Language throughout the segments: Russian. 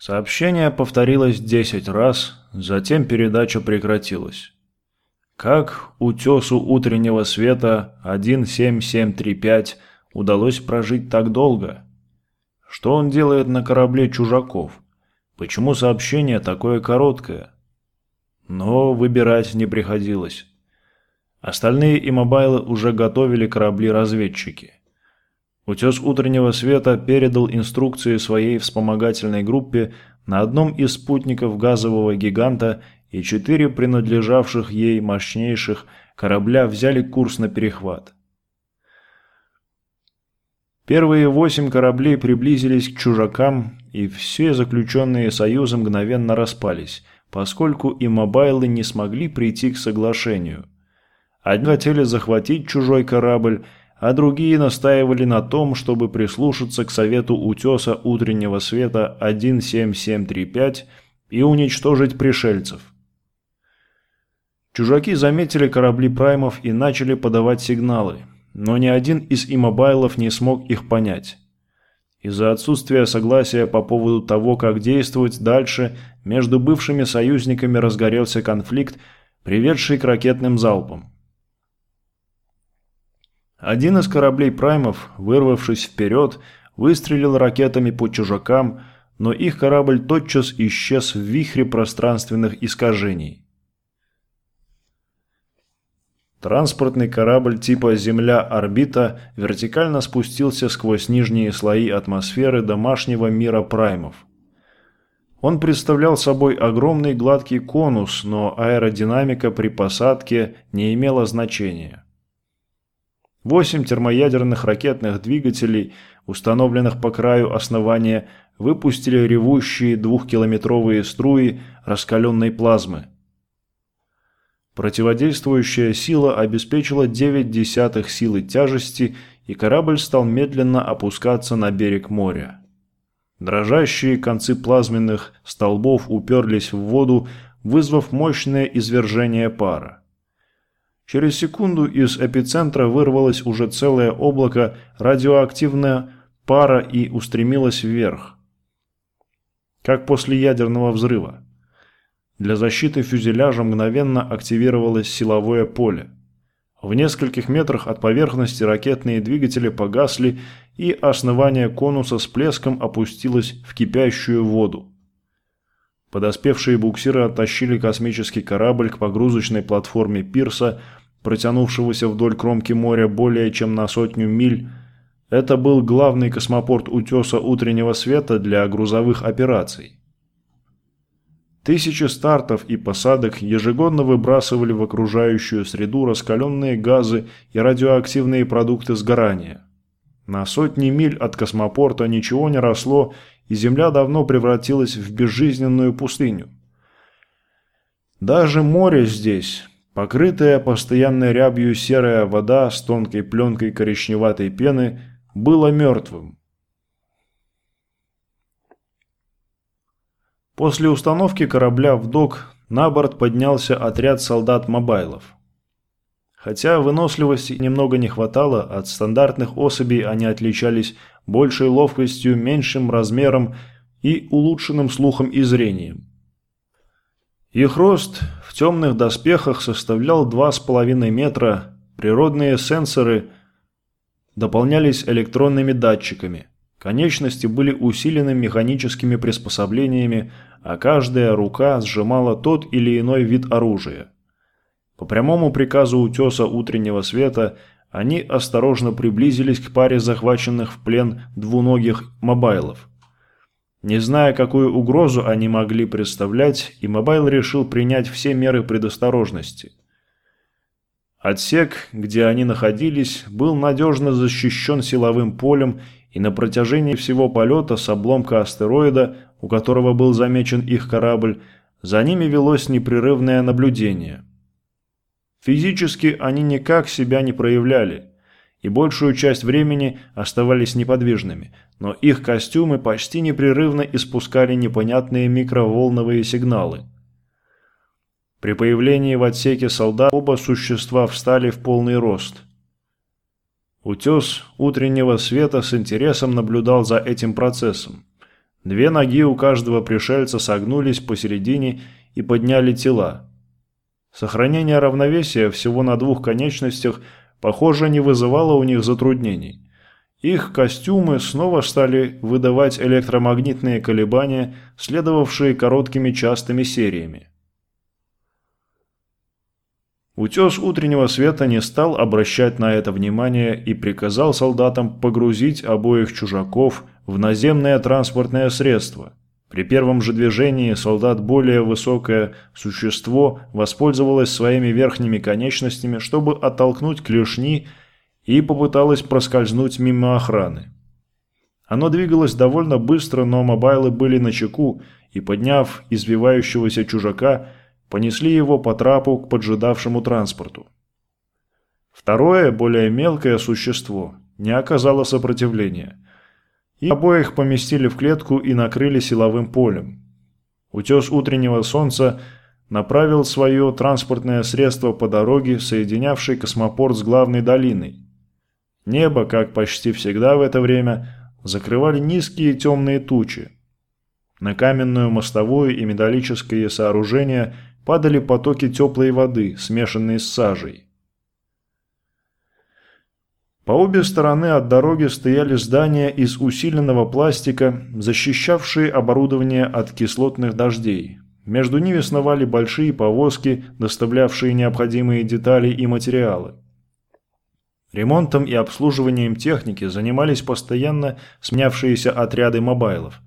Сообщение повторилось десять раз, затем передача прекратилась. Как утесу утреннего света 17735 удалось прожить так долго? Что он делает на корабле чужаков? Почему сообщение такое короткое? Но выбирать не приходилось. Остальные иммобайлы уже готовили корабли-разведчики. Утес утреннего света передал инструкции своей вспомогательной группе на одном из спутников газового гиганта, и четыре принадлежавших ей мощнейших корабля взяли курс на перехват. Первые восемь кораблей приблизились к чужакам, и все заключенные союзом мгновенно распались, поскольку и мобайлы не смогли прийти к соглашению. Одни хотели захватить чужой корабль, а другие настаивали на том, чтобы прислушаться к совету утеса утреннего света 17735 и уничтожить пришельцев. Чужаки заметили корабли праймов и начали подавать сигналы, но ни один из иммобайлов не смог их понять. Из-за отсутствия согласия по поводу того, как действовать дальше, между бывшими союзниками разгорелся конфликт, приведший к ракетным залпам. Один из кораблей праймов, вырвавшись вперед, выстрелил ракетами по чужакам, но их корабль тотчас исчез в вихре пространственных искажений. Транспортный корабль типа «Земля-орбита» вертикально спустился сквозь нижние слои атмосферы домашнего мира праймов. Он представлял собой огромный гладкий конус, но аэродинамика при посадке не имела значения. Восемь термоядерных ракетных двигателей, установленных по краю основания, выпустили ревущие двухкилометровые струи раскаленной плазмы. Противодействующая сила обеспечила 9 десятых силы тяжести, и корабль стал медленно опускаться на берег моря. Дрожащие концы плазменных столбов уперлись в воду, вызвав мощное извержение пара. Через секунду из эпицентра вырвалось уже целое облако радиоактивная пара и устремилось вверх. Как после ядерного взрыва. Для защиты фюзеляжа мгновенно активировалось силовое поле. В нескольких метрах от поверхности ракетные двигатели погасли, и основание конуса с плеском опустилось в кипящую воду. Подоспевшие буксиры оттащили космический корабль к погрузочной платформе пирса, протянувшегося вдоль кромки моря более чем на сотню миль, это был главный космопорт утеса утреннего света для грузовых операций. Тысячи стартов и посадок ежегодно выбрасывали в окружающую среду раскаленные газы и радиоактивные продукты сгорания. На сотни миль от космопорта ничего не росло, и Земля давно превратилась в безжизненную пустыню. Даже море здесь, Покрытая постоянной рябью серая вода с тонкой пленкой коричневатой пены была мертвым. После установки корабля в док на борт поднялся отряд солдат-мобайлов. Хотя выносливости немного не хватало, от стандартных особей они отличались большей ловкостью, меньшим размером и улучшенным слухом и зрением. Их рост в темных доспехах составлял 2,5 метра, природные сенсоры дополнялись электронными датчиками, конечности были усилены механическими приспособлениями, а каждая рука сжимала тот или иной вид оружия. По прямому приказу утеса утреннего света они осторожно приблизились к паре захваченных в плен двуногих мобайлов. Не зная, какую угрозу они могли представлять, имобайл решил принять все меры предосторожности. Отсек, где они находились, был надежно защищен силовым полем, и на протяжении всего полета с обломка астероида, у которого был замечен их корабль, за ними велось непрерывное наблюдение. Физически они никак себя не проявляли – и большую часть времени оставались неподвижными, но их костюмы почти непрерывно испускали непонятные микроволновые сигналы. При появлении в отсеке солдат оба существа встали в полный рост. Утес утреннего света с интересом наблюдал за этим процессом. Две ноги у каждого пришельца согнулись посередине и подняли тела. Сохранение равновесия всего на двух конечностях, похоже, не вызывало у них затруднений. Их костюмы снова стали выдавать электромагнитные колебания, следовавшие короткими частыми сериями. Утес утреннего света не стал обращать на это внимание и приказал солдатам погрузить обоих чужаков в наземное транспортное средство. При первом же движении солдат более высокое существо воспользовалось своими верхними конечностями, чтобы оттолкнуть клешни и попыталось проскользнуть мимо охраны. Оно двигалось довольно быстро, но мобайлы были на чеку, и, подняв избивающегося чужака, понесли его по трапу к поджидавшему транспорту. Второе, более мелкое существо, не оказало сопротивления. И обоих поместили в клетку и накрыли силовым полем. Утес утреннего солнца направил свое транспортное средство по дороге, соединявшей космопорт с главной долиной. Небо, как почти всегда в это время, закрывали низкие темные тучи. На каменную мостовую и металлические сооружения – падали потоки теплой воды, смешанные с сажей. По обе стороны от дороги стояли здания из усиленного пластика, защищавшие оборудование от кислотных дождей. Между ними сновали большие повозки, доставлявшие необходимые детали и материалы. Ремонтом и обслуживанием техники занимались постоянно сменявшиеся отряды мобайлов.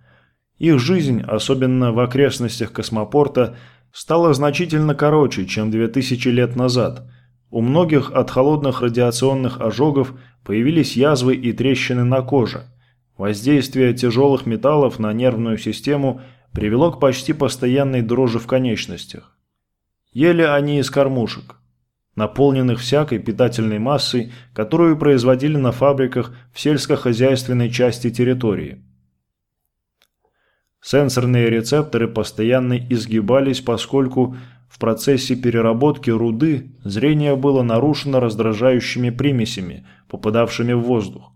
Их жизнь, особенно в окрестностях космопорта, стала значительно короче, чем 2000 лет назад. У многих от холодных радиационных ожогов появились язвы и трещины на коже. Воздействие тяжелых металлов на нервную систему привело к почти постоянной дрожи в конечностях. Ели они из кормушек, наполненных всякой питательной массой, которую производили на фабриках в сельскохозяйственной части территории. Сенсорные рецепторы постоянно изгибались, поскольку в процессе переработки руды зрение было нарушено раздражающими примесями, попадавшими в воздух.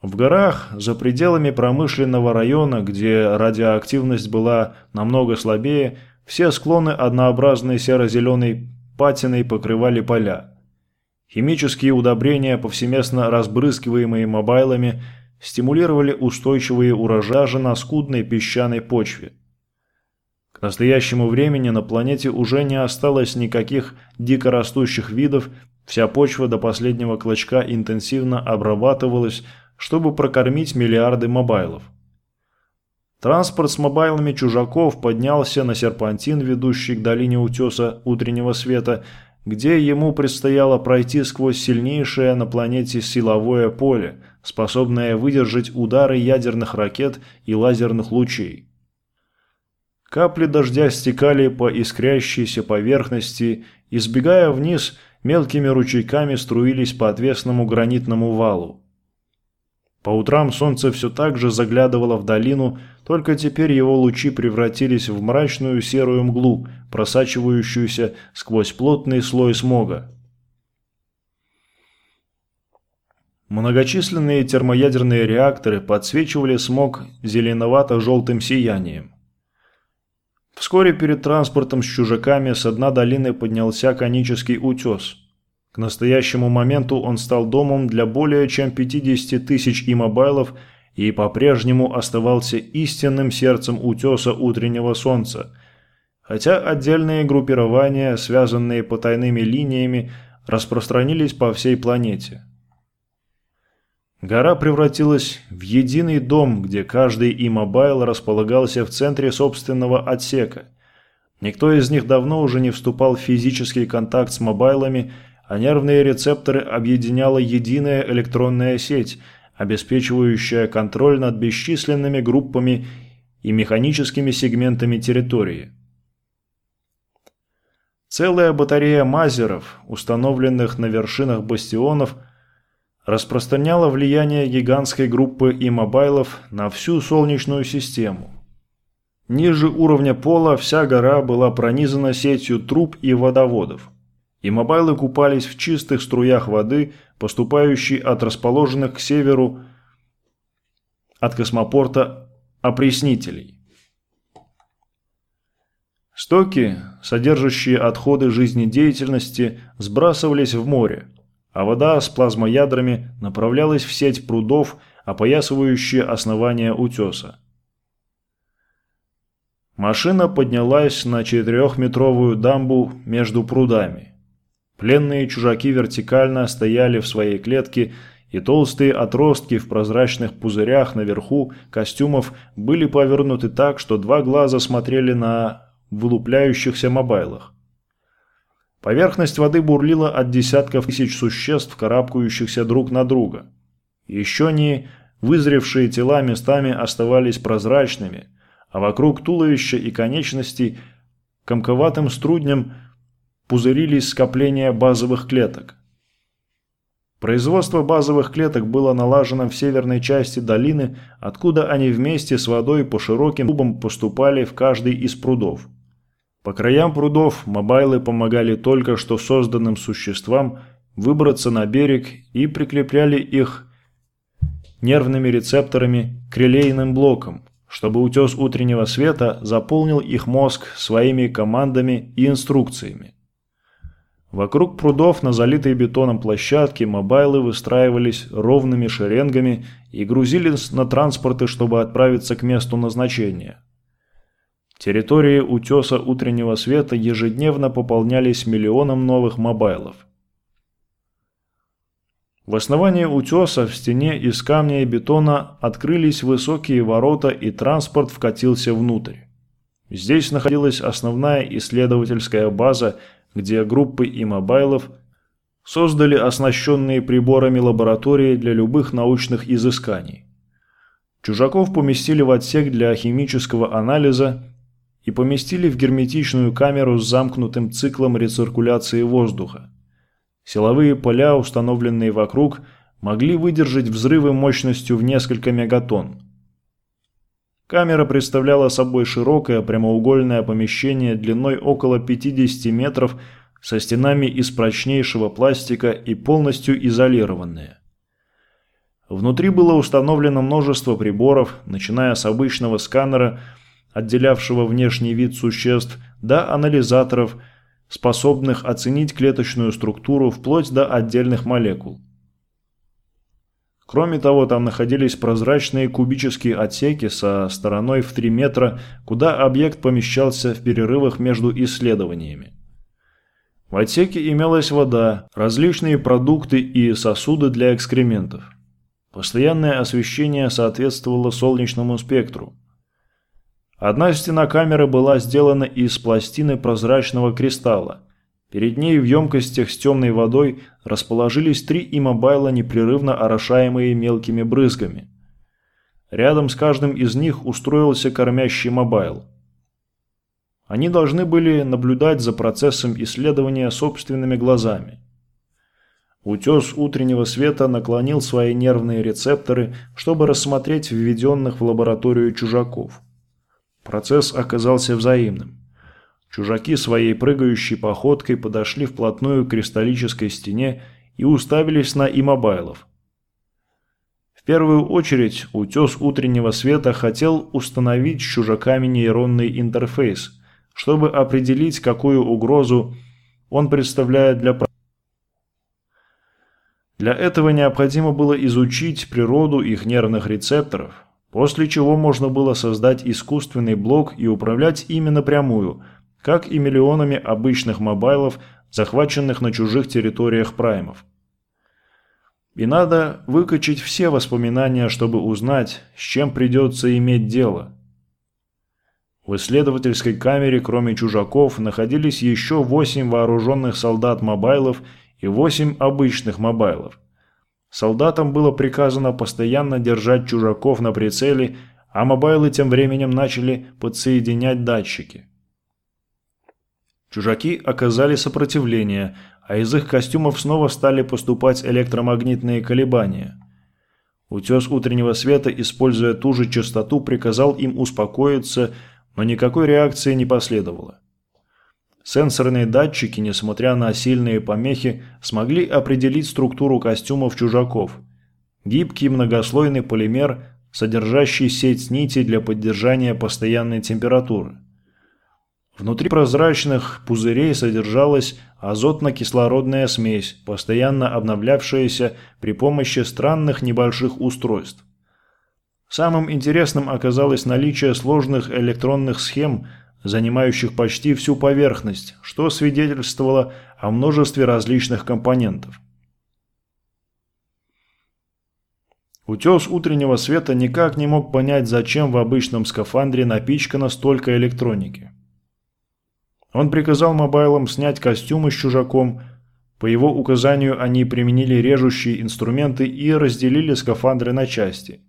В горах, за пределами промышленного района, где радиоактивность была намного слабее, все склоны однообразной серо-зеленой патиной покрывали поля. Химические удобрения, повсеместно разбрызгиваемые мобайлами, стимулировали устойчивые урожажи на скудной песчаной почве. К настоящему времени на планете уже не осталось никаких дикорастущих видов, вся почва до последнего клочка интенсивно обрабатывалась, чтобы прокормить миллиарды мобайлов. Транспорт с мобайлами чужаков поднялся на серпантин, ведущий к долине утеса утреннего света, где ему предстояло пройти сквозь сильнейшее на планете силовое поле, способное выдержать удары ядерных ракет и лазерных лучей. Капли дождя стекали по искрящейся поверхности и, сбегая вниз, мелкими ручейками струились по отвесному гранитному валу. По утрам солнце все так же заглядывало в долину, только теперь его лучи превратились в мрачную серую мглу, просачивающуюся сквозь плотный слой смога. Многочисленные термоядерные реакторы подсвечивали смог зеленовато-желтым сиянием. Вскоре перед транспортом с чужаками с дна долины поднялся конический утес. К настоящему моменту он стал домом для более чем 50 тысяч имобайлов и по-прежнему оставался истинным сердцем утеса утреннего солнца, хотя отдельные группирования, связанные потайными линиями, распространились по всей планете. Гора превратилась в единый дом, где каждый имобайл располагался в центре собственного отсека. Никто из них давно уже не вступал в физический контакт с мобайлами, а нервные рецепторы объединяла единая электронная сеть, обеспечивающая контроль над бесчисленными группами и механическими сегментами территории. Целая батарея мазеров, установленных на вершинах бастионов – распространяла влияние гигантской группы имобайлов на всю Солнечную систему. Ниже уровня пола вся гора была пронизана сетью труб и водоводов. Имобайлы купались в чистых струях воды, поступающей от расположенных к северу от космопорта опреснителей. Стоки, содержащие отходы жизнедеятельности, сбрасывались в море, а вода с плазмоядрами направлялась в сеть прудов, опоясывающие основание утеса. Машина поднялась на четырехметровую дамбу между прудами. Пленные чужаки вертикально стояли в своей клетке, и толстые отростки в прозрачных пузырях наверху костюмов были повернуты так, что два глаза смотрели на вылупляющихся мобайлах. Поверхность воды бурлила от десятков тысяч существ, карабкающихся друг на друга. Еще не вызревшие тела местами оставались прозрачными, а вокруг туловища и конечностей комковатым струднем пузырились скопления базовых клеток. Производство базовых клеток было налажено в северной части долины, откуда они вместе с водой по широким трубам поступали в каждый из прудов. По краям прудов мобайлы помогали только что созданным существам выбраться на берег и прикрепляли их нервными рецепторами к релейным блокам, чтобы утес утреннего света заполнил их мозг своими командами и инструкциями. Вокруг прудов на залитой бетоном площадке мобайлы выстраивались ровными шеренгами и грузились на транспорты, чтобы отправиться к месту назначения. Территории утеса утреннего света ежедневно пополнялись миллионом новых мобайлов. В основании утеса в стене из камня и бетона открылись высокие ворота и транспорт вкатился внутрь. Здесь находилась основная исследовательская база где группы и мобайлов создали оснащенные приборами лаборатории для любых научных изысканий. Чужаков поместили в отсек для химического анализа и поместили в герметичную камеру с замкнутым циклом рециркуляции воздуха. Силовые поля, установленные вокруг, могли выдержать взрывы мощностью в несколько мегатонн. Камера представляла собой широкое прямоугольное помещение длиной около 50 метров со стенами из прочнейшего пластика и полностью изолированное. Внутри было установлено множество приборов, начиная с обычного сканера, отделявшего внешний вид существ, до анализаторов, способных оценить клеточную структуру вплоть до отдельных молекул. Кроме того, там находились прозрачные кубические отсеки со стороной в 3 метра, куда объект помещался в перерывах между исследованиями. В отсеке имелась вода, различные продукты и сосуды для экскрементов. Постоянное освещение соответствовало солнечному спектру. Одна стена камеры была сделана из пластины прозрачного кристалла, Перед ней в емкостях с темной водой расположились три имобайла, непрерывно орошаемые мелкими брызгами. Рядом с каждым из них устроился кормящий мобайл. Они должны были наблюдать за процессом исследования собственными глазами. Утес утреннего света наклонил свои нервные рецепторы, чтобы рассмотреть введенных в лабораторию чужаков. Процесс оказался взаимным. Чужаки своей прыгающей походкой подошли вплотную к кристаллической стене и уставились на имобайлов. В первую очередь утес утреннего света хотел установить с чужаками нейронный интерфейс, чтобы определить, какую угрозу он представляет для Для этого необходимо было изучить природу их нервных рецепторов, после чего можно было создать искусственный блок и управлять ими напрямую – как и миллионами обычных мобайлов, захваченных на чужих территориях праймов. И надо выкачать все воспоминания, чтобы узнать, с чем придется иметь дело. В исследовательской камере, кроме чужаков, находились еще 8 вооруженных солдат-мобайлов и 8 обычных мобайлов. Солдатам было приказано постоянно держать чужаков на прицеле, а мобайлы тем временем начали подсоединять датчики. Чужаки оказали сопротивление, а из их костюмов снова стали поступать электромагнитные колебания. Утес утреннего света, используя ту же частоту, приказал им успокоиться, но никакой реакции не последовало. Сенсорные датчики, несмотря на сильные помехи, смогли определить структуру костюмов чужаков. Гибкий многослойный полимер содержащий сеть нитей для поддержания постоянной температуры. Внутри прозрачных пузырей содержалась азотно-кислородная смесь, постоянно обновлявшаяся при помощи странных небольших устройств. Самым интересным оказалось наличие сложных электронных схем, занимающих почти всю поверхность, что свидетельствовало о множестве различных компонентов. Утес утреннего света никак не мог понять, зачем в обычном скафандре напичкано столько электроники. Он приказал мобайлам снять костюмы с чужаком. По его указанию они применили режущие инструменты и разделили скафандры на части.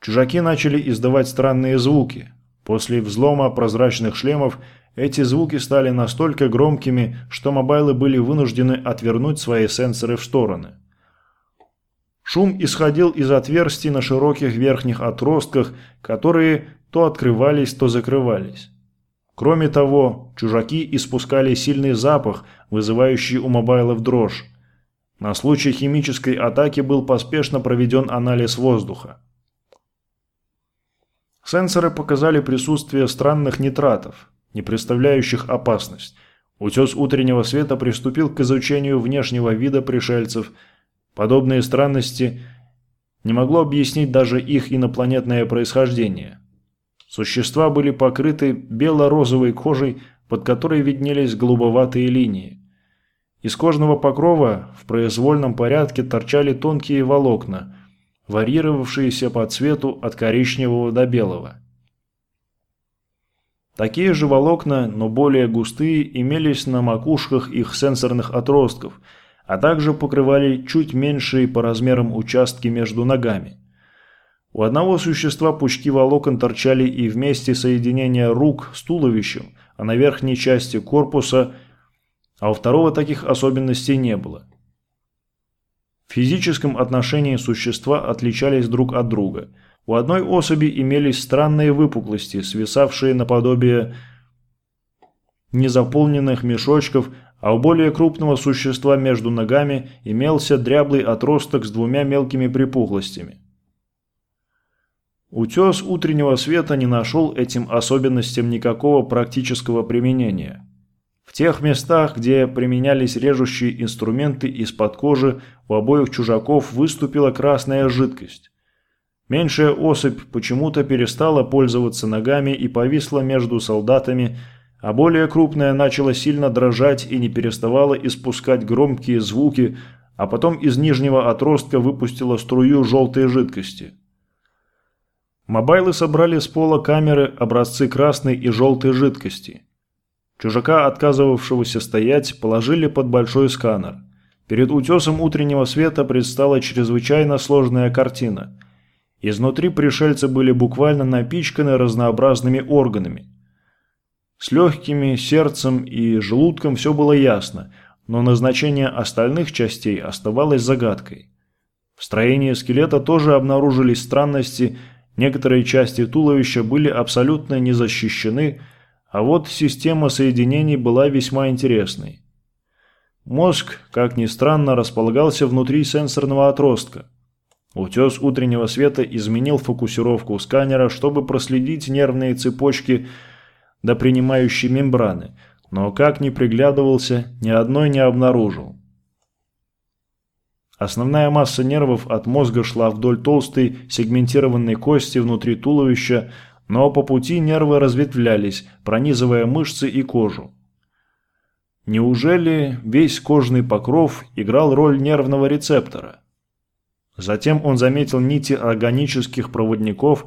Чужаки начали издавать странные звуки. После взлома прозрачных шлемов эти звуки стали настолько громкими, что мобайлы были вынуждены отвернуть свои сенсоры в стороны. Шум исходил из отверстий на широких верхних отростках, которые то открывались, то закрывались. Кроме того, чужаки испускали сильный запах, вызывающий у мобайлов дрожь. На случай химической атаки был поспешно проведен анализ воздуха. Сенсоры показали присутствие странных нитратов, не представляющих опасность. Утес утреннего света приступил к изучению внешнего вида пришельцев. Подобные странности не могло объяснить даже их инопланетное происхождение – Существа были покрыты бело-розовой кожей, под которой виднелись голубоватые линии. Из кожного покрова в произвольном порядке торчали тонкие волокна, варьировавшиеся по цвету от коричневого до белого. Такие же волокна, но более густые, имелись на макушках их сенсорных отростков, а также покрывали чуть меньшие по размерам участки между ногами. У одного существа пучки волокон торчали и вместе соединения рук с туловищем, а на верхней части корпуса, а у второго таких особенностей не было. В физическом отношении существа отличались друг от друга. У одной особи имелись странные выпуклости, свисавшие наподобие незаполненных мешочков, а у более крупного существа между ногами имелся дряблый отросток с двумя мелкими припухлостями. Утес утреннего света не нашел этим особенностям никакого практического применения. В тех местах, где применялись режущие инструменты из-под кожи, у обоих чужаков выступила красная жидкость. Меньшая особь почему-то перестала пользоваться ногами и повисла между солдатами, а более крупная начала сильно дрожать и не переставала испускать громкие звуки, а потом из нижнего отростка выпустила струю желтой жидкости. Мобайлы собрали с пола камеры образцы красной и желтой жидкости. Чужака, отказывавшегося стоять, положили под большой сканер. Перед утесом утреннего света предстала чрезвычайно сложная картина. Изнутри пришельцы были буквально напичканы разнообразными органами. С легкими, сердцем и желудком все было ясно, но назначение остальных частей оставалось загадкой. В строении скелета тоже обнаружились странности – Некоторые части туловища были абсолютно не защищены, а вот система соединений была весьма интересной. Мозг, как ни странно, располагался внутри сенсорного отростка. Утес утреннего света изменил фокусировку сканера, чтобы проследить нервные цепочки до принимающей мембраны, но как ни приглядывался, ни одной не обнаружил. Основная масса нервов от мозга шла вдоль толстой сегментированной кости внутри туловища, но по пути нервы разветвлялись, пронизывая мышцы и кожу. Неужели весь кожный покров играл роль нервного рецептора? Затем он заметил нити органических проводников,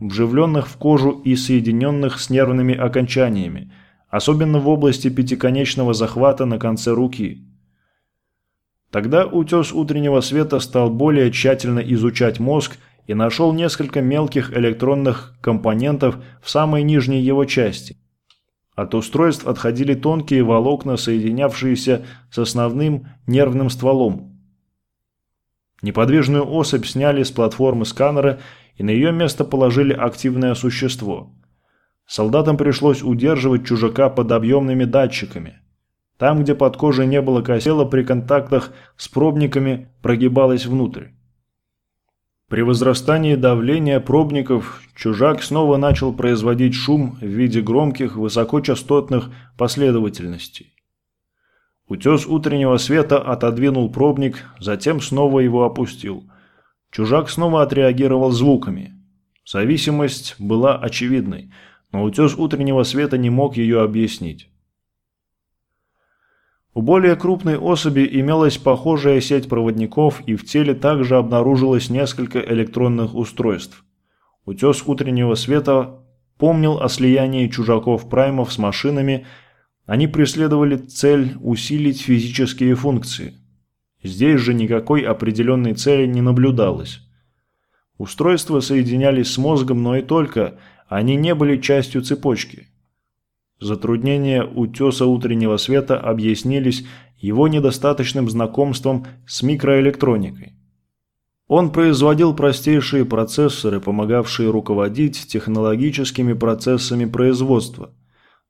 вживленных в кожу и соединенных с нервными окончаниями, особенно в области пятиконечного захвата на конце руки. Тогда утес утреннего света стал более тщательно изучать мозг и нашел несколько мелких электронных компонентов в самой нижней его части. От устройств отходили тонкие волокна, соединявшиеся с основным нервным стволом. Неподвижную особь сняли с платформы сканера и на ее место положили активное существо. Солдатам пришлось удерживать чужака под объемными датчиками – там, где под кожей не было косела, при контактах с пробниками прогибалась внутрь. При возрастании давления пробников чужак снова начал производить шум в виде громких высокочастотных последовательностей. Утес утреннего света отодвинул пробник, затем снова его опустил. Чужак снова отреагировал звуками. Зависимость была очевидной, но утес утреннего света не мог ее объяснить. У более крупной особи имелась похожая сеть проводников и в теле также обнаружилось несколько электронных устройств. Утес утреннего света помнил о слиянии чужаков-праймов с машинами, они преследовали цель усилить физические функции. Здесь же никакой определенной цели не наблюдалось. Устройства соединялись с мозгом, но и только, они не были частью цепочки. Затруднения утеса утреннего света объяснились его недостаточным знакомством с микроэлектроникой. Он производил простейшие процессоры, помогавшие руководить технологическими процессами производства.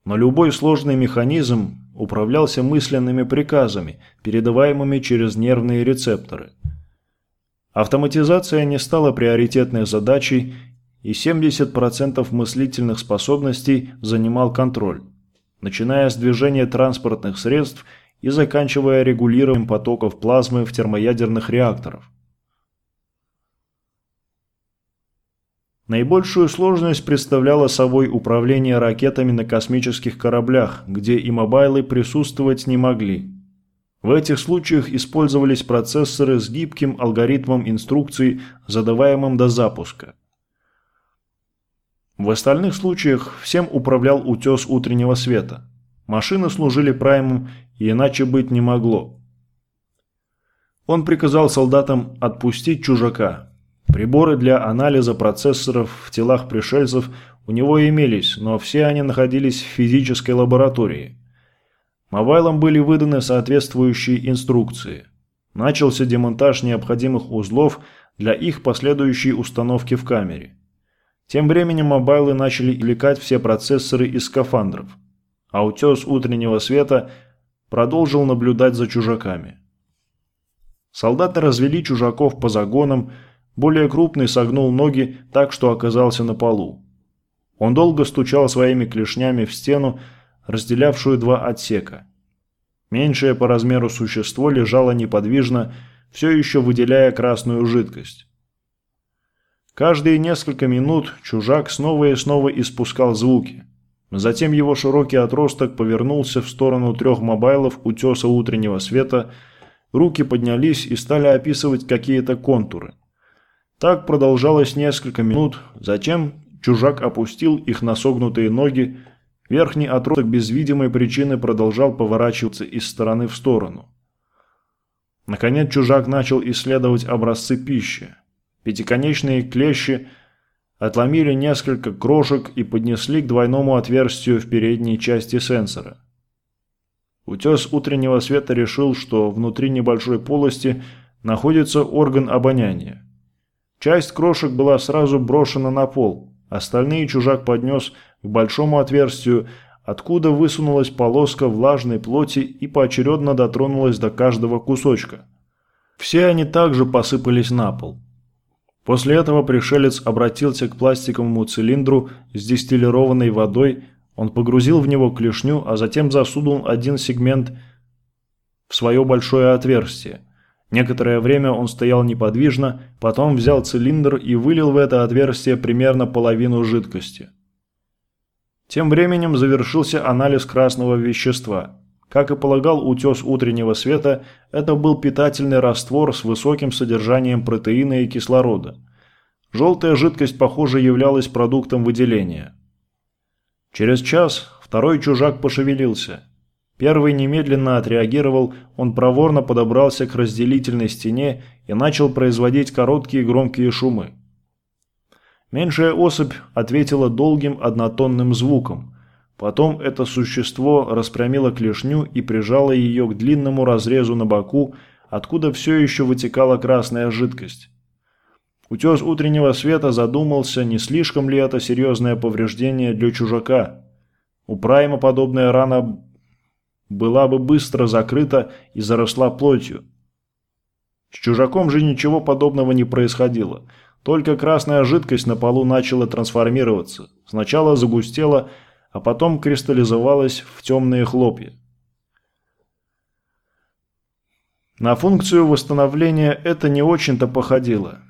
Но любой сложный механизм управлялся мысленными приказами, передаваемыми через нервные рецепторы. Автоматизация не стала приоритетной задачей и 70% мыслительных способностей занимал контроль, начиная с движения транспортных средств и заканчивая регулированием потоков плазмы в термоядерных реакторах. Наибольшую сложность представляло собой управление ракетами на космических кораблях, где и мобайлы присутствовать не могли. В этих случаях использовались процессоры с гибким алгоритмом инструкций, задаваемым до запуска. В остальных случаях всем управлял утес утреннего света. Машины служили праймом, и иначе быть не могло. Он приказал солдатам отпустить чужака. Приборы для анализа процессоров в телах пришельцев у него имелись, но все они находились в физической лаборатории. Мобайлам были выданы соответствующие инструкции. Начался демонтаж необходимых узлов для их последующей установки в камере. Тем временем мобайлы начали извлекать все процессоры из скафандров, а утес утреннего света продолжил наблюдать за чужаками. Солдаты развели чужаков по загонам, более крупный согнул ноги так, что оказался на полу. Он долго стучал своими клешнями в стену, разделявшую два отсека. Меньшее по размеру существо лежало неподвижно, все еще выделяя красную жидкость. Каждые несколько минут чужак снова и снова испускал звуки. Затем его широкий отросток повернулся в сторону трех мобайлов утеса утреннего света, руки поднялись и стали описывать какие-то контуры. Так продолжалось несколько минут, затем чужак опустил их на согнутые ноги, верхний отросток без видимой причины продолжал поворачиваться из стороны в сторону. Наконец чужак начал исследовать образцы пищи. Пятиконечные клещи отломили несколько крошек и поднесли к двойному отверстию в передней части сенсора. Утес утреннего света решил, что внутри небольшой полости находится орган обоняния. Часть крошек была сразу брошена на пол, остальные чужак поднес к большому отверстию, откуда высунулась полоска влажной плоти и поочередно дотронулась до каждого кусочка. Все они также посыпались на пол. После этого пришелец обратился к пластиковому цилиндру с дистиллированной водой, он погрузил в него клешню, а затем засунул один сегмент в свое большое отверстие. Некоторое время он стоял неподвижно, потом взял цилиндр и вылил в это отверстие примерно половину жидкости. Тем временем завершился анализ красного вещества. Как и полагал утес утреннего света, это был питательный раствор с высоким содержанием протеина и кислорода. Желтая жидкость, похоже, являлась продуктом выделения. Через час второй чужак пошевелился. Первый немедленно отреагировал, он проворно подобрался к разделительной стене и начал производить короткие громкие шумы. Меньшая особь ответила долгим однотонным звуком – Потом это существо распрямило клешню и прижало ее к длинному разрезу на боку, откуда все еще вытекала красная жидкость. Утес утреннего света задумался, не слишком ли это серьезное повреждение для чужака. У Прайма подобная рана была бы быстро закрыта и заросла плотью. С чужаком же ничего подобного не происходило. только красная жидкость на полу начала трансформироваться. Сначала загустела, а потом кристаллизовалась в темные хлопья. На функцию восстановления это не очень-то походило.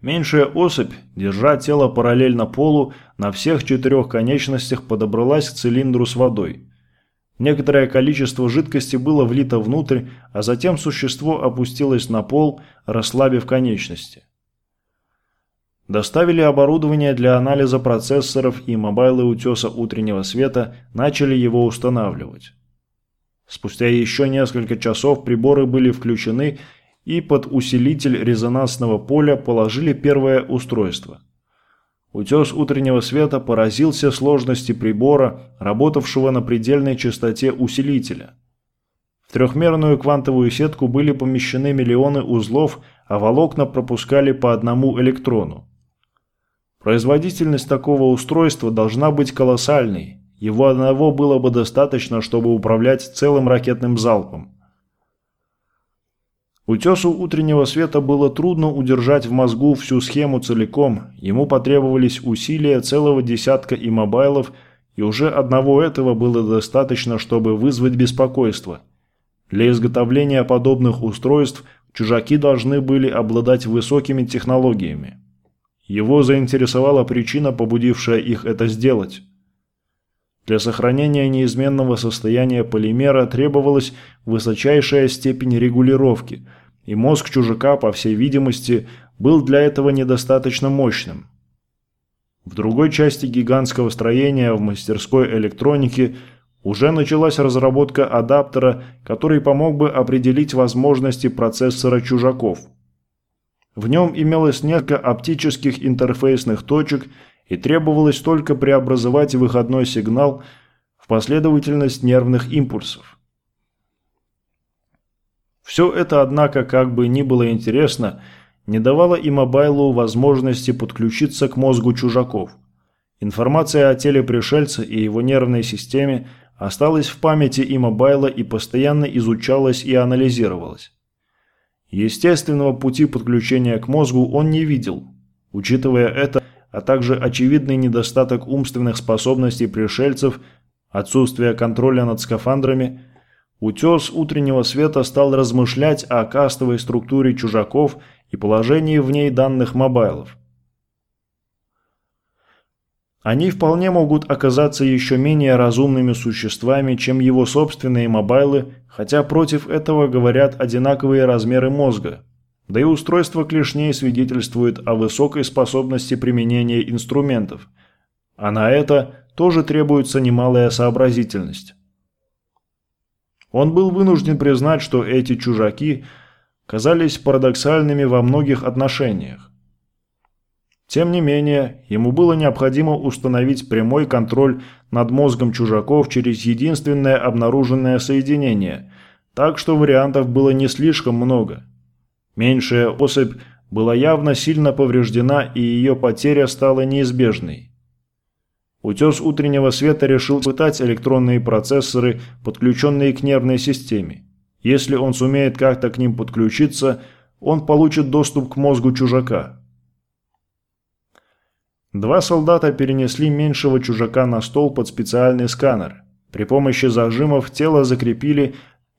Меньшая особь, держа тело параллельно полу, на всех четырех конечностях подобралась к цилиндру с водой. Некоторое количество жидкости было влито внутрь, а затем существо опустилось на пол, расслабив конечности. Доставили оборудование для анализа процессоров и мобайлы утеса утреннего света, начали его устанавливать. Спустя еще несколько часов приборы были включены и под усилитель резонансного поля положили первое устройство. Утес утреннего света поразился сложности прибора, работавшего на предельной частоте усилителя. В трехмерную квантовую сетку были помещены миллионы узлов, а волокна пропускали по одному электрону. Производительность такого устройства должна быть колоссальной, его одного было бы достаточно, чтобы управлять целым ракетным залпом. Утесу утреннего света было трудно удержать в мозгу всю схему целиком, ему потребовались усилия целого десятка иммобайлов, и уже одного этого было достаточно, чтобы вызвать беспокойство. Для изготовления подобных устройств чужаки должны были обладать высокими технологиями. Его заинтересовала причина, побудившая их это сделать. Для сохранения неизменного состояния полимера требовалась высочайшая степень регулировки, и мозг чужака, по всей видимости, был для этого недостаточно мощным. В другой части гигантского строения в мастерской электроники уже началась разработка адаптера, который помог бы определить возможности процессора чужаков. В нем имелось несколько оптических интерфейсных точек и требовалось только преобразовать выходной сигнал в последовательность нервных импульсов. Все это, однако, как бы ни было интересно, не давало и мобайлу возможности подключиться к мозгу чужаков. Информация о теле пришельца и его нервной системе осталась в памяти и мобайла и постоянно изучалась и анализировалась. Естественного пути подключения к мозгу он не видел. Учитывая это, а также очевидный недостаток умственных способностей пришельцев, отсутствие контроля над скафандрами, утес утреннего света стал размышлять о кастовой структуре чужаков и положении в ней данных мобайлов. Они вполне могут оказаться еще менее разумными существами, чем его собственные мобайлы, хотя против этого говорят одинаковые размеры мозга – да и устройство клешней свидетельствует о высокой способности применения инструментов, а на это тоже требуется немалая сообразительность. Он был вынужден признать, что эти чужаки казались парадоксальными во многих отношениях. Тем не менее, ему было необходимо установить прямой контроль над мозгом чужаков через единственное обнаруженное соединение, так что вариантов было не слишком много – Меньшая особь была явно сильно повреждена, и ее потеря стала неизбежной. Утес утреннего света решил испытать электронные процессоры, подключенные к нервной системе. Если он сумеет как-то к ним подключиться, он получит доступ к мозгу чужака. Два солдата перенесли меньшего чужака на стол под специальный сканер. При помощи зажимов тело закрепили,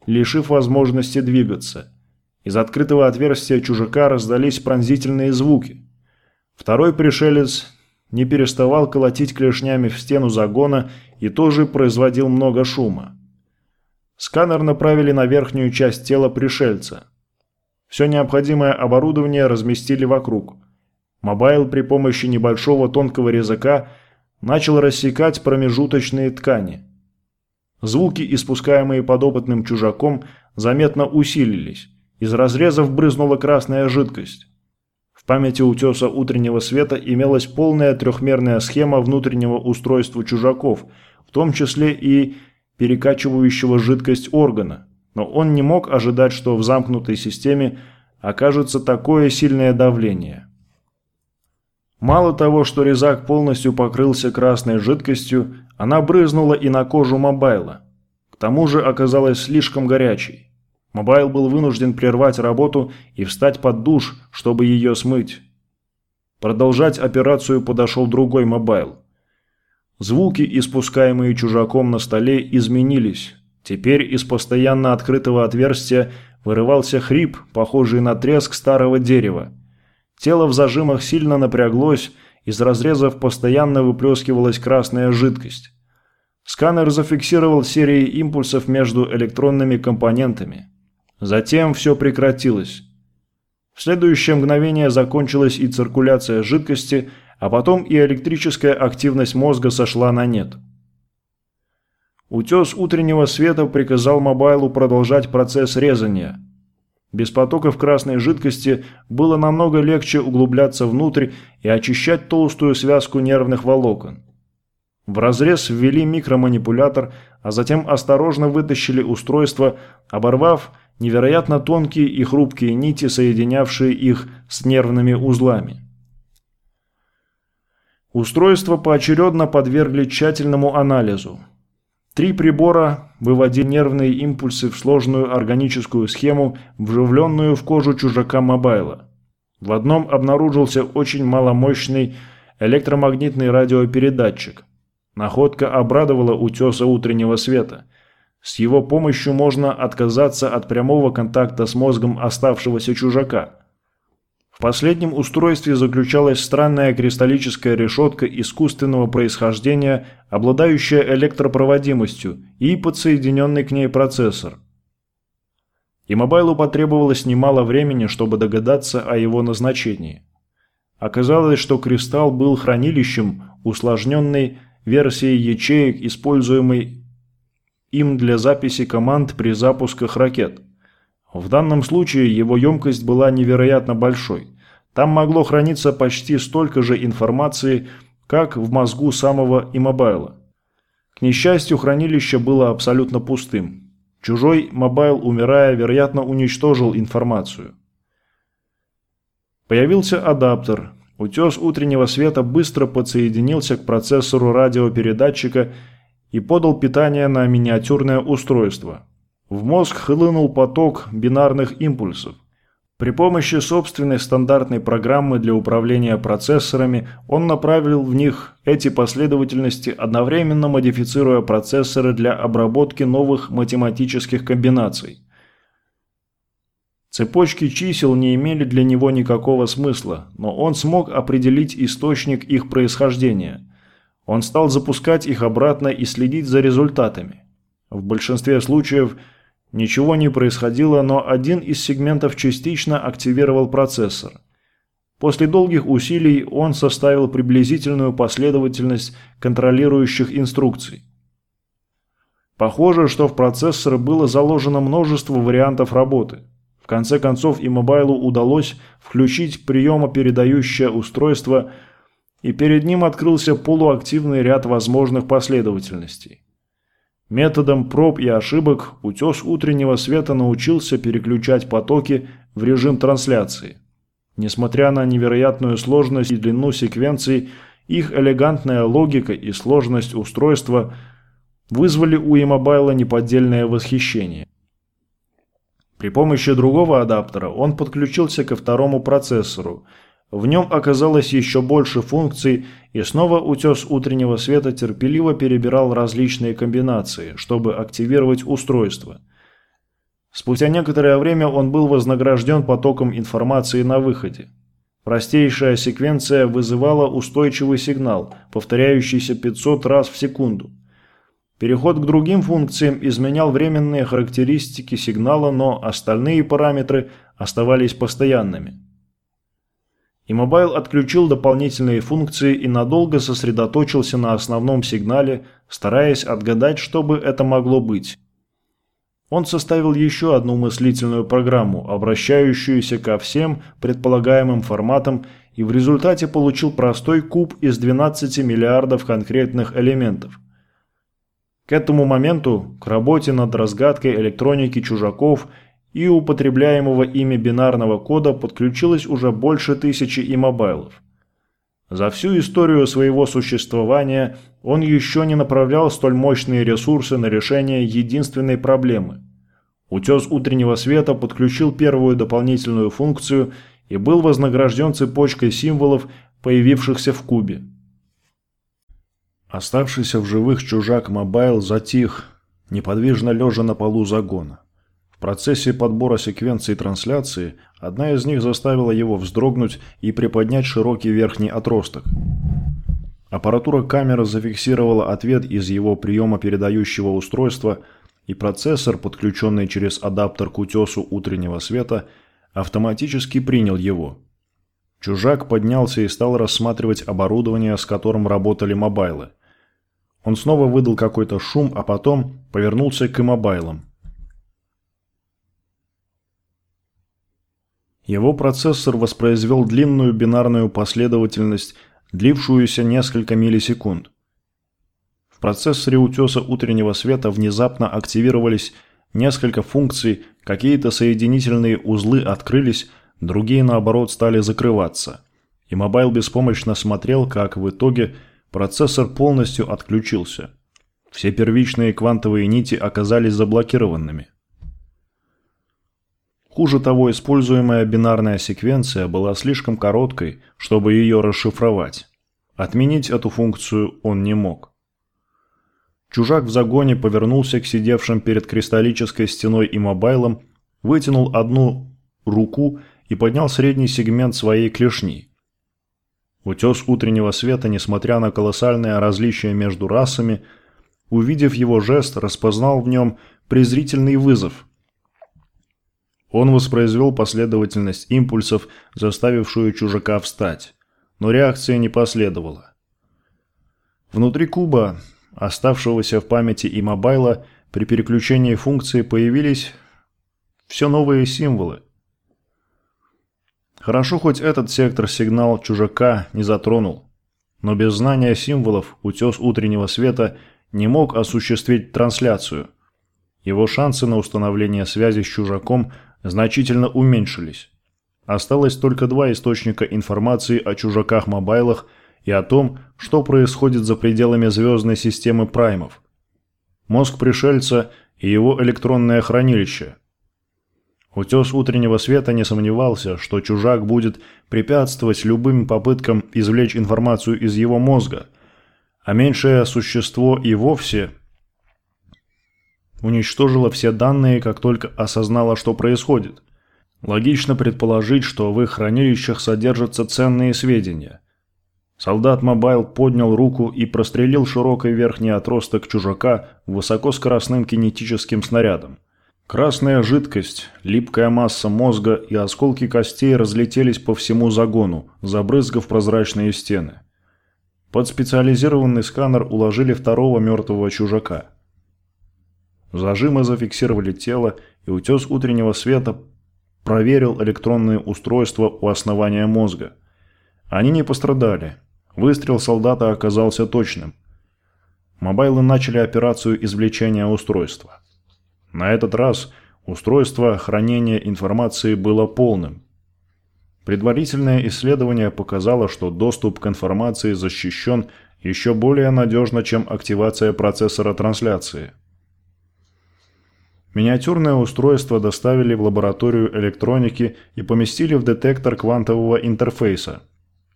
лишив возможности двигаться – из открытого отверстия чужака раздались пронзительные звуки. Второй пришелец не переставал колотить клешнями в стену загона и тоже производил много шума. Сканер направили на верхнюю часть тела пришельца. Все необходимое оборудование разместили вокруг. Мобайл при помощи небольшого тонкого резака начал рассекать промежуточные ткани. Звуки, испускаемые подопытным чужаком, заметно усилились. Из разрезов брызнула красная жидкость. В памяти утеса утреннего света имелась полная трехмерная схема внутреннего устройства чужаков, в том числе и перекачивающего жидкость органа. Но он не мог ожидать, что в замкнутой системе окажется такое сильное давление. Мало того, что резак полностью покрылся красной жидкостью, она брызнула и на кожу мобайла. К тому же оказалась слишком горячей. Мобайл был вынужден прервать работу и встать под душ, чтобы ее смыть. Продолжать операцию подошел другой мобайл. Звуки, испускаемые чужаком на столе, изменились. Теперь из постоянно открытого отверстия вырывался хрип, похожий на треск старого дерева. Тело в зажимах сильно напряглось, из разрезов постоянно выплескивалась красная жидкость. Сканер зафиксировал серии импульсов между электронными компонентами. Затем все прекратилось. В следующее мгновение закончилась и циркуляция жидкости, а потом и электрическая активность мозга сошла на нет. Утес утреннего света приказал мобайлу продолжать процесс резания. Без потоков красной жидкости было намного легче углубляться внутрь и очищать толстую связку нервных волокон. В разрез ввели микроманипулятор, а затем осторожно вытащили устройство, оборвав невероятно тонкие и хрупкие нити, соединявшие их с нервными узлами. Устройство поочередно подвергли тщательному анализу. Три прибора выводили нервные импульсы в сложную органическую схему, вживленную в кожу чужака мобайла. В одном обнаружился очень маломощный электромагнитный радиопередатчик. Находка обрадовала утеса утреннего света – с его помощью можно отказаться от прямого контакта с мозгом оставшегося чужака. В последнем устройстве заключалась странная кристаллическая решетка искусственного происхождения, обладающая электропроводимостью и подсоединенный к ней процессор. И мобайлу потребовалось немало времени, чтобы догадаться о его назначении. Оказалось, что кристалл был хранилищем усложненной версии ячеек, используемой им для записи команд при запусках ракет. В данном случае его емкость была невероятно большой. Там могло храниться почти столько же информации, как в мозгу самого иммобайла. К несчастью, хранилище было абсолютно пустым. Чужой мобайл, умирая, вероятно, уничтожил информацию. Появился адаптер. Утес утреннего света быстро подсоединился к процессору радиопередатчика и подал питание на миниатюрное устройство. В мозг хлынул поток бинарных импульсов. При помощи собственной стандартной программы для управления процессорами он направил в них эти последовательности, одновременно модифицируя процессоры для обработки новых математических комбинаций. Цепочки чисел не имели для него никакого смысла, но он смог определить источник их происхождения – он стал запускать их обратно и следить за результатами. В большинстве случаев ничего не происходило, но один из сегментов частично активировал процессор. После долгих усилий он составил приблизительную последовательность контролирующих инструкций. Похоже, что в процессор было заложено множество вариантов работы. В конце концов, и мобайлу удалось включить приемопередающее устройство – и перед ним открылся полуактивный ряд возможных последовательностей. Методом проб и ошибок утес утреннего света научился переключать потоки в режим трансляции. Несмотря на невероятную сложность и длину секвенций, их элегантная логика и сложность устройства вызвали у Имобайла неподдельное восхищение. При помощи другого адаптера он подключился ко второму процессору – в нем оказалось еще больше функций, и снова утес утреннего света терпеливо перебирал различные комбинации, чтобы активировать устройство. Спустя некоторое время он был вознагражден потоком информации на выходе. Простейшая секвенция вызывала устойчивый сигнал, повторяющийся 500 раз в секунду. Переход к другим функциям изменял временные характеристики сигнала, но остальные параметры оставались постоянными. И мобайл отключил дополнительные функции и надолго сосредоточился на основном сигнале, стараясь отгадать, что бы это могло быть. Он составил еще одну мыслительную программу, обращающуюся ко всем предполагаемым форматам, и в результате получил простой куб из 12 миллиардов конкретных элементов. К этому моменту к работе над разгадкой электроники чужаков и употребляемого ими бинарного кода подключилось уже больше тысячи имобайлов. За всю историю своего существования он еще не направлял столь мощные ресурсы на решение единственной проблемы. Утес утреннего света подключил первую дополнительную функцию и был вознагражден цепочкой символов, появившихся в кубе. Оставшийся в живых чужак Мобайл затих, неподвижно лежа на полу загона. В процессе подбора секвенций трансляции одна из них заставила его вздрогнуть и приподнять широкий верхний отросток. Аппаратура камеры зафиксировала ответ из его приемопередающего устройства, и процессор, подключенный через адаптер к утесу утреннего света, автоматически принял его. Чужак поднялся и стал рассматривать оборудование, с которым работали мобайлы. Он снова выдал какой-то шум, а потом повернулся к иммобайлам. Его процессор воспроизвел длинную бинарную последовательность, длившуюся несколько миллисекунд. В процессоре утеса утреннего света внезапно активировались несколько функций, какие-то соединительные узлы открылись, другие, наоборот, стали закрываться. И мобайл беспомощно смотрел, как в итоге – Процессор полностью отключился. Все первичные квантовые нити оказались заблокированными. Хуже того, используемая бинарная секвенция была слишком короткой, чтобы ее расшифровать. Отменить эту функцию он не мог. Чужак в загоне повернулся к сидевшим перед кристаллической стеной и мобайлом, вытянул одну руку и поднял средний сегмент своей клешни. Утес утреннего света, несмотря на колоссальное различие между расами, увидев его жест, распознал в нем презрительный вызов. Он воспроизвел последовательность импульсов, заставившую чужака встать, но реакции не последовало. Внутри куба, оставшегося в памяти и мобайла, при переключении функции появились все новые символы – Хорошо, хоть этот сектор сигнал чужака не затронул. Но без знания символов утес утреннего света не мог осуществить трансляцию. Его шансы на установление связи с чужаком значительно уменьшились. Осталось только два источника информации о чужаках-мобайлах и о том, что происходит за пределами звездной системы праймов. Мозг пришельца и его электронное хранилище – Утес утреннего света не сомневался, что чужак будет препятствовать любым попыткам извлечь информацию из его мозга, а меньшее существо и вовсе уничтожило все данные, как только осознало, что происходит. Логично предположить, что в их хранилищах содержатся ценные сведения. Солдат Мобайл поднял руку и прострелил широкий верхний отросток чужака высокоскоростным кинетическим снарядом. Красная жидкость, липкая масса мозга и осколки костей разлетелись по всему загону, забрызгав прозрачные стены. Под специализированный сканер уложили второго мертвого чужака. Зажимы зафиксировали тело, и утес утреннего света проверил электронные устройства у основания мозга. Они не пострадали. Выстрел солдата оказался точным. Мобайлы начали операцию извлечения устройства. На этот раз устройство хранения информации было полным. Предварительное исследование показало, что доступ к информации защищен еще более надежно, чем активация процессора трансляции. Миниатюрное устройство доставили в лабораторию электроники и поместили в детектор квантового интерфейса.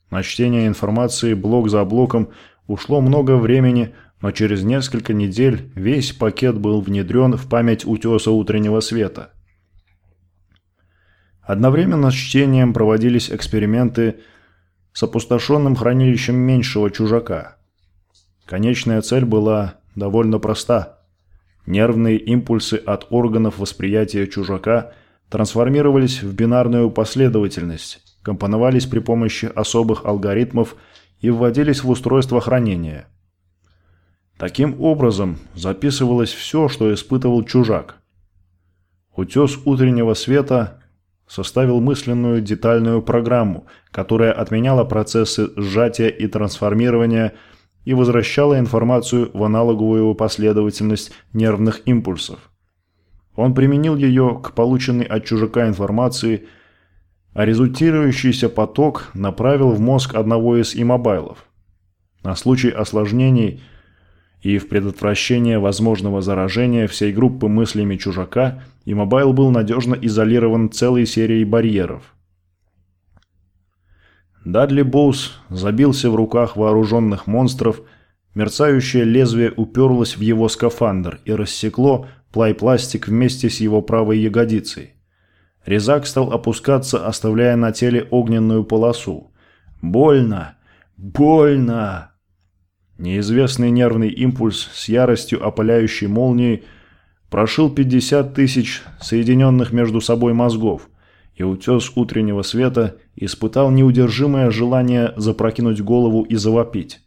На чтение информации блок за блоком ушло много времени, но через несколько недель весь пакет был внедрен в память утеса утреннего света. Одновременно с чтением проводились эксперименты с опустошенным хранилищем меньшего чужака. Конечная цель была довольно проста. Нервные импульсы от органов восприятия чужака трансформировались в бинарную последовательность, компоновались при помощи особых алгоритмов и вводились в устройство хранения – Таким образом, записывалось все, что испытывал чужак. Утес утреннего света составил мысленную детальную программу, которая отменяла процессы сжатия и трансформирования и возвращала информацию в аналоговую последовательность нервных импульсов. Он применил ее к полученной от чужака информации, а результирующийся поток направил в мозг одного из имобайлов. На случай осложнений – и в предотвращение возможного заражения всей группы мыслями чужака Имобайл был надежно изолирован целой серией барьеров. Дадли Боус забился в руках вооруженных монстров, мерцающее лезвие уперлось в его скафандр и рассекло плай-пластик вместе с его правой ягодицей. Резак стал опускаться, оставляя на теле огненную полосу. «Больно! Больно!» Неизвестный нервный импульс с яростью опаляющей молнией прошил 50 тысяч соединенных между собой мозгов, и утес утреннего света испытал неудержимое желание запрокинуть голову и завопить.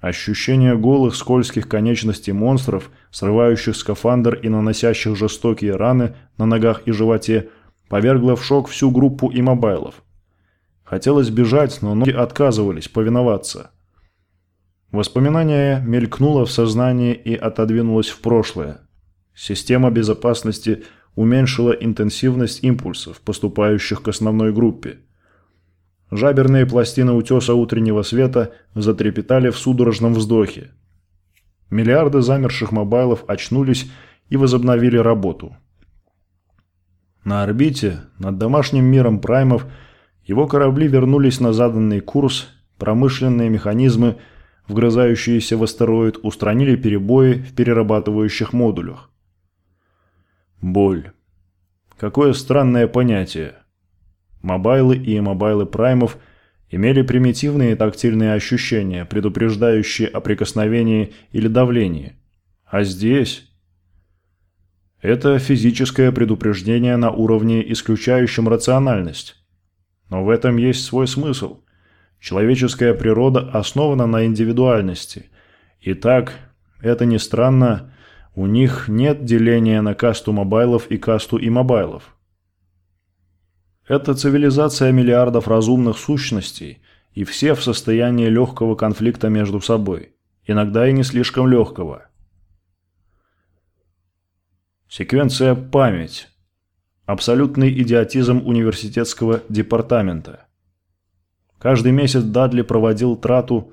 Ощущение голых скользких конечностей монстров, срывающих скафандр и наносящих жестокие раны на ногах и животе, повергло в шок всю группу иммобайлов. Хотелось бежать, но ноги отказывались повиноваться. Воспоминание мелькнуло в сознании и отодвинулось в прошлое. Система безопасности уменьшила интенсивность импульсов, поступающих к основной группе. Жаберные пластины утеса утреннего света затрепетали в судорожном вздохе. Миллиарды замерших мобайлов очнулись и возобновили работу. На орбите, над домашним миром праймов, его корабли вернулись на заданный курс, промышленные механизмы – вгрызающиеся в астероид, устранили перебои в перерабатывающих модулях. Боль. Какое странное понятие. Мобайлы и мобайлы праймов имели примитивные тактильные ощущения, предупреждающие о прикосновении или давлении. А здесь... Это физическое предупреждение на уровне, исключающем рациональность. Но в этом есть свой смысл. Человеческая природа основана на индивидуальности. И так, это не странно, у них нет деления на касту мобайлов и касту иммобайлов. Это цивилизация миллиардов разумных сущностей, и все в состоянии легкого конфликта между собой, иногда и не слишком легкого. Секвенция «Память». Абсолютный идиотизм университетского департамента. Каждый месяц Дадли проводил трату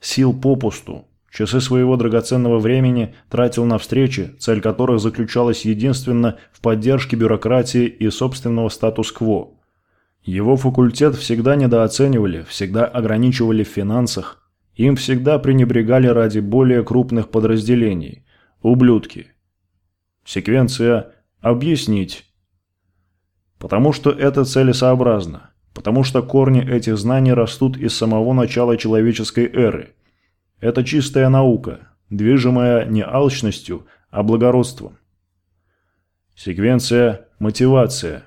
сил попусту. Часы своего драгоценного времени тратил на встречи, цель которых заключалась единственно в поддержке бюрократии и собственного статус-кво. Его факультет всегда недооценивали, всегда ограничивали в финансах, им всегда пренебрегали ради более крупных подразделений. Ублюдки. Секвенция «Объяснить». Потому что это целесообразно потому что корни этих знаний растут из самого начала человеческой эры. Это чистая наука, движимая не алчностью, а благородством. Секвенция «Мотивация».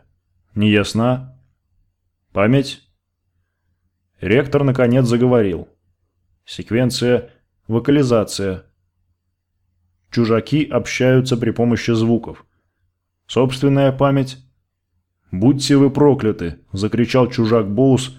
Не ясна? Память? Ректор наконец заговорил. Секвенция «Вокализация». Чужаки общаются при помощи звуков. Собственная память «Будьте вы прокляты!» – закричал чужак Боус.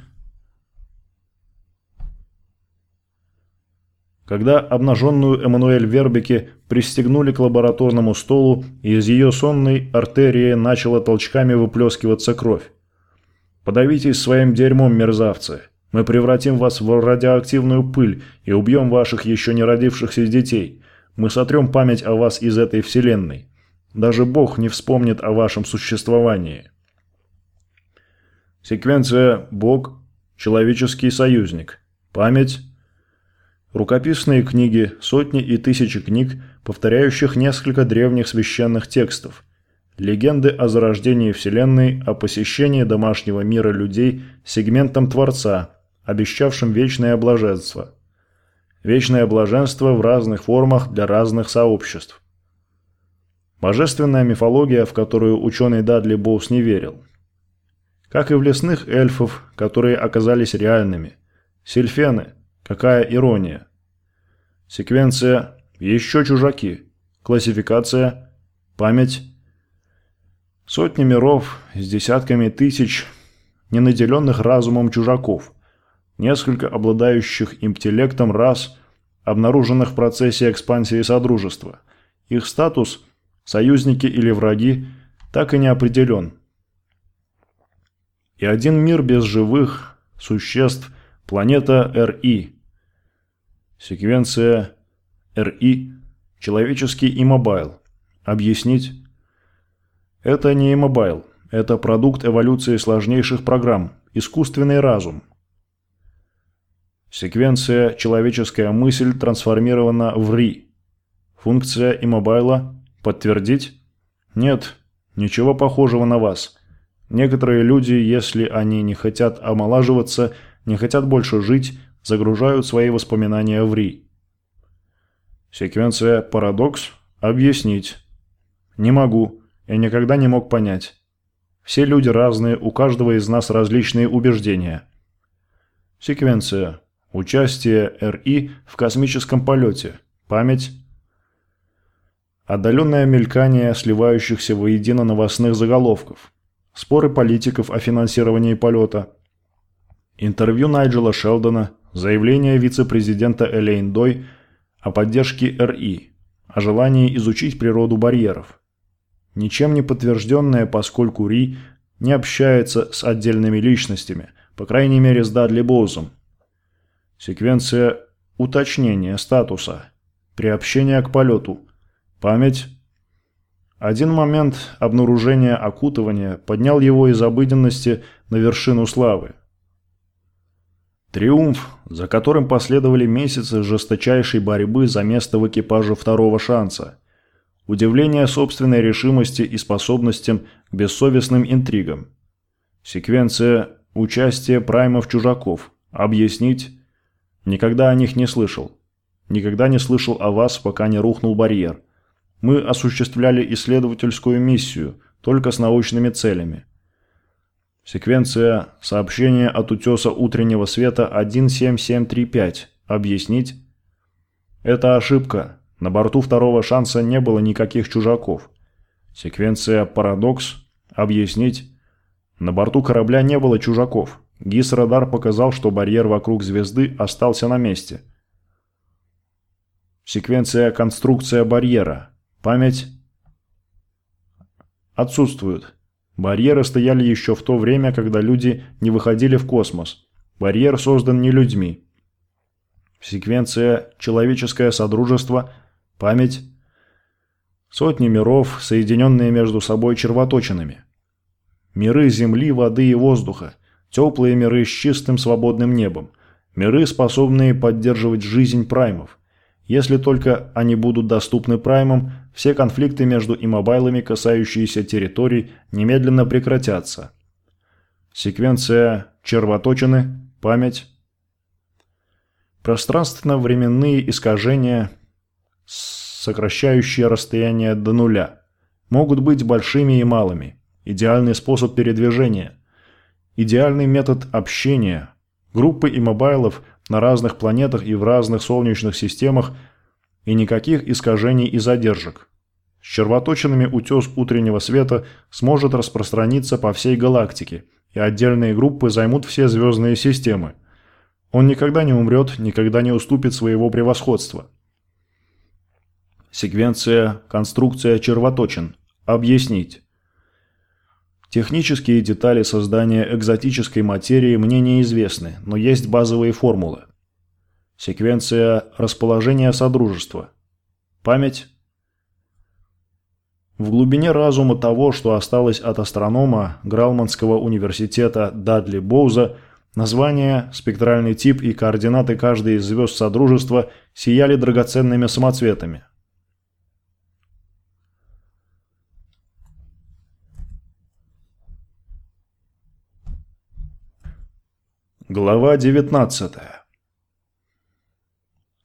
Когда обнаженную Эммануэль Вербеке пристегнули к лабораторному столу, из ее сонной артерии начала толчками выплескиваться кровь. «Подавитесь своим дерьмом, мерзавцы! Мы превратим вас в радиоактивную пыль и убьем ваших еще не родившихся детей. Мы сотрем память о вас из этой вселенной. Даже Бог не вспомнит о вашем существовании». Секвенция «Бог», «Человеческий союзник», «Память», рукописные книги, сотни и тысячи книг, повторяющих несколько древних священных текстов, легенды о зарождении Вселенной, о посещении домашнего мира людей сегментом Творца, обещавшим вечное блаженство. Вечное блаженство в разных формах для разных сообществ. Божественная мифология, в которую ученый Дадли Боус не верил – как и в лесных эльфов, которые оказались реальными. Сильфены. Какая ирония. Секвенция «Еще чужаки». Классификация «Память». Сотни миров с десятками тысяч ненаделенных разумом чужаков. Несколько обладающих интеллектом рас, обнаруженных в процессе экспансии Содружества. Их статус – союзники или враги – так и не определен – и один мир без живых существ – планета РИ. Секвенция РИ, человеческий иммобайл. Объяснить? Это не иммобайл, это продукт эволюции сложнейших программ, искусственный разум. Секвенция «Человеческая мысль» трансформирована в РИ. Функция иммобайла «Подтвердить?» Нет, ничего похожего на вас. Некоторые люди, если они не хотят омолаживаться, не хотят больше жить, загружают свои воспоминания в РИ. Секвенция «Парадокс» объяснить. Не могу. Я никогда не мог понять. Все люди разные, у каждого из нас различные убеждения. Секвенция Участие РИ в космическом полете. Память. Отдаленное мелькание сливающихся воедино новостных заголовков. Споры политиков о финансировании полета. Интервью Найджела Шелдона. Заявление вице-президента Элейн Дой о поддержке РИ. О желании изучить природу барьеров. Ничем не подтвержденное, поскольку РИ не общается с отдельными личностями, по крайней мере с Дадли Боузом, Секвенция уточнения статуса. Приобщение к полету. Память. Один момент обнаружения окутывания поднял его из обыденности на вершину славы. Триумф, за которым последовали месяцы жесточайшей борьбы за место в экипаже второго шанса. Удивление собственной решимости и способностям к бессовестным интригам. Секвенция участия праймов-чужаков. Объяснить Никогда о них не слышал. Никогда не слышал о вас, пока не рухнул барьер. Мы осуществляли исследовательскую миссию, только с научными целями. Секвенция сообщения от утеса утреннего света 17735. Объяснить? Это ошибка. На борту второго шанса не было никаких чужаков. Секвенция «Парадокс». Объяснить? На борту корабля не было чужаков. ГИС-радар показал, что барьер вокруг звезды остался на месте. Секвенция конструкция барьера. Память отсутствует. Барьеры стояли еще в то время, когда люди не выходили в космос. Барьер создан не людьми. Секвенция «Человеческое содружество», «Память», сотни миров, соединенные между собой червоточинами. Миры земли, воды и воздуха – Теплые миры с чистым свободным небом. Миры, способные поддерживать жизнь праймов. Если только они будут доступны праймам, все конфликты между иммобайлами, касающиеся территорий, немедленно прекратятся. Секвенция червоточины, память. Пространственно-временные искажения, сокращающие расстояние до нуля, могут быть большими и малыми. Идеальный способ передвижения – Идеальный метод общения. Группы и мобайлов на разных планетах и в разных солнечных системах и никаких искажений и задержек. С червоточинами утес утреннего света сможет распространиться по всей галактике, и отдельные группы займут все звездные системы. Он никогда не умрет, никогда не уступит своего превосходства. Секвенция, конструкция червоточин. Объяснить. Технические детали создания экзотической материи мне неизвестны, но есть базовые формулы. Секвенция расположения Содружества. Память. В глубине разума того, что осталось от астронома Гралманского университета Дадли Боуза, название, спектральный тип и координаты каждой из звезд Содружества сияли драгоценными самоцветами – Глава 19.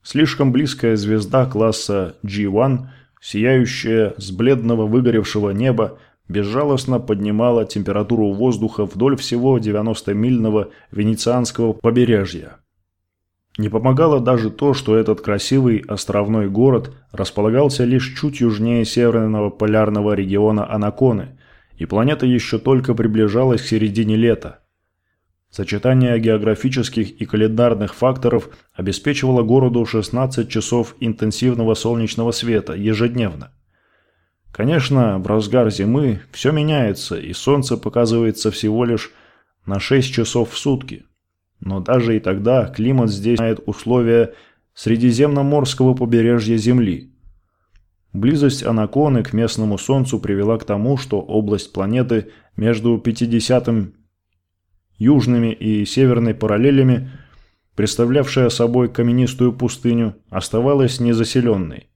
Слишком близкая звезда класса G1, сияющая с бледного выгоревшего неба, безжалостно поднимала температуру воздуха вдоль всего 90-мильного венецианского побережья. Не помогало даже то, что этот красивый островной город располагался лишь чуть южнее северного полярного региона Анаконы, и планета еще только приближалась к середине лета. Сочетание географических и календарных факторов обеспечивало городу 16 часов интенсивного солнечного света ежедневно. Конечно, в разгар зимы все меняется, и солнце показывается всего лишь на 6 часов в сутки. Но даже и тогда климат здесь знает условия средиземноморского побережья Земли. Близость Анаконы к местному Солнцу привела к тому, что область планеты между 50-м южными и северной параллелями, представлявшая собой каменистую пустыню, оставалась незаселенной.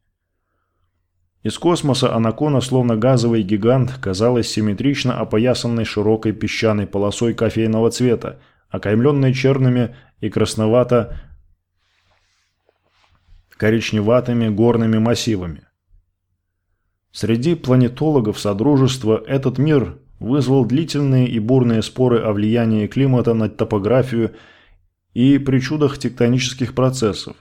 Из космоса Анакона, словно газовый гигант, казалась симметрично опоясанной широкой песчаной полосой кофейного цвета, окаймленной черными и красновато коричневатыми горными массивами. Среди планетологов Содружества этот мир вызвал длительные и бурные споры о влиянии климата на топографию и причудах тектонических процессов.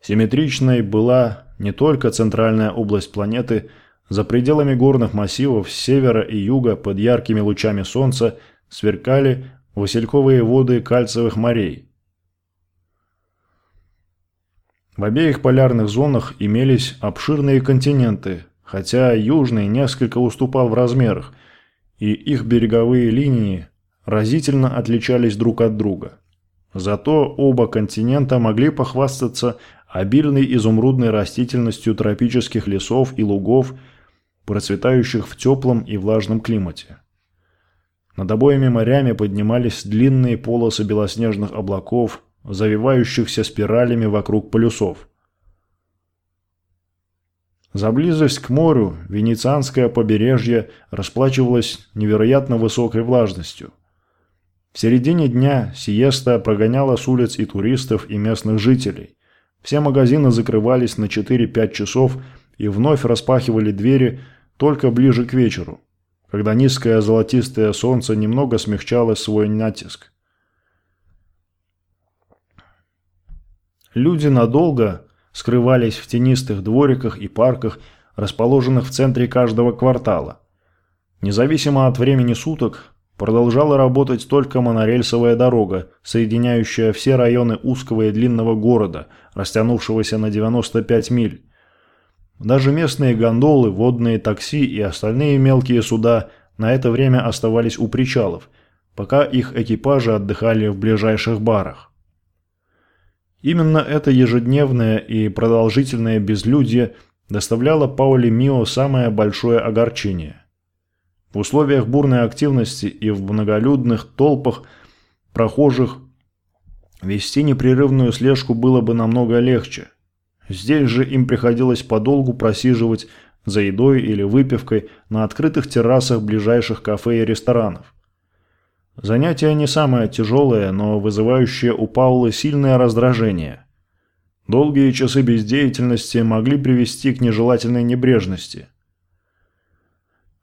Симметричной была не только центральная область планеты, за пределами горных массивов с севера и юга под яркими лучами солнца сверкали васильковые воды кальциевых морей. В обеих полярных зонах имелись обширные континенты, хотя южный несколько уступал в размерах, и их береговые линии разительно отличались друг от друга. Зато оба континента могли похвастаться обильной изумрудной растительностью тропических лесов и лугов, процветающих в теплом и влажном климате. Над обоими морями поднимались длинные полосы белоснежных облаков, завивающихся спиралями вокруг полюсов. За близость к морю венецианское побережье расплачивалось невероятно высокой влажностью. В середине дня сиеста прогоняла с улиц и туристов, и местных жителей. Все магазины закрывались на 4-5 часов и вновь распахивали двери только ближе к вечеру, когда низкое золотистое солнце немного смягчало свой натиск. Люди надолго скрывались в тенистых двориках и парках, расположенных в центре каждого квартала. Независимо от времени суток, продолжала работать только монорельсовая дорога, соединяющая все районы узкого и длинного города, растянувшегося на 95 миль. Даже местные гондолы, водные такси и остальные мелкие суда на это время оставались у причалов, пока их экипажи отдыхали в ближайших барах. Именно это ежедневное и продолжительное безлюдье доставляло Пауле Мио самое большое огорчение. В условиях бурной активности и в многолюдных толпах прохожих вести непрерывную слежку было бы намного легче. Здесь же им приходилось подолгу просиживать за едой или выпивкой на открытых террасах ближайших кафе и ресторанов. Занятие не самое тяжелое, но вызывающее у Паулы сильное раздражение. Долгие часы бездеятельности могли привести к нежелательной небрежности.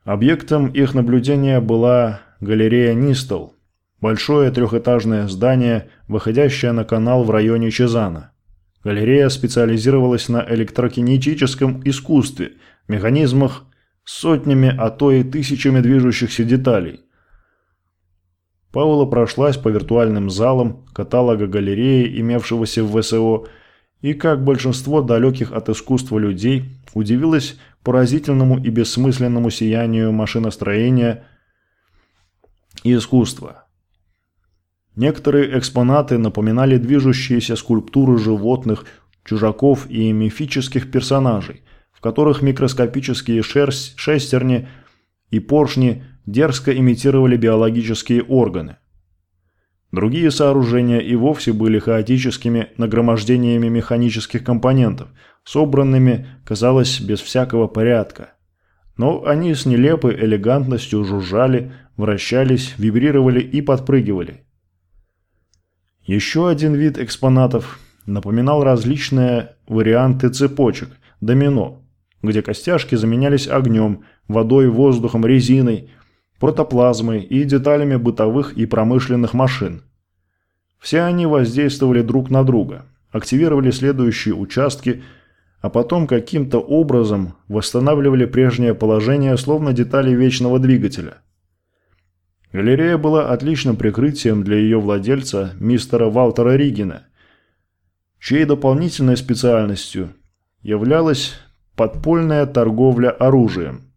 Объектом их наблюдения была галерея Нистол, большое трехэтажное здание, выходящее на канал в районе Чезана. Галерея специализировалась на электрокинетическом искусстве, механизмах с сотнями, а то и тысячами движущихся деталей. Паула прошлась по виртуальным залам каталога галереи, имевшегося в ВСО, и, как большинство далеких от искусства людей, удивилась поразительному и бессмысленному сиянию машиностроения и искусства. Некоторые экспонаты напоминали движущиеся скульптуры животных, чужаков и мифических персонажей, в которых микроскопические шерсть, шестерни и поршни дерзко имитировали биологические органы. Другие сооружения и вовсе были хаотическими нагромождениями механических компонентов, собранными, казалось, без всякого порядка. Но они с нелепой элегантностью жужжали, вращались, вибрировали и подпрыгивали. Еще один вид экспонатов напоминал различные варианты цепочек, домино, где костяшки заменялись огнем, водой, воздухом, резиной, протоплазмой и деталями бытовых и промышленных машин. Все они воздействовали друг на друга, активировали следующие участки, а потом каким-то образом восстанавливали прежнее положение, словно детали вечного двигателя. Галерея была отличным прикрытием для ее владельца, мистера Валтера Ригина, чьей дополнительной специальностью являлась подпольная торговля оружием.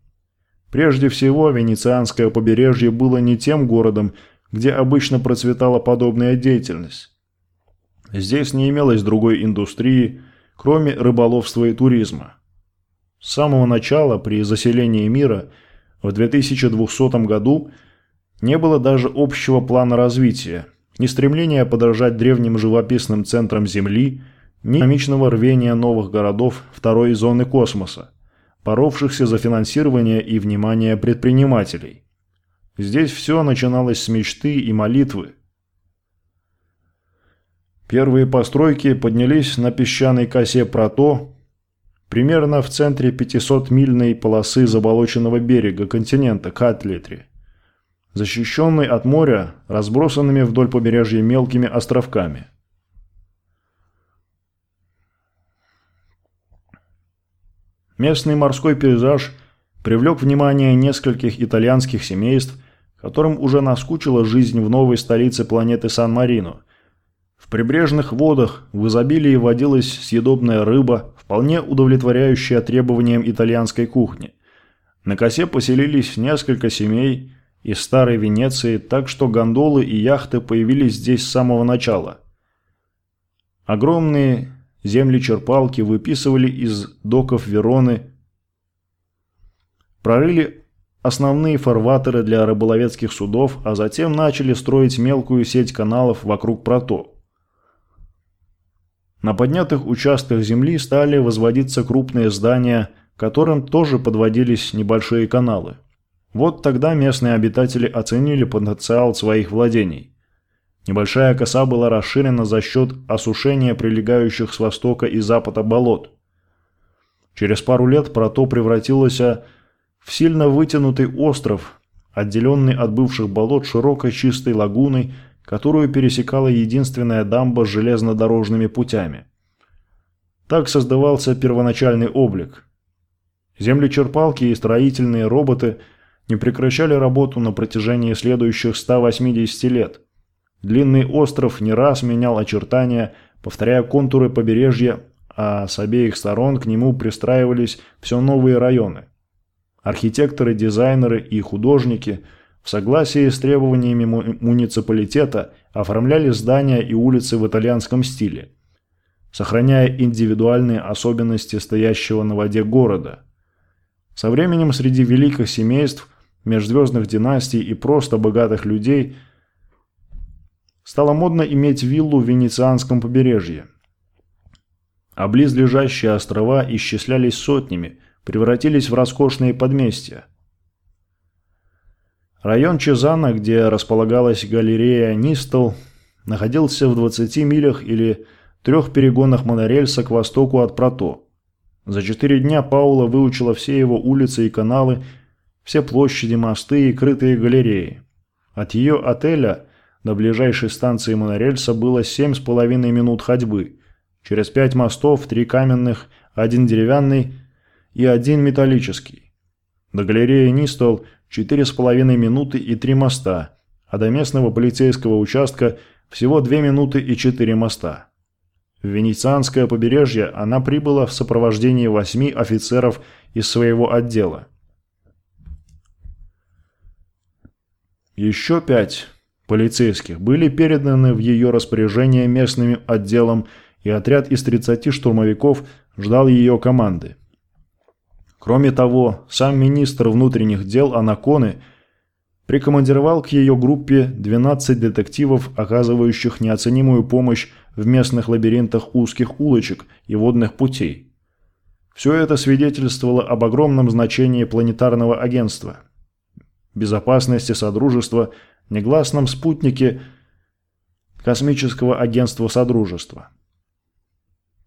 Прежде всего, Венецианское побережье было не тем городом, где обычно процветала подобная деятельность. Здесь не имелось другой индустрии, кроме рыболовства и туризма. С самого начала при заселении мира в 2200 году не было даже общего плана развития, ни стремления подражать древним живописным центрам Земли, ни динамичного рвения новых городов второй зоны космоса, боровшихся за финансирование и внимание предпринимателей. Здесь все начиналось с мечты и молитвы. Первые постройки поднялись на песчаной косе Прото, примерно в центре 500-мильной полосы заболоченного берега континента Катлетри, защищенной от моря разбросанными вдоль побережья мелкими островками. Местный морской пейзаж привлек внимание нескольких итальянских семейств, которым уже наскучила жизнь в новой столице планеты Сан-Марино. В прибрежных водах в изобилии водилась съедобная рыба, вполне удовлетворяющая требованиям итальянской кухни. На косе поселились несколько семей из старой Венеции, так что гондолы и яхты появились здесь с самого начала. Огромные земли-черпалки выписывали из доков Вероны, прорыли основные фарватеры для рыболовецких судов, а затем начали строить мелкую сеть каналов вокруг прото. На поднятых участках земли стали возводиться крупные здания, которым тоже подводились небольшие каналы. Вот тогда местные обитатели оценили потенциал своих владений. Небольшая коса была расширена за счет осушения прилегающих с востока и запада болот. Через пару лет Прото превратилось в сильно вытянутый остров, отделенный от бывших болот широкой чистой лагуной, которую пересекала единственная дамба с железнодорожными путями. Так создавался первоначальный облик. Землечерпалки и строительные роботы не прекращали работу на протяжении следующих 180 лет – Длинный остров не раз менял очертания, повторяя контуры побережья, а с обеих сторон к нему пристраивались все новые районы. Архитекторы, дизайнеры и художники в согласии с требованиями муниципалитета оформляли здания и улицы в итальянском стиле, сохраняя индивидуальные особенности стоящего на воде города. Со временем среди великих семейств, межзвездных династий и просто богатых людей – Стало модно иметь виллу в венецианском побережье. А близлежащие острова исчислялись сотнями, превратились в роскошные подместья. Район Чезана, где располагалась галерея Нистл, находился в 20 милях или трех перегонах монорельса к востоку от Прото. За четыре дня Паула выучила все его улицы и каналы, все площади, мосты и крытые галереи. От ее отеля до ближайшей станции монорельса было 7,5 минут ходьбы. Через пять мостов, три каменных, один деревянный и один металлический. До галереи Нистол 4,5 минуты и три моста, а до местного полицейского участка всего 2 минуты и 4 моста. В Венецианское побережье она прибыла в сопровождении восьми офицеров из своего отдела. Еще пять полицейских были переданы в ее распоряжение местным отделом, и отряд из 30 штурмовиков ждал ее команды. Кроме того, сам министр внутренних дел Анаконы прикомандировал к ее группе 12 детективов, оказывающих неоценимую помощь в местных лабиринтах узких улочек и водных путей. Все это свидетельствовало об огромном значении планетарного агентства, безопасности Содружества – негласном спутнике космического агентства Содружества.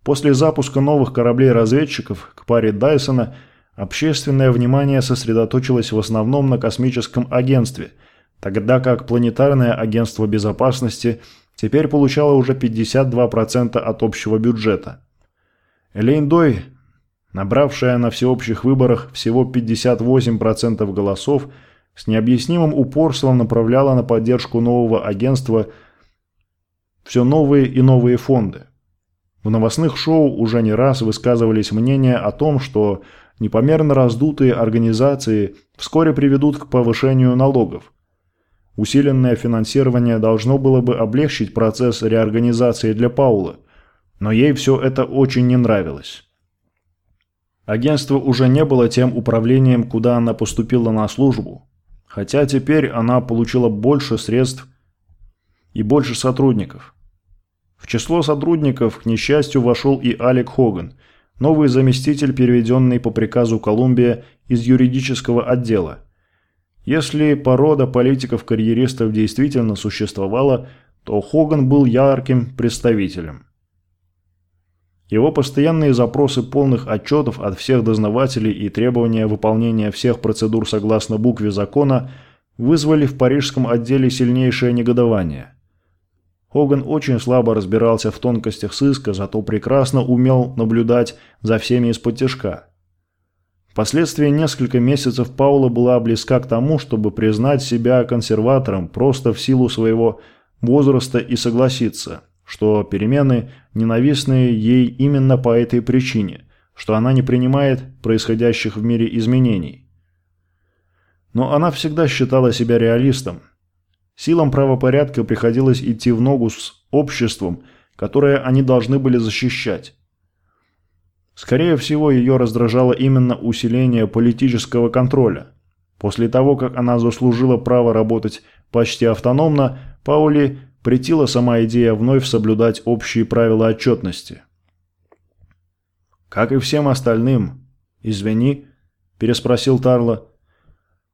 После запуска новых кораблей-разведчиков к паре Дайсона общественное внимание сосредоточилось в основном на космическом агентстве, тогда как планетарное агентство безопасности теперь получало уже 52% от общего бюджета. Элейн Дой, набравшая на всеобщих выборах всего 58% голосов, с необъяснимым упорством направляла на поддержку нового агентства все новые и новые фонды. В новостных шоу уже не раз высказывались мнения о том, что непомерно раздутые организации вскоре приведут к повышению налогов. Усиленное финансирование должно было бы облегчить процесс реорганизации для Паулы, но ей все это очень не нравилось. Агентство уже не было тем управлением, куда она поступила на службу, хотя теперь она получила больше средств и больше сотрудников. В число сотрудников, к несчастью, вошел и Алек Хоган, новый заместитель, переведенный по приказу Колумбия из юридического отдела. Если порода политиков-карьеристов действительно существовала, то Хоган был ярким представителем. Его постоянные запросы полных отчетов от всех дознавателей и требования выполнения всех процедур согласно букве закона вызвали в парижском отделе сильнейшее негодование. Хоган очень слабо разбирался в тонкостях сыска, зато прекрасно умел наблюдать за всеми из-под тяжка. Впоследствии несколько месяцев Паула была близка к тому, чтобы признать себя консерватором просто в силу своего возраста и согласиться – что перемены ненавистны ей именно по этой причине, что она не принимает происходящих в мире изменений. Но она всегда считала себя реалистом. Силам правопорядка приходилось идти в ногу с обществом, которое они должны были защищать. Скорее всего, ее раздражало именно усиление политического контроля. После того, как она заслужила право работать почти автономно, Паули претила сама идея вновь соблюдать общие правила отчетности. «Как и всем остальным. Извини», – переспросил Тарла.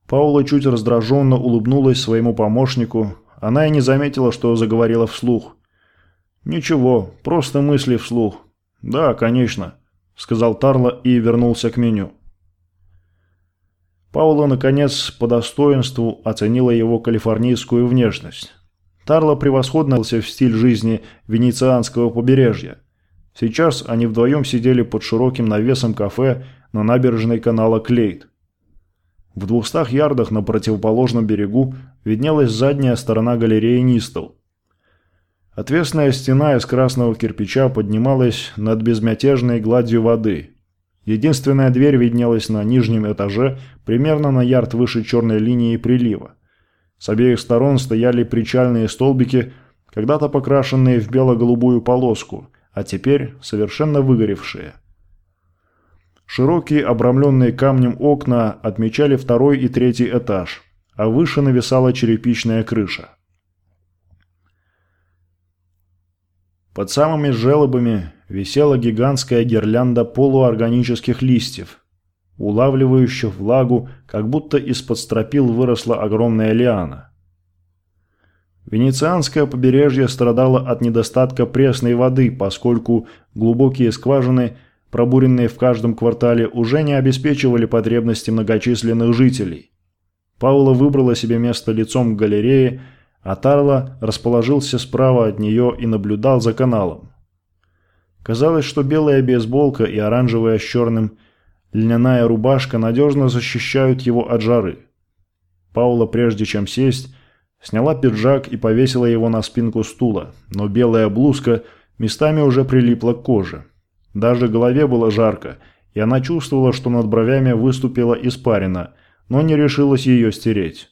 Паула чуть раздраженно улыбнулась своему помощнику. Она и не заметила, что заговорила вслух. «Ничего, просто мысли вслух». «Да, конечно», – сказал Тарла и вернулся к меню. Паула, наконец, по достоинству оценила его калифорнийскую внешность. Тарло превосходнился в стиль жизни венецианского побережья. Сейчас они вдвоем сидели под широким навесом кафе на набережной канала Клейт. В двухстах ярдах на противоположном берегу виднелась задняя сторона галереи Нистл. Отвесная стена из красного кирпича поднималась над безмятежной гладью воды. Единственная дверь виднелась на нижнем этаже, примерно на ярд выше черной линии прилива. С обеих сторон стояли причальные столбики, когда-то покрашенные в бело-голубую полоску, а теперь совершенно выгоревшие. Широкие, обрамленные камнем окна отмечали второй и третий этаж, а выше нависала черепичная крыша. Под самыми желобами висела гигантская гирлянда полуорганических листьев, улавливающих влагу, как будто из-под стропил выросла огромная лиана. Венецианское побережье страдало от недостатка пресной воды, поскольку глубокие скважины, пробуренные в каждом квартале, уже не обеспечивали потребности многочисленных жителей. Паула выбрала себе место лицом к галерее, а Тарла расположился справа от нее и наблюдал за каналом. Казалось, что белая бейсболка и оранжевая с черным – Льняная рубашка надежно защищают его от жары. Паула, прежде чем сесть, сняла пиджак и повесила его на спинку стула, но белая блузка местами уже прилипла к коже. Даже голове было жарко, и она чувствовала, что над бровями выступила испарина, но не решилась ее стереть.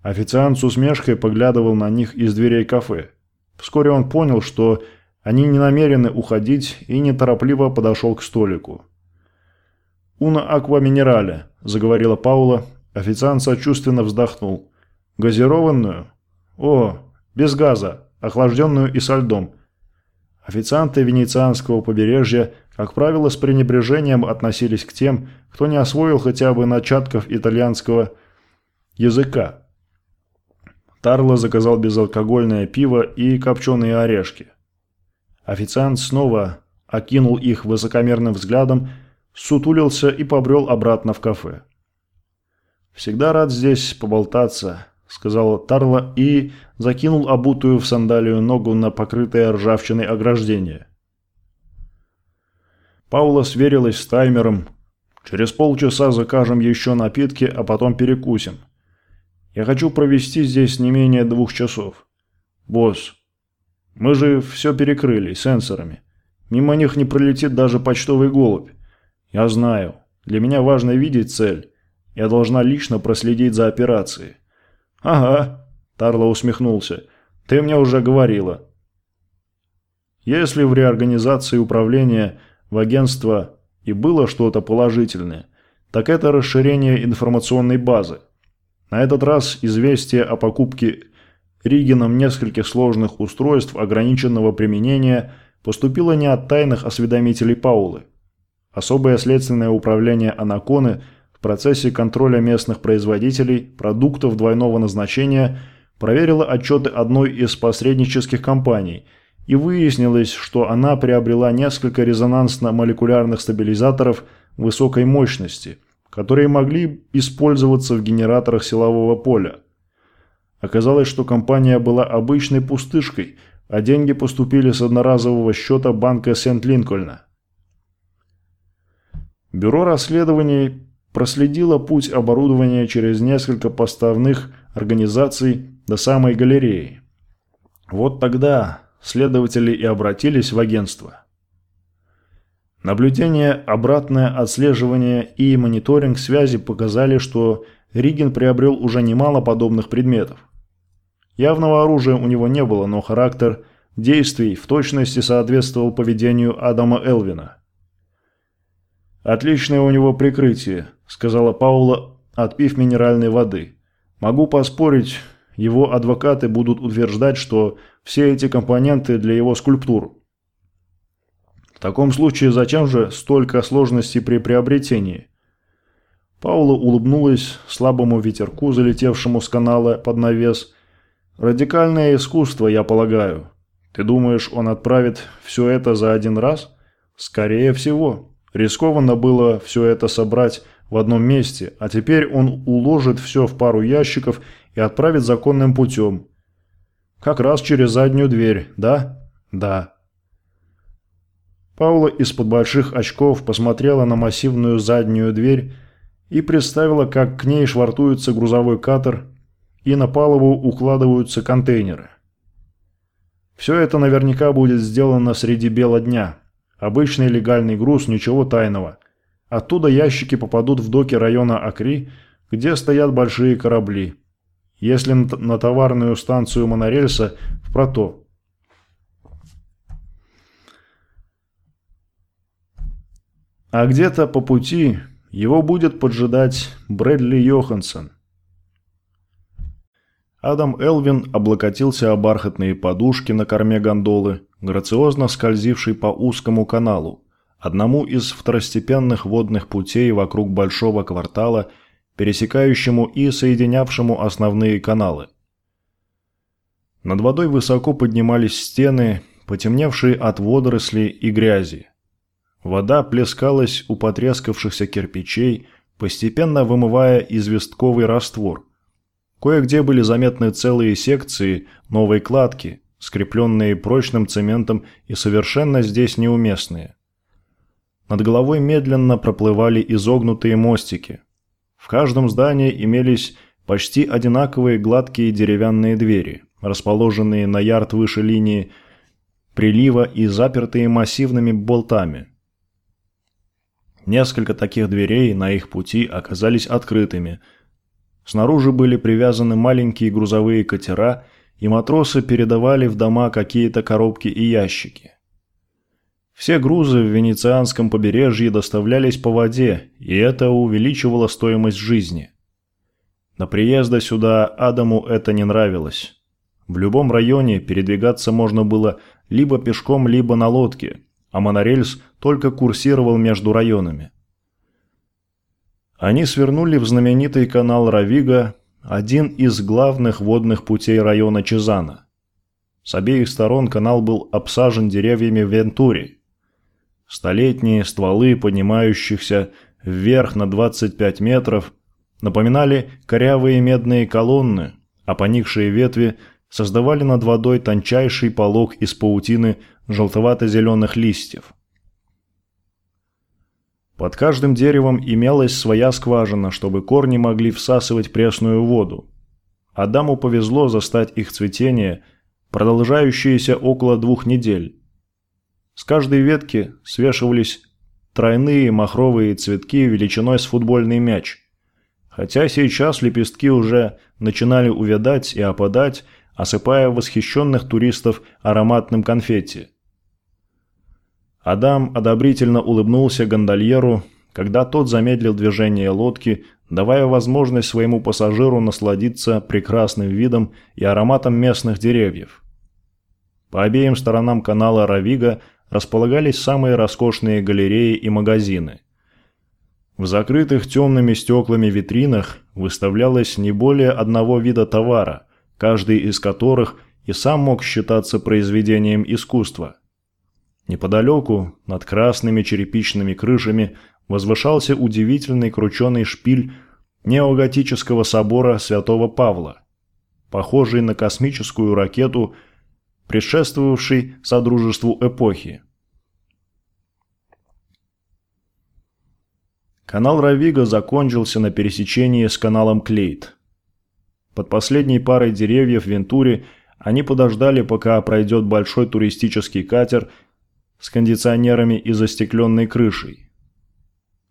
Официант с усмешкой поглядывал на них из дверей кафе. Вскоре он понял, что они не намерены уходить и неторопливо подошел к столику. «Уна аква минерале», – заговорила Паула. Официант сочувственно вздохнул. «Газированную?» «О, без газа, охлажденную и со льдом». Официанты венецианского побережья, как правило, с пренебрежением относились к тем, кто не освоил хотя бы начатков итальянского языка. Тарло заказал безалкогольное пиво и копченые орешки. Официант снова окинул их высокомерным взглядом сутулился и побрел обратно в кафе. «Всегда рад здесь поболтаться», – сказал Тарла и закинул обутую в сандалию ногу на покрытое ржавчиной ограждение. Паула сверилась с таймером. «Через полчаса закажем еще напитки, а потом перекусим. Я хочу провести здесь не менее двух часов. Босс, мы же все перекрыли сенсорами. Мимо них не пролетит даже почтовый голубь. «Я знаю. Для меня важно видеть цель. Я должна лично проследить за операцией. «Ага», – Тарло усмехнулся. «Ты мне уже говорила». Если в реорганизации управления в агентство и было что-то положительное, так это расширение информационной базы. На этот раз известие о покупке Ригином нескольких сложных устройств ограниченного применения поступило не от тайных осведомителей Паулы. Особое следственное управление Анаконы в процессе контроля местных производителей продуктов двойного назначения проверило отчеты одной из посреднических компаний и выяснилось, что она приобрела несколько резонансно-молекулярных стабилизаторов высокой мощности, которые могли использоваться в генераторах силового поля. Оказалось, что компания была обычной пустышкой, а деньги поступили с одноразового счета банка Сент-Линкольна. Бюро расследований проследило путь оборудования через несколько поставных организаций до самой галереи. Вот тогда следователи и обратились в агентство. Наблюдение, обратное отслеживание и мониторинг связи показали, что Риген приобрел уже немало подобных предметов. Явного оружия у него не было, но характер действий в точности соответствовал поведению Адама Элвина. «Отличное у него прикрытие», – сказала Паула, отпив минеральной воды. «Могу поспорить, его адвокаты будут утверждать, что все эти компоненты для его скульптур». «В таком случае зачем же столько сложностей при приобретении?» Паула улыбнулась слабому ветерку, залетевшему с канала под навес – Радикальное искусство, я полагаю. Ты думаешь, он отправит все это за один раз? Скорее всего. Рискованно было все это собрать в одном месте, а теперь он уложит все в пару ящиков и отправит законным путем. Как раз через заднюю дверь, да? Да. Паула из-под больших очков посмотрела на массивную заднюю дверь и представила, как к ней швартуется грузовой катер и на палубу укладываются контейнеры. Все это наверняка будет сделано среди бела дня. Обычный легальный груз, ничего тайного. Оттуда ящики попадут в доки района Акри, где стоят большие корабли. Если на товарную станцию монорельса в Прото. А где-то по пути его будет поджидать Брэдли Йоханссон – Адам Элвин облокотился о бархатные подушки на корме гондолы, грациозно скользившей по узкому каналу, одному из второстепенных водных путей вокруг большого квартала, пересекающему и соединявшему основные каналы. Над водой высоко поднимались стены, потемневшие от водорослей и грязи. Вода плескалась у потрескавшихся кирпичей, постепенно вымывая известковый раствор – Кое-где были заметны целые секции новой кладки, скрепленные прочным цементом и совершенно здесь неуместные. Над головой медленно проплывали изогнутые мостики. В каждом здании имелись почти одинаковые гладкие деревянные двери, расположенные на ярд выше линии прилива и запертые массивными болтами. Несколько таких дверей на их пути оказались открытыми – Снаружи были привязаны маленькие грузовые катера, и матросы передавали в дома какие-то коробки и ящики. Все грузы в венецианском побережье доставлялись по воде, и это увеличивало стоимость жизни. До приезда сюда Адаму это не нравилось. В любом районе передвигаться можно было либо пешком, либо на лодке, а монорельс только курсировал между районами. Они свернули в знаменитый канал Равига, один из главных водных путей района Чезана. С обеих сторон канал был обсажен деревьями вентури. Столетние стволы, поднимающихся вверх на 25 метров, напоминали корявые медные колонны, а поникшие ветви создавали над водой тончайший полог из паутины желтовато-зеленых листьев. Под каждым деревом имелась своя скважина, чтобы корни могли всасывать пресную воду. Адаму повезло застать их цветение, продолжающееся около двух недель. С каждой ветки свешивались тройные махровые цветки величиной с футбольный мяч. Хотя сейчас лепестки уже начинали увядать и опадать, осыпая восхищенных туристов ароматным конфетти. Адам одобрительно улыбнулся гондольеру, когда тот замедлил движение лодки, давая возможность своему пассажиру насладиться прекрасным видом и ароматом местных деревьев. По обеим сторонам канала Равига располагались самые роскошные галереи и магазины. В закрытых темными стеклами витринах выставлялось не более одного вида товара, каждый из которых и сам мог считаться произведением искусства. Неподалеку, над красными черепичными крышами, возвышался удивительный крученый шпиль неоготического собора святого Павла, похожий на космическую ракету, предшествовавший Содружеству эпохи. Канал Равига закончился на пересечении с каналом Клейт. Под последней парой деревьев в Вентуре они подождали, пока пройдет большой туристический катер с кондиционерами и застекленной крышей.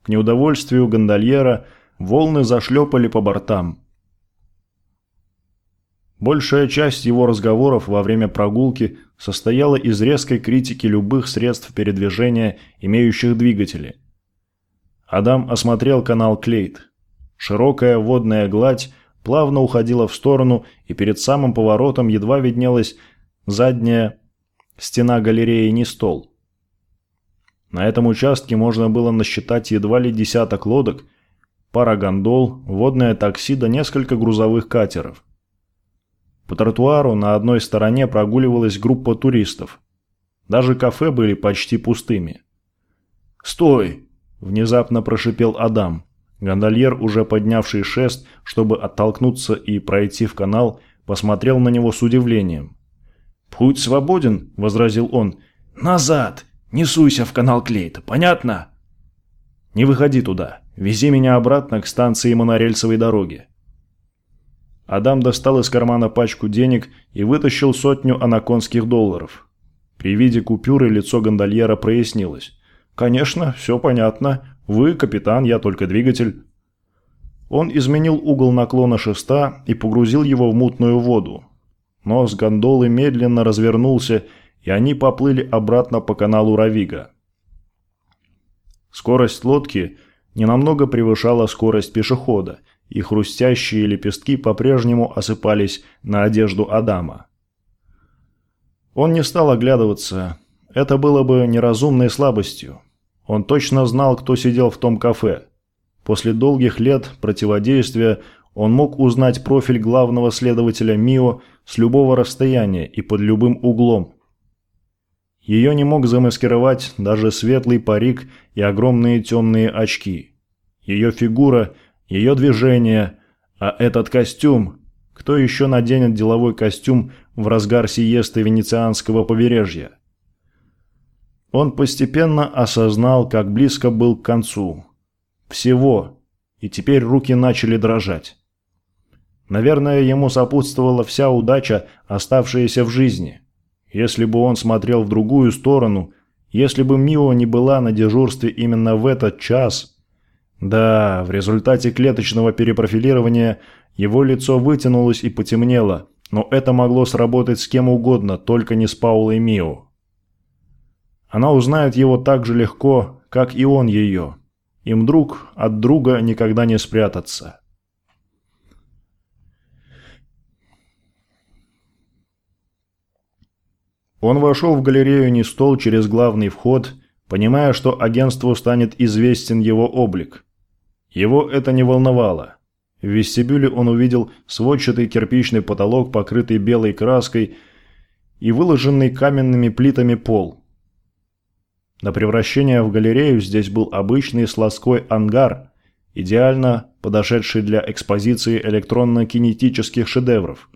К неудовольствию гондольера волны зашлепали по бортам. Большая часть его разговоров во время прогулки состояла из резкой критики любых средств передвижения, имеющих двигатели. Адам осмотрел канал Клейт. Широкая водная гладь плавно уходила в сторону, и перед самым поворотом едва виднелась задняя стена галереи Нестол. На этом участке можно было насчитать едва ли десяток лодок, пара гондол, водное такси да несколько грузовых катеров. По тротуару на одной стороне прогуливалась группа туристов. Даже кафе были почти пустыми. «Стой!» – внезапно прошипел Адам. Гондольер, уже поднявший шест, чтобы оттолкнуться и пройти в канал, посмотрел на него с удивлением. «Путь свободен», – возразил он. «Назад! Не суйся в канал Клейта, понятно? Не выходи туда. Вези меня обратно к станции монорельсовой дороги. Адам достал из кармана пачку денег и вытащил сотню анаконских долларов. При виде купюры лицо гондольера прояснилось. «Конечно, все понятно. Вы капитан, я только двигатель». Он изменил угол наклона шеста и погрузил его в мутную воду. Нос гондолы медленно развернулся и они поплыли обратно по каналу Равига. Скорость лодки ненамного превышала скорость пешехода, и хрустящие лепестки по-прежнему осыпались на одежду Адама. Он не стал оглядываться, это было бы неразумной слабостью. Он точно знал, кто сидел в том кафе. После долгих лет противодействия он мог узнать профиль главного следователя МИО с любого расстояния и под любым углом, ее не мог замаскировать даже светлый парик и огромные темные очки. Ее фигура, ее движение, а этот костюм... Кто еще наденет деловой костюм в разгар сиесты венецианского побережья? Он постепенно осознал, как близко был к концу. Всего. И теперь руки начали дрожать. Наверное, ему сопутствовала вся удача, оставшаяся в жизни. Если бы он смотрел в другую сторону, если бы Мио не была на дежурстве именно в этот час... Да, в результате клеточного перепрофилирования его лицо вытянулось и потемнело, но это могло сработать с кем угодно, только не с Паулой Мио. Она узнает его так же легко, как и он ее. Им друг от друга никогда не спрятаться. Он вошел в галерею Нестол через главный вход, понимая, что агентству станет известен его облик. Его это не волновало. В вестибюле он увидел сводчатый кирпичный потолок, покрытый белой краской, и выложенный каменными плитами пол. На превращение в галерею здесь был обычный слоской ангар, идеально подошедший для экспозиции электронно-кинетических шедевров.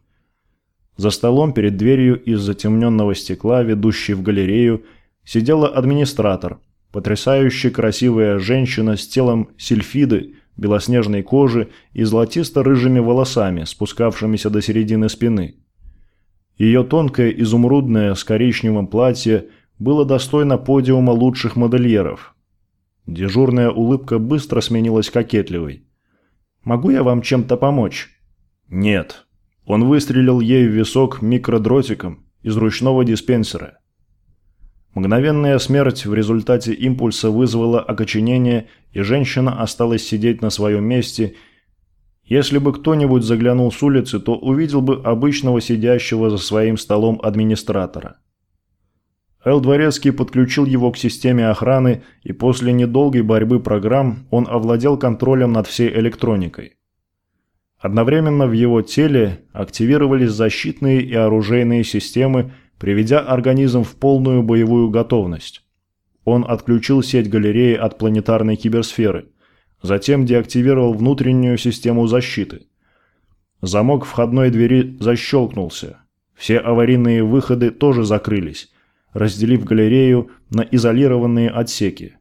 За столом перед дверью из затемненного стекла, ведущей в галерею, сидела администратор, потрясающе красивая женщина с телом сильфиды, белоснежной кожи и золотисто-рыжими волосами, спускавшимися до середины спины. Ее тонкое изумрудное с коричневым платье было достойно подиума лучших модельеров. Дежурная улыбка быстро сменилась кокетливой. Могу я вам чем-то помочь?» «Нет». Он выстрелил ей в висок микродротиком из ручного диспенсера. Мгновенная смерть в результате импульса вызвала окоченение, и женщина осталась сидеть на своем месте. Если бы кто-нибудь заглянул с улицы, то увидел бы обычного сидящего за своим столом администратора. Эл Дворецкий подключил его к системе охраны, и после недолгой борьбы программ он овладел контролем над всей электроникой. Одновременно в его теле активировались защитные и оружейные системы, приведя организм в полную боевую готовность. Он отключил сеть галереи от планетарной киберсферы, затем деактивировал внутреннюю систему защиты. Замок входной двери защелкнулся. Все аварийные выходы тоже закрылись, разделив галерею на изолированные отсеки.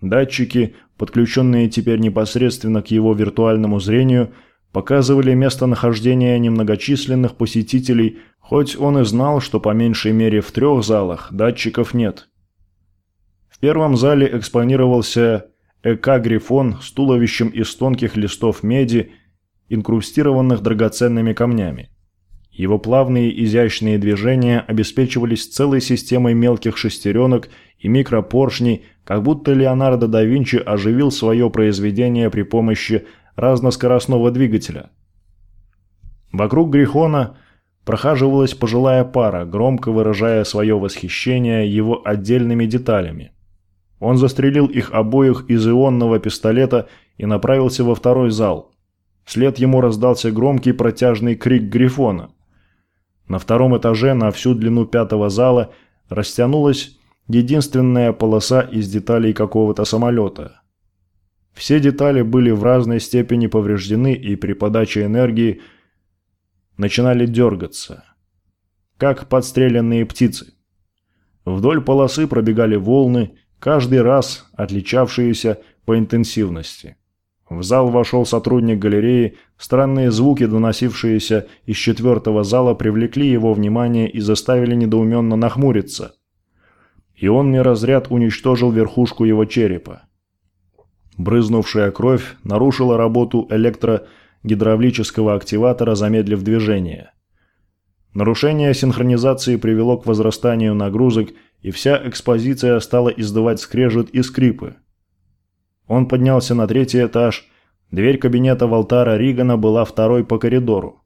Датчики, подключенные теперь непосредственно к его виртуальному зрению, показывали местонахождение немногочисленных посетителей, хоть он и знал, что по меньшей мере в трех залах датчиков нет. В первом зале экспонировался ЭК-грифон с туловищем из тонких листов меди, инкрустированных драгоценными камнями. Его плавные изящные движения обеспечивались целой системой мелких шестеренок и микропоршней, как будто Леонардо да Винчи оживил свое произведение при помощи разноскоростного двигателя. Вокруг Грифона прохаживалась пожилая пара, громко выражая свое восхищение его отдельными деталями. Он застрелил их обоих из ионного пистолета и направился во второй зал. Вслед ему раздался громкий протяжный крик Грифона. На втором этаже на всю длину пятого зала растянулась единственная полоса из деталей какого-то самолета. Все детали были в разной степени повреждены и при подаче энергии начинали дергаться, как подстреленные птицы. Вдоль полосы пробегали волны, каждый раз отличавшиеся по интенсивности. В зал вошел сотрудник галереи, странные звуки, доносившиеся из четвертого зала, привлекли его внимание и заставили недоуменно нахмуриться. Ионный разряд уничтожил верхушку его черепа. Брызнувшая кровь нарушила работу электрогидравлического активатора, замедлив движение. Нарушение синхронизации привело к возрастанию нагрузок, и вся экспозиция стала издавать скрежет и скрипы. Он поднялся на третий этаж. Дверь кабинета Валтара Ригана была второй по коридору.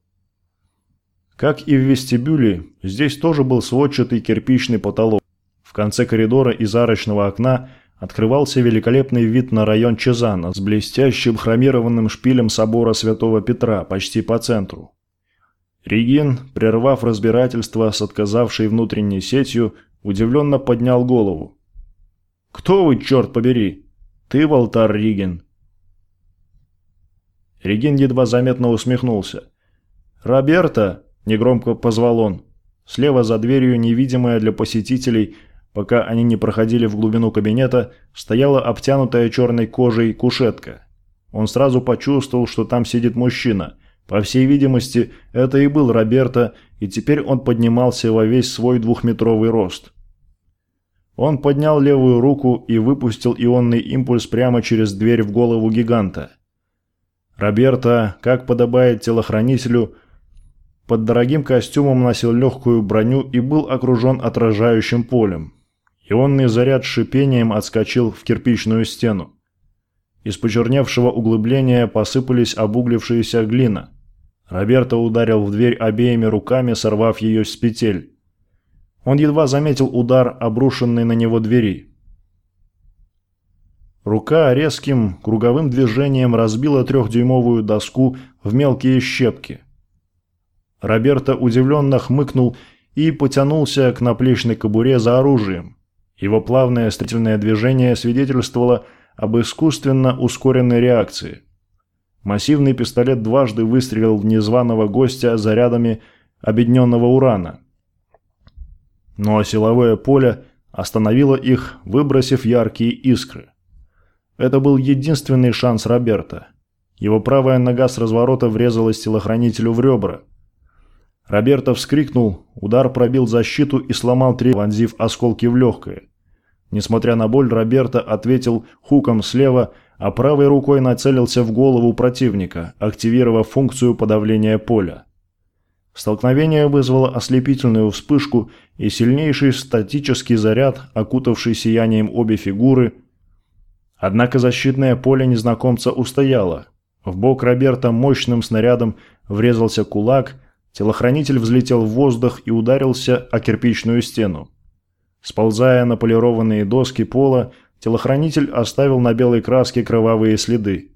Как и в вестибюле, здесь тоже был сводчатый кирпичный потолок. В конце коридора из арочного окна открывался великолепный вид на район Чезана с блестящим хромированным шпилем собора Святого Петра почти по центру. Регин, прервав разбирательство с отказавшей внутренней сетью, удивленно поднял голову. «Кто вы, черт побери?» «Ты, Валтар Риген?» Регин едва заметно усмехнулся. «Роберта!» – негромко позвал он. Слева за дверью, невидимая для посетителей, пока они не проходили в глубину кабинета, стояла обтянутая черной кожей кушетка. Он сразу почувствовал, что там сидит мужчина. По всей видимости, это и был Роберта, и теперь он поднимался во весь свой двухметровый рост. Он поднял левую руку и выпустил ионный импульс прямо через дверь в голову гиганта. Роберто, как подобает телохранителю, под дорогим костюмом носил легкую броню и был окружен отражающим полем. Ионный заряд шипением отскочил в кирпичную стену. Из почерневшего углубления посыпались обуглившиеся глина. Роберто ударил в дверь обеими руками, сорвав ее с петель. Он едва заметил удар, обрушенный на него двери. Рука резким круговым движением разбила трехдюймовую доску в мелкие щепки. Роберто удивленно хмыкнул и потянулся к наплечной кобуре за оружием. Его плавное стремительное движение свидетельствовало об искусственно ускоренной реакции. Массивный пистолет дважды выстрелил в незваного гостя зарядами обедненного урана – но силовое поле остановило их, выбросив яркие искры. Это был единственный шанс Роберта. Его правая нога с разворота врезалась телохранителю в ребра. Роберто вскрикнул, удар пробил защиту и сломал три, вонзив осколки в легкое. Несмотря на боль, Роберто ответил хуком слева, а правой рукой нацелился в голову противника, активировав функцию подавления поля. Столкновение вызвало ослепительную вспышку и сильнейший статический заряд, окутавший сиянием обе фигуры. Однако защитное поле незнакомца устояло. В бок Роберта мощным снарядом врезался кулак, телохранитель взлетел в воздух и ударился о кирпичную стену. Сползая на полированные доски пола, телохранитель оставил на белой краске кровавые следы.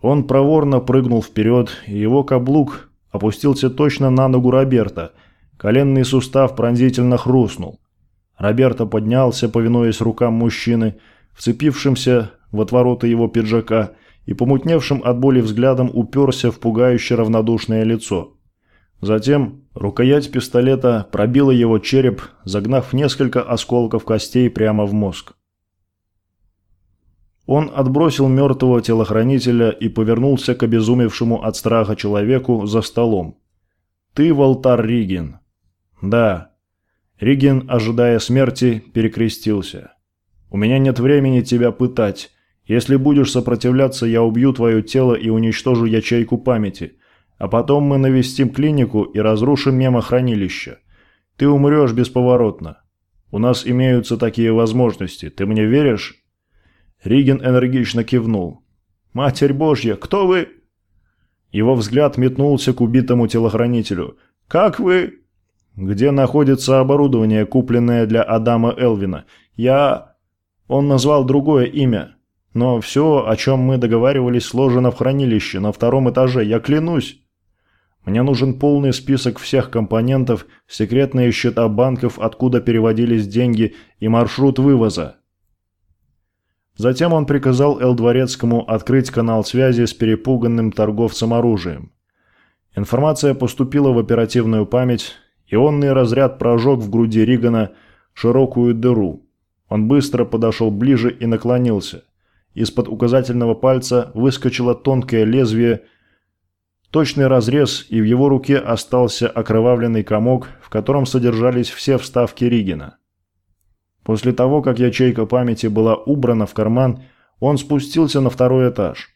Он проворно прыгнул вперед, и его каблук опустился точно на ногу Роберта. Коленный сустав пронзительно хрустнул. Роберто поднялся, повинуясь рукам мужчины, вцепившимся в отвороты его пиджака, и помутневшим от боли взглядом уперся в пугающе равнодушное лицо. Затем рукоять пистолета пробила его череп, загнав несколько осколков костей прямо в мозг. Он отбросил мертвого телохранителя и повернулся к обезумевшему от страха человеку за столом. «Ты Волтар Ригин?» «Да». Ригин, ожидая смерти, перекрестился. «У меня нет времени тебя пытать. Если будешь сопротивляться, я убью твое тело и уничтожу ячейку памяти. А потом мы навестим клинику и разрушим мемохранилище. Ты умрешь бесповоротно. У нас имеются такие возможности. Ты мне веришь?» Риген энергично кивнул. «Матерь Божья, кто вы?» Его взгляд метнулся к убитому телохранителю. «Как вы?» «Где находится оборудование, купленное для Адама Элвина?» «Я...» Он назвал другое имя. Но все, о чем мы договаривались, сложено в хранилище на втором этаже, я клянусь. Мне нужен полный список всех компонентов, секретные счета банков, откуда переводились деньги и маршрут вывоза. Затем он приказал Эл-Дворецкому открыть канал связи с перепуганным торговцем оружием. Информация поступила в оперативную память, ионный разряд прожег в груди Ригана широкую дыру. Он быстро подошел ближе и наклонился – из-под указательного пальца выскочило тонкое лезвие, точный разрез, и в его руке остался окровавленный комок, в котором содержались все вставки Ригина. После того, как ячейка памяти была убрана в карман, он спустился на второй этаж.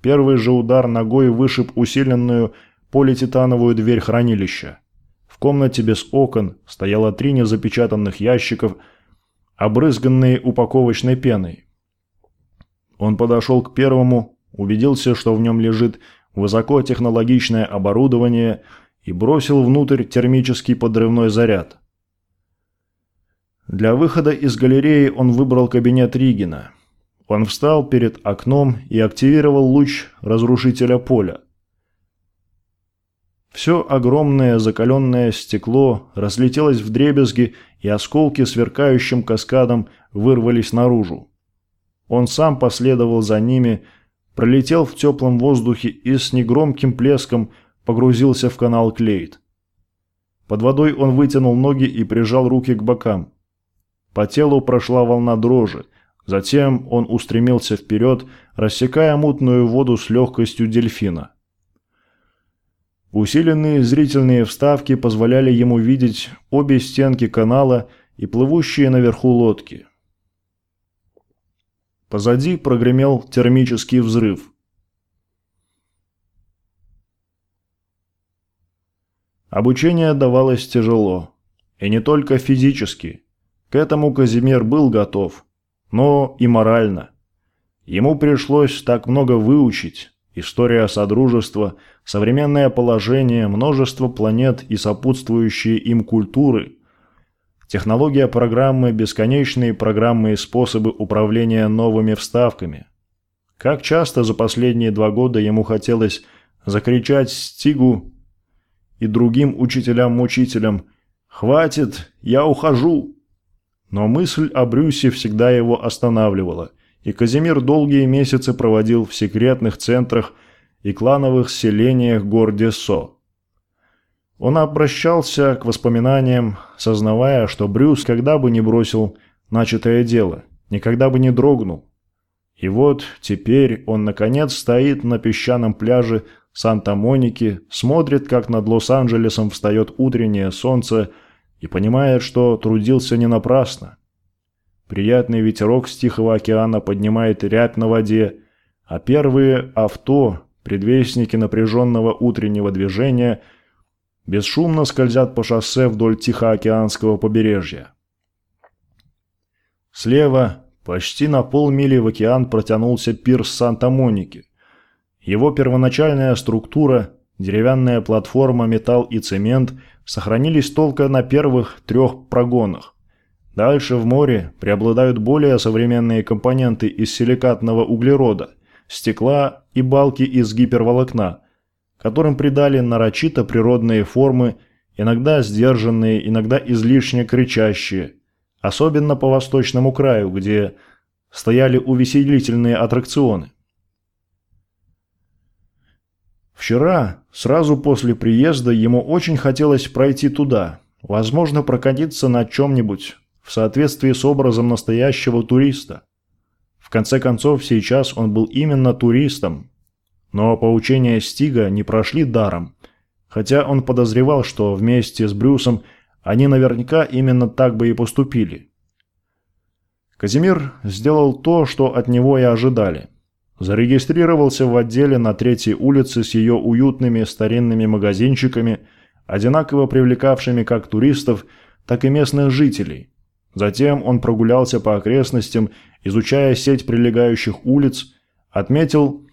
Первый же удар ногой вышиб усиленную полититановую дверь хранилища. В комнате без окон стояло три незапечатанных ящиков, обрызганные упаковочной пеной. Он подошел к первому, убедился, что в нем лежит высокотехнологичное оборудование и бросил внутрь термический подрывной заряд. Для выхода из галереи он выбрал кабинет Ригина. Он встал перед окном и активировал луч разрушителя поля. Все огромное закаленное стекло разлетелось в дребезги, и осколки сверкающим каскадом вырвались наружу. Он сам последовал за ними, пролетел в теплом воздухе и с негромким плеском погрузился в канал Клейт. Под водой он вытянул ноги и прижал руки к бокам. По телу прошла волна дрожи. Затем он устремился вперед, рассекая мутную воду с легкостью дельфина. Усиленные зрительные вставки позволяли ему видеть обе стенки канала и плывущие наверху лодки. Позади прогремел термический взрыв. Обучение давалось тяжело. И не только физически. К этому Казимир был готов. Но и морально. Ему пришлось так много выучить. История Содружества, современное положение, множество планет и сопутствующие им культуры – Технология программы, бесконечные программы и способы управления новыми вставками. Как часто за последние два года ему хотелось закричать Стигу и другим учителям-мучителям «Хватит, я ухожу!» Но мысль о Брюсе всегда его останавливала, и Казимир долгие месяцы проводил в секретных центрах и клановых селениях Гордесо. Он обращался к воспоминаниям, сознавая, что Брюс когда бы не бросил начатое дело, никогда бы не дрогнул. И вот теперь он наконец стоит на песчаном пляже Санта-Моники, смотрит, как над Лос-Анджелесом встает утреннее солнце и понимает, что трудился не напрасно. приятный ветерок с Тихого океана поднимает рябь на воде, а первые авто, предвестники напряженного утреннего движения, бесшумно скользят по шоссе вдоль Тихоокеанского побережья. Слева, почти на полмили в океан протянулся пирс Санта-Моники. Его первоначальная структура, деревянная платформа, металл и цемент сохранились только на первых трех прогонах. Дальше в море преобладают более современные компоненты из силикатного углерода, стекла и балки из гиперволокна, которым придали нарочито природные формы, иногда сдержанные, иногда излишне кричащие, особенно по восточному краю, где стояли увеселительные аттракционы. Вчера, сразу после приезда, ему очень хотелось пройти туда, возможно, прокатиться на чем-нибудь, в соответствии с образом настоящего туриста. В конце концов, сейчас он был именно туристом. Но поучения Стига не прошли даром, хотя он подозревал, что вместе с Брюсом они наверняка именно так бы и поступили. Казимир сделал то, что от него и ожидали. Зарегистрировался в отделе на третьей улице с ее уютными старинными магазинчиками, одинаково привлекавшими как туристов, так и местных жителей – Затем он прогулялся по окрестностям, изучая сеть прилегающих улиц, отметил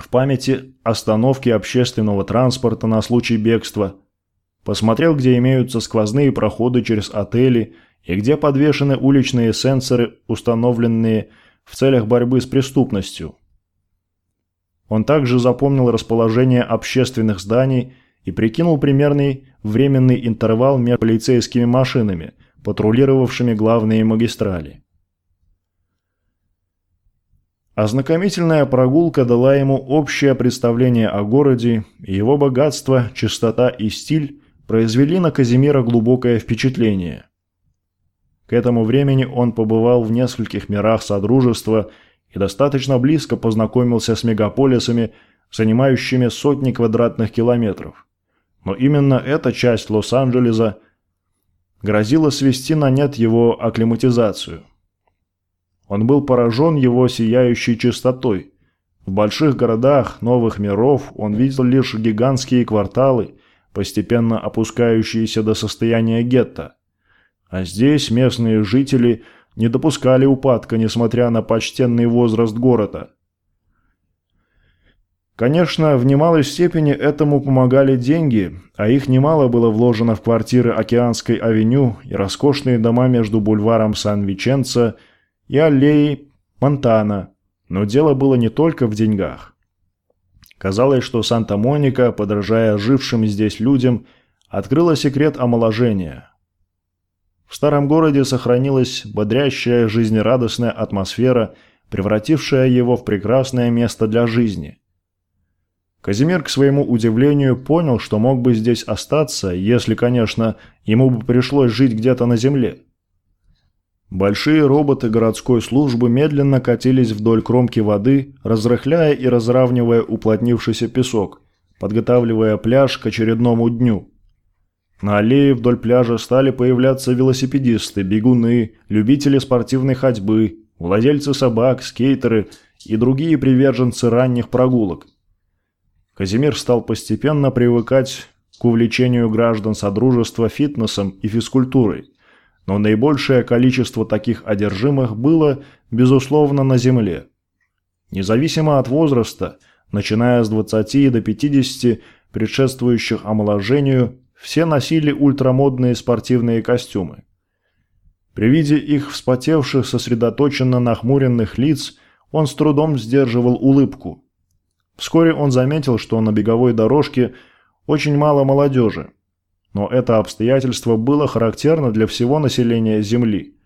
в памяти остановки общественного транспорта на случай бегства, посмотрел, где имеются сквозные проходы через отели и где подвешены уличные сенсоры, установленные в целях борьбы с преступностью. Он также запомнил расположение общественных зданий и прикинул примерный временный интервал между полицейскими машинами – патрулировавшими главные магистрали. Ознакомительная прогулка дала ему общее представление о городе, и его богатство, чистота и стиль произвели на Казимира глубокое впечатление. К этому времени он побывал в нескольких мирах Содружества и достаточно близко познакомился с мегаполисами, занимающими сотни квадратных километров. Но именно эта часть Лос-Анджелеса грозило свести на нет его акклиматизацию. Он был поражен его сияющей чистотой. В больших городах новых миров он видел лишь гигантские кварталы, постепенно опускающиеся до состояния гетто. А здесь местные жители не допускали упадка, несмотря на почтенный возраст города. Конечно, в немалой степени этому помогали деньги, а их немало было вложено в квартиры Океанской авеню и роскошные дома между бульваром Сан-Виченцо и аллеей Монтана. Но дело было не только в деньгах. Казалось, что Санта-Моника, подражая жившим здесь людям, открыла секрет омоложения. В старом городе сохранилась бодрящая, жизнерадостная атмосфера, превратившая его в прекрасное место для жизни. Казимир, к своему удивлению, понял, что мог бы здесь остаться, если, конечно, ему бы пришлось жить где-то на земле. Большие роботы городской службы медленно катились вдоль кромки воды, разрыхляя и разравнивая уплотнившийся песок, подготавливая пляж к очередному дню. На аллее вдоль пляжа стали появляться велосипедисты, бегуны, любители спортивной ходьбы, владельцы собак, скейтеры и другие приверженцы ранних прогулок – Казимир стал постепенно привыкать к увлечению граждан Содружества фитнесом и физкультурой, но наибольшее количество таких одержимых было, безусловно, на земле. Независимо от возраста, начиная с 20 до 50, предшествующих омоложению, все носили ультрамодные спортивные костюмы. При виде их вспотевших, сосредоточенно нахмуренных лиц, он с трудом сдерживал улыбку – Вскоре он заметил, что на беговой дорожке очень мало молодежи. Но это обстоятельство было характерно для всего населения Земли.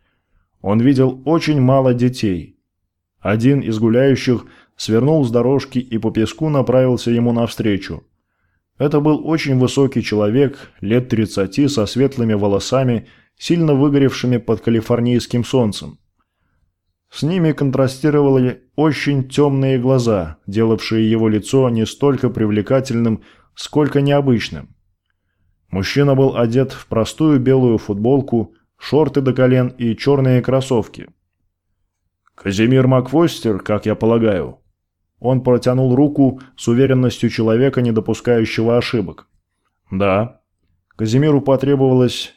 Он видел очень мало детей. Один из гуляющих свернул с дорожки и по песку направился ему навстречу. Это был очень высокий человек, лет 30, со светлыми волосами, сильно выгоревшими под калифорнийским солнцем. С ними контрастировали очень темные глаза, делавшие его лицо не столько привлекательным, сколько необычным. Мужчина был одет в простую белую футболку, шорты до колен и черные кроссовки. «Казимир Макфостер, как я полагаю». Он протянул руку с уверенностью человека, не допускающего ошибок. «Да». Казимиру потребовалось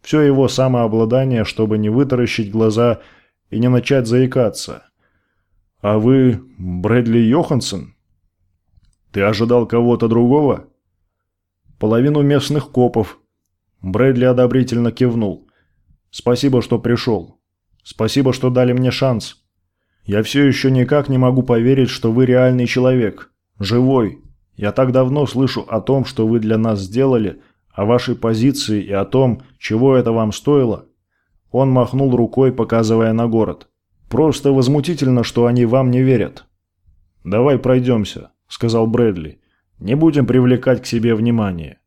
все его самообладание, чтобы не вытаращить глаза и не начать заикаться. «А вы Брэдли Йоханссон? Ты ожидал кого-то другого?» «Половину местных копов». Брэдли одобрительно кивнул. «Спасибо, что пришел. Спасибо, что дали мне шанс. Я все еще никак не могу поверить, что вы реальный человек. Живой. Я так давно слышу о том, что вы для нас сделали, о вашей позиции и о том, чего это вам стоило». Он махнул рукой, показывая на город. Просто возмутительно, что они вам не верят. «Давай пройдемся», — сказал Брэдли. «Не будем привлекать к себе внимание».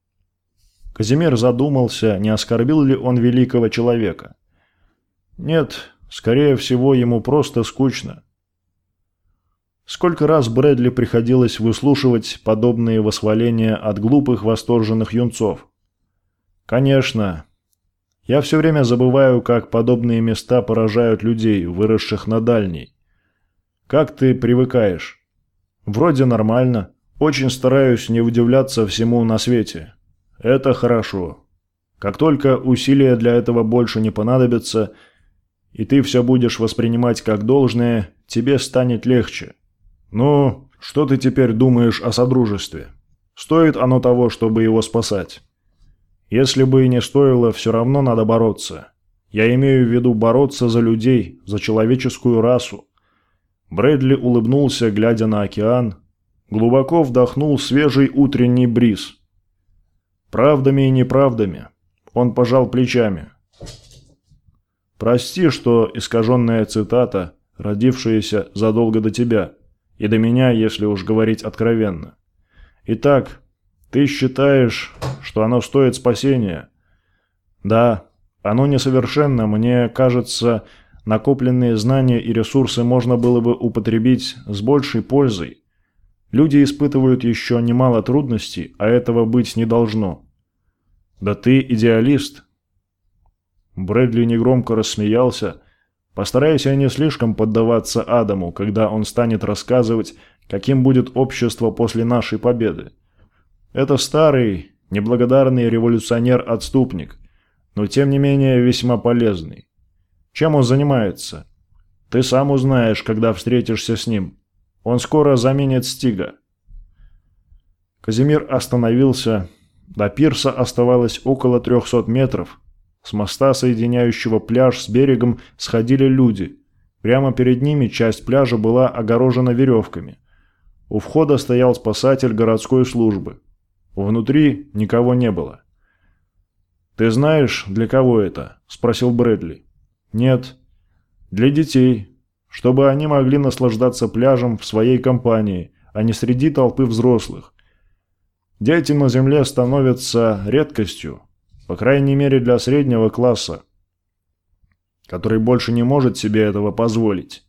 Казимир задумался, не оскорбил ли он великого человека. Нет, скорее всего, ему просто скучно. Сколько раз Брэдли приходилось выслушивать подобные восхваления от глупых восторженных юнцов. Конечно, я все время забываю, как подобные места поражают людей, выросших на дальней. Как ты привыкаешь? Вроде нормально. Очень стараюсь не удивляться всему на свете. Это хорошо. Как только усилия для этого больше не понадобятся, и ты все будешь воспринимать как должное, тебе станет легче. Ну, что ты теперь думаешь о Содружестве? Стоит оно того, чтобы его спасать? Если бы и не стоило, все равно надо бороться. Я имею в виду бороться за людей, за человеческую расу. Брэдли улыбнулся, глядя на океан. Глубоко вдохнул свежий утренний бриз. Правдами и неправдами. Он пожал плечами. Прости, что искаженная цитата, родившаяся задолго до тебя, и до меня, если уж говорить откровенно. Итак, ты считаешь, что оно стоит спасения? Да, оно несовершенно. Мне кажется, накопленные знания и ресурсы можно было бы употребить с большей пользой. Люди испытывают еще немало трудностей, а этого быть не должно. Да ты идеалист. Брэдли негромко рассмеялся. Постарайся не слишком поддаваться Адаму, когда он станет рассказывать, каким будет общество после нашей победы. Это старый, неблагодарный революционер-отступник, но тем не менее весьма полезный. Чем он занимается? Ты сам узнаешь, когда встретишься с ним. Он скоро заменит Стига. Казимир остановился. До пирса оставалось около 300 метров. С моста, соединяющего пляж с берегом, сходили люди. Прямо перед ними часть пляжа была огорожена веревками. У входа стоял спасатель городской службы. Внутри никого не было. «Ты знаешь, для кого это?» – спросил Брэдли. «Нет. Для детей. Чтобы они могли наслаждаться пляжем в своей компании, а не среди толпы взрослых. Дети на земле становятся редкостью, по крайней мере для среднего класса, который больше не может себе этого позволить.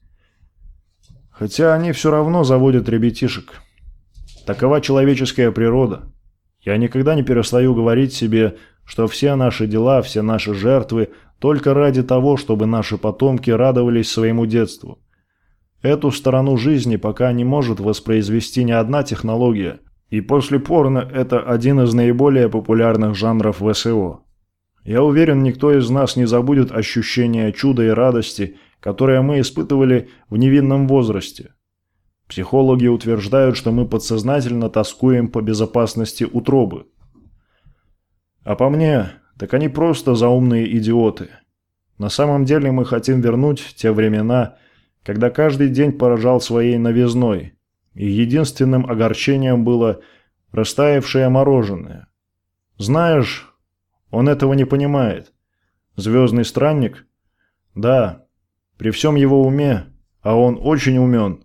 Хотя они все равно заводят ребятишек. Такова человеческая природа. Я никогда не перестаю говорить себе, что все наши дела, все наши жертвы только ради того, чтобы наши потомки радовались своему детству. Эту сторону жизни пока не может воспроизвести ни одна технология, и после порно это один из наиболее популярных жанров ВСО. Я уверен, никто из нас не забудет ощущение чуда и радости, которое мы испытывали в невинном возрасте. Психологи утверждают, что мы подсознательно тоскуем по безопасности утробы. А по мне, так они просто заумные идиоты. На самом деле мы хотим вернуть те времена, когда каждый день поражал своей новизной, и единственным огорчением было растаявшее мороженое. Знаешь, он этого не понимает. Звездный странник? Да, при всем его уме, а он очень умен.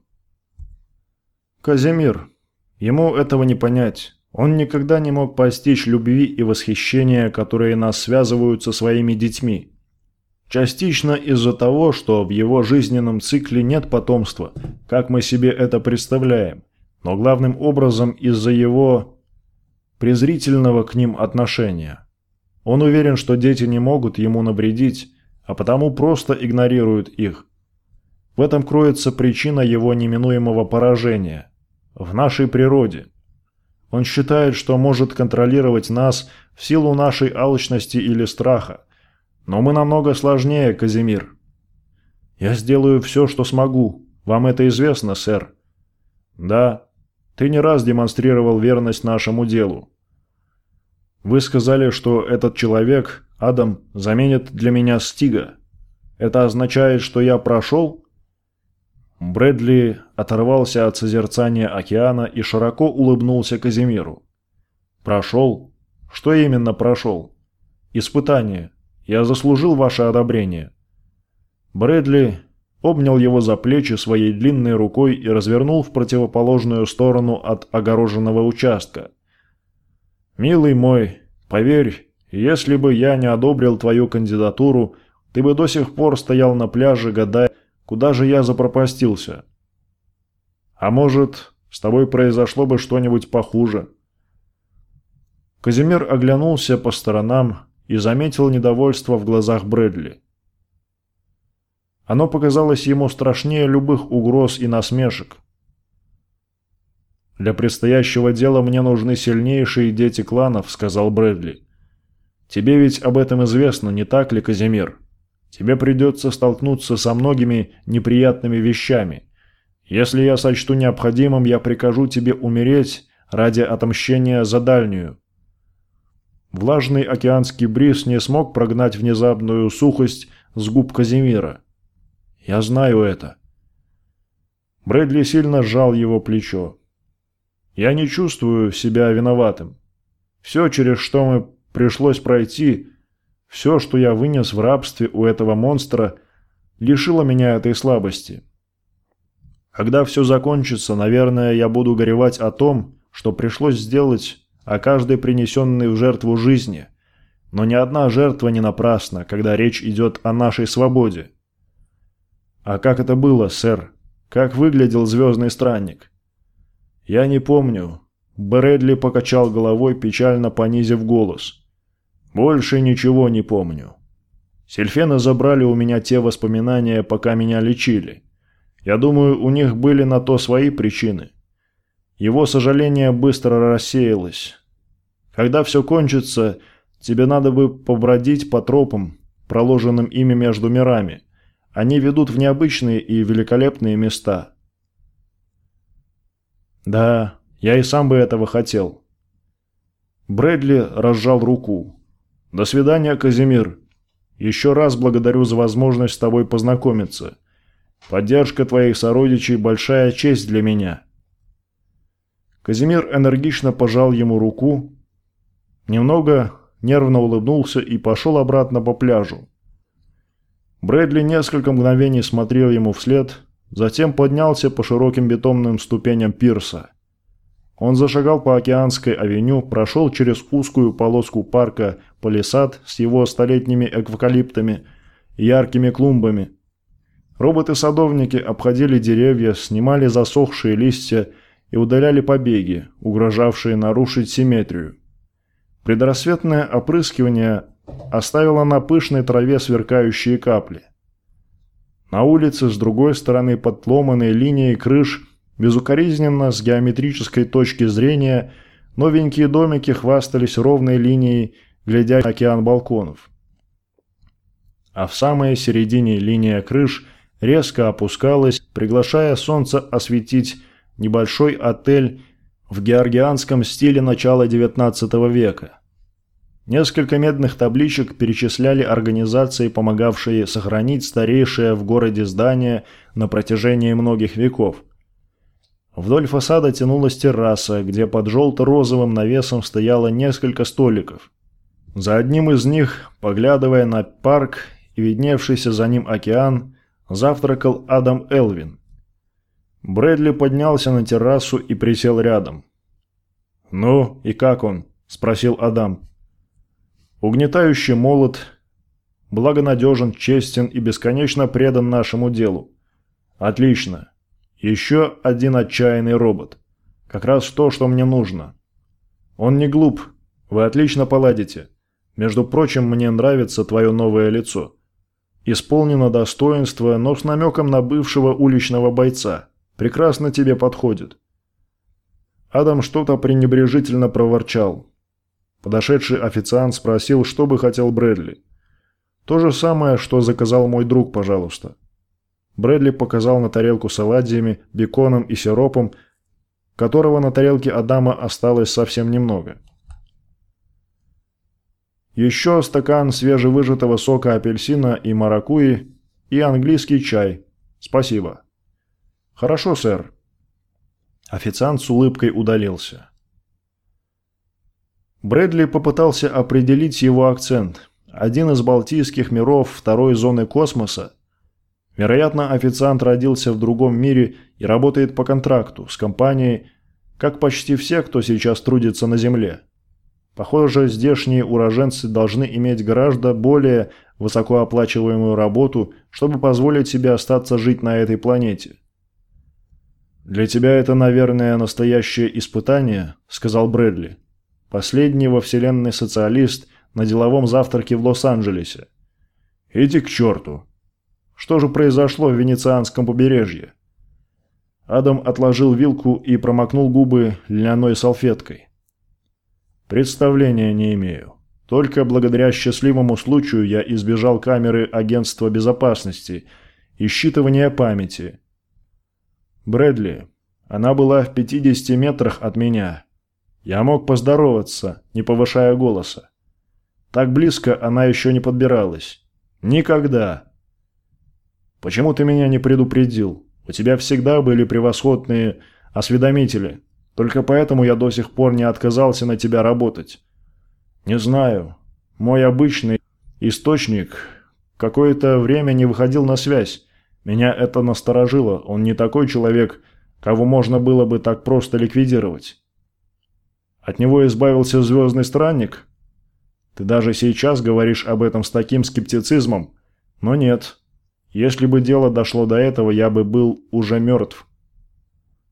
Казимир. Ему этого не понять. Он никогда не мог постичь любви и восхищения, которые нас связывают со своими детьми. Частично из-за того, что в его жизненном цикле нет потомства, как мы себе это представляем, но главным образом из-за его презрительного к ним отношения. Он уверен, что дети не могут ему навредить, а потому просто игнорируют их. В этом кроется причина его неминуемого поражения. В нашей природе. Он считает, что может контролировать нас в силу нашей алчности или страха. Но мы намного сложнее, Казимир. Я сделаю все, что смогу. Вам это известно, сэр? Да. Ты не раз демонстрировал верность нашему делу. Вы сказали, что этот человек, Адам, заменит для меня Стига. Это означает, что я прошел? Брэдли оторвался от созерцания океана и широко улыбнулся Казимиру. «Прошел? Что именно прошел?» «Испытание. Я заслужил ваше одобрение». Брэдли обнял его за плечи своей длинной рукой и развернул в противоположную сторону от огороженного участка. «Милый мой, поверь, если бы я не одобрил твою кандидатуру, ты бы до сих пор стоял на пляже, гадая, Куда же я запропастился? А может, с тобой произошло бы что-нибудь похуже?» Казимир оглянулся по сторонам и заметил недовольство в глазах Брэдли. Оно показалось ему страшнее любых угроз и насмешек. «Для предстоящего дела мне нужны сильнейшие дети кланов», — сказал Брэдли. «Тебе ведь об этом известно, не так ли, Казимир?» Тебе придется столкнуться со многими неприятными вещами. Если я сочту необходимым, я прикажу тебе умереть ради отомщения за дальнюю. Влажный океанский бриз не смог прогнать внезапную сухость с губ Казимира. Я знаю это. Брэдли сильно сжал его плечо. Я не чувствую себя виноватым. Все, через что мы пришлось пройти, все, что я вынес в рабстве у этого монстра, лишило меня этой слабости. Когда все закончится, наверное, я буду горевать о том, что пришлось сделать о каждой принесенной в жертву жизни. Но ни одна жертва не напрасна, когда речь идет о нашей свободе. А как это было, сэр? Как выглядел звездный странник? Я не помню. Брэдли покачал головой, печально понизив голос. Больше ничего не помню. Сильфены забрали у меня те воспоминания, пока меня лечили. Я думаю, у них были на то свои причины. Его сожаление быстро рассеялось. Когда все кончится, тебе надо бы побродить по тропам, проложенным ими между мирами. Они ведут в необычные и великолепные места. Да, я и сам бы этого хотел. Брэдли разжал руку. «До свидания, Казимир. Еще раз благодарю за возможность с тобой познакомиться. Поддержка твоих сородичей – большая честь для меня». Казимир энергично пожал ему руку, немного нервно улыбнулся и пошел обратно по пляжу. Брэдли несколько мгновений смотрел ему вслед, затем поднялся по широким бетонным ступеням пирса. Он зашагал по Океанской авеню, прошел через узкую полоску парка Палисад с его столетними эвкалиптами и яркими клумбами. Роботы-садовники обходили деревья, снимали засохшие листья и удаляли побеги, угрожавшие нарушить симметрию. Предрассветное опрыскивание оставило на пышной траве сверкающие капли. На улице с другой стороны подломанной линией крыш – Безукоризненно, с геометрической точки зрения, новенькие домики хвастались ровной линией, глядя на океан балконов. А в самой середине линия крыш резко опускалась, приглашая солнце осветить небольшой отель в георгианском стиле начала XIX века. Несколько медных табличек перечисляли организации, помогавшие сохранить старейшее в городе здание на протяжении многих веков – Вдоль фасада тянулась терраса, где под желто-розовым навесом стояло несколько столиков. За одним из них, поглядывая на парк и видневшийся за ним океан, завтракал Адам Элвин. Брэдли поднялся на террасу и присел рядом. «Ну, и как он?» – спросил Адам. «Угнетающий молод, благонадежен, честен и бесконечно предан нашему делу. Отлично. Еще один отчаянный робот. Как раз то, что мне нужно. Он не глуп. Вы отлично поладите. Между прочим, мне нравится твое новое лицо. Исполнено достоинство, но с намеком на бывшего уличного бойца. Прекрасно тебе подходит». Адам что-то пренебрежительно проворчал. Подошедший официант спросил, что бы хотел Брэдли. «То же самое, что заказал мой друг, пожалуйста». Брэдли показал на тарелку с оладьями, беконом и сиропом, которого на тарелке Адама осталось совсем немного. Еще стакан свежевыжатого сока апельсина и маракуйи и английский чай. Спасибо. Хорошо, сэр. Официант с улыбкой удалился. Брэдли попытался определить его акцент. Один из балтийских миров второй зоны космоса. Вероятно, официант родился в другом мире и работает по контракту с компанией, как почти все, кто сейчас трудится на Земле. Похоже, здешние уроженцы должны иметь гораздо более высокооплачиваемую работу, чтобы позволить себе остаться жить на этой планете. «Для тебя это, наверное, настоящее испытание», — сказал Брэдли. Последний во вселенной социалист на деловом завтраке в Лос-Анджелесе. Иди к черту. Что же произошло в венецианском побережье? Адам отложил вилку и промокнул губы льняной салфеткой. Представления не имею. Только благодаря счастливому случаю я избежал камеры агентства безопасности и считывания памяти. Брэдли, она была в 50 метрах от меня. Я мог поздороваться, не повышая голоса. Так близко она еще не подбиралась. Никогда. Почему ты меня не предупредил? У тебя всегда были превосходные осведомители. Только поэтому я до сих пор не отказался на тебя работать. Не знаю. Мой обычный источник какое-то время не выходил на связь. Меня это насторожило. Он не такой человек, кого можно было бы так просто ликвидировать. От него избавился звездный странник? Ты даже сейчас говоришь об этом с таким скептицизмом. Но нет. Если бы дело дошло до этого, я бы был уже мертв.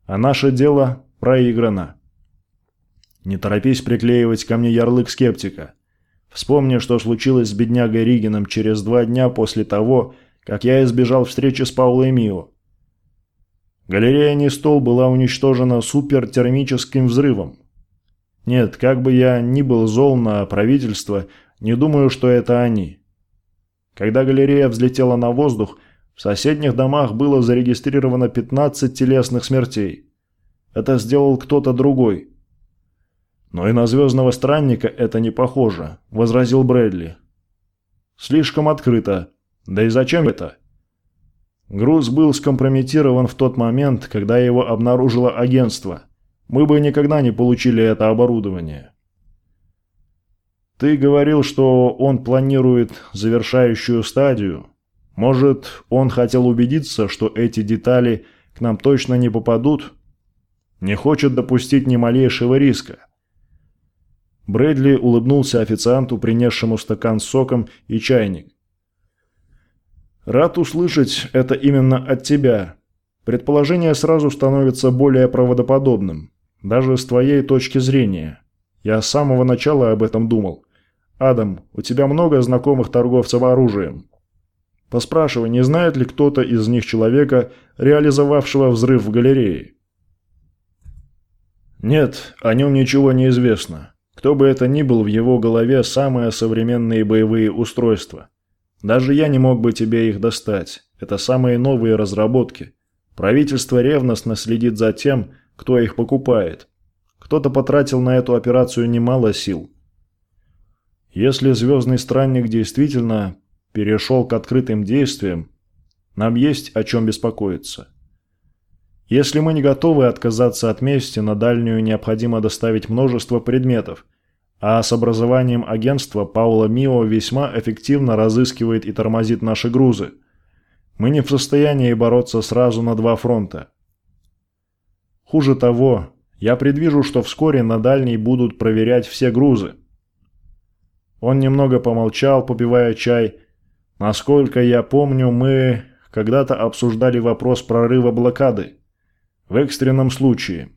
А наше дело проиграно. Не торопись приклеивать ко мне ярлык скептика. Вспомни, что случилось с беднягой Ригином через два дня после того, как я избежал встречи с Паулой Мио. Галерея Нестол была уничтожена супертермическим взрывом. Нет, как бы я ни был зол на правительство, не думаю, что это они. Когда галерея взлетела на воздух, в соседних домах было зарегистрировано 15 телесных смертей. Это сделал кто-то другой. Но и на звездного странника это не похоже, возразил Брэдли. Слишком открыто. Да и зачем это? Груз был скомпрометирован в тот момент, когда его обнаружило агентство – мы бы никогда не получили это оборудование. Ты говорил, что он планирует завершающую стадию. Может, он хотел убедиться, что эти детали к нам точно не попадут? Не хочет допустить ни малейшего риска. Брэдли улыбнулся официанту, принесшему стакан с соком и чайник. «Рад услышать это именно от тебя. Предположение сразу становится более правдоподобным. Даже с твоей точки зрения. Я с самого начала об этом думал. Адам, у тебя много знакомых торговцев оружием. Поспрашивай, не знает ли кто-то из них человека, реализовавшего взрыв в галерее? Нет, о нем ничего не известно. Кто бы это ни был, в его голове самые современные боевые устройства. Даже я не мог бы тебе их достать. Это самые новые разработки. Правительство ревностно следит за тем, кто их покупает. Кто-то потратил на эту операцию немало сил. Если Звездный Странник действительно перешел к открытым действиям, нам есть о чем беспокоиться. Если мы не готовы отказаться от мести, на дальнюю необходимо доставить множество предметов, а с образованием агентства Паула Мио весьма эффективно разыскивает и тормозит наши грузы. Мы не в состоянии бороться сразу на два фронта. Хуже того, я предвижу, что вскоре на дальней будут проверять все грузы. Он немного помолчал, попивая чай. Насколько я помню, мы когда-то обсуждали вопрос прорыва блокады. В экстренном случае.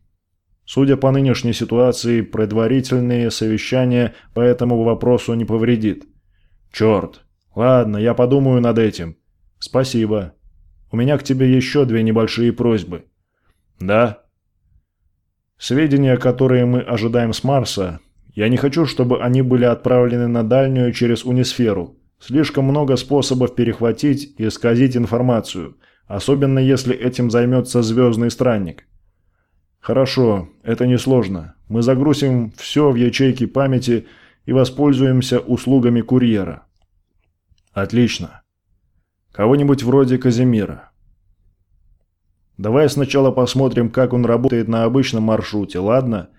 Судя по нынешней ситуации, предварительные совещания по этому вопросу не повредит. Черт. Ладно, я подумаю над этим. Спасибо. У меня к тебе еще две небольшие просьбы. Да? Сведения, которые мы ожидаем с Марса, я не хочу, чтобы они были отправлены на дальнюю через унисферу. Слишком много способов перехватить и исказить информацию, особенно если этим займется звездный странник. Хорошо, это несложно. Мы загрузим все в ячейки памяти и воспользуемся услугами курьера. Отлично. Кого-нибудь вроде Казимира. Давай сначала посмотрим, как он работает на обычном маршруте, ладно?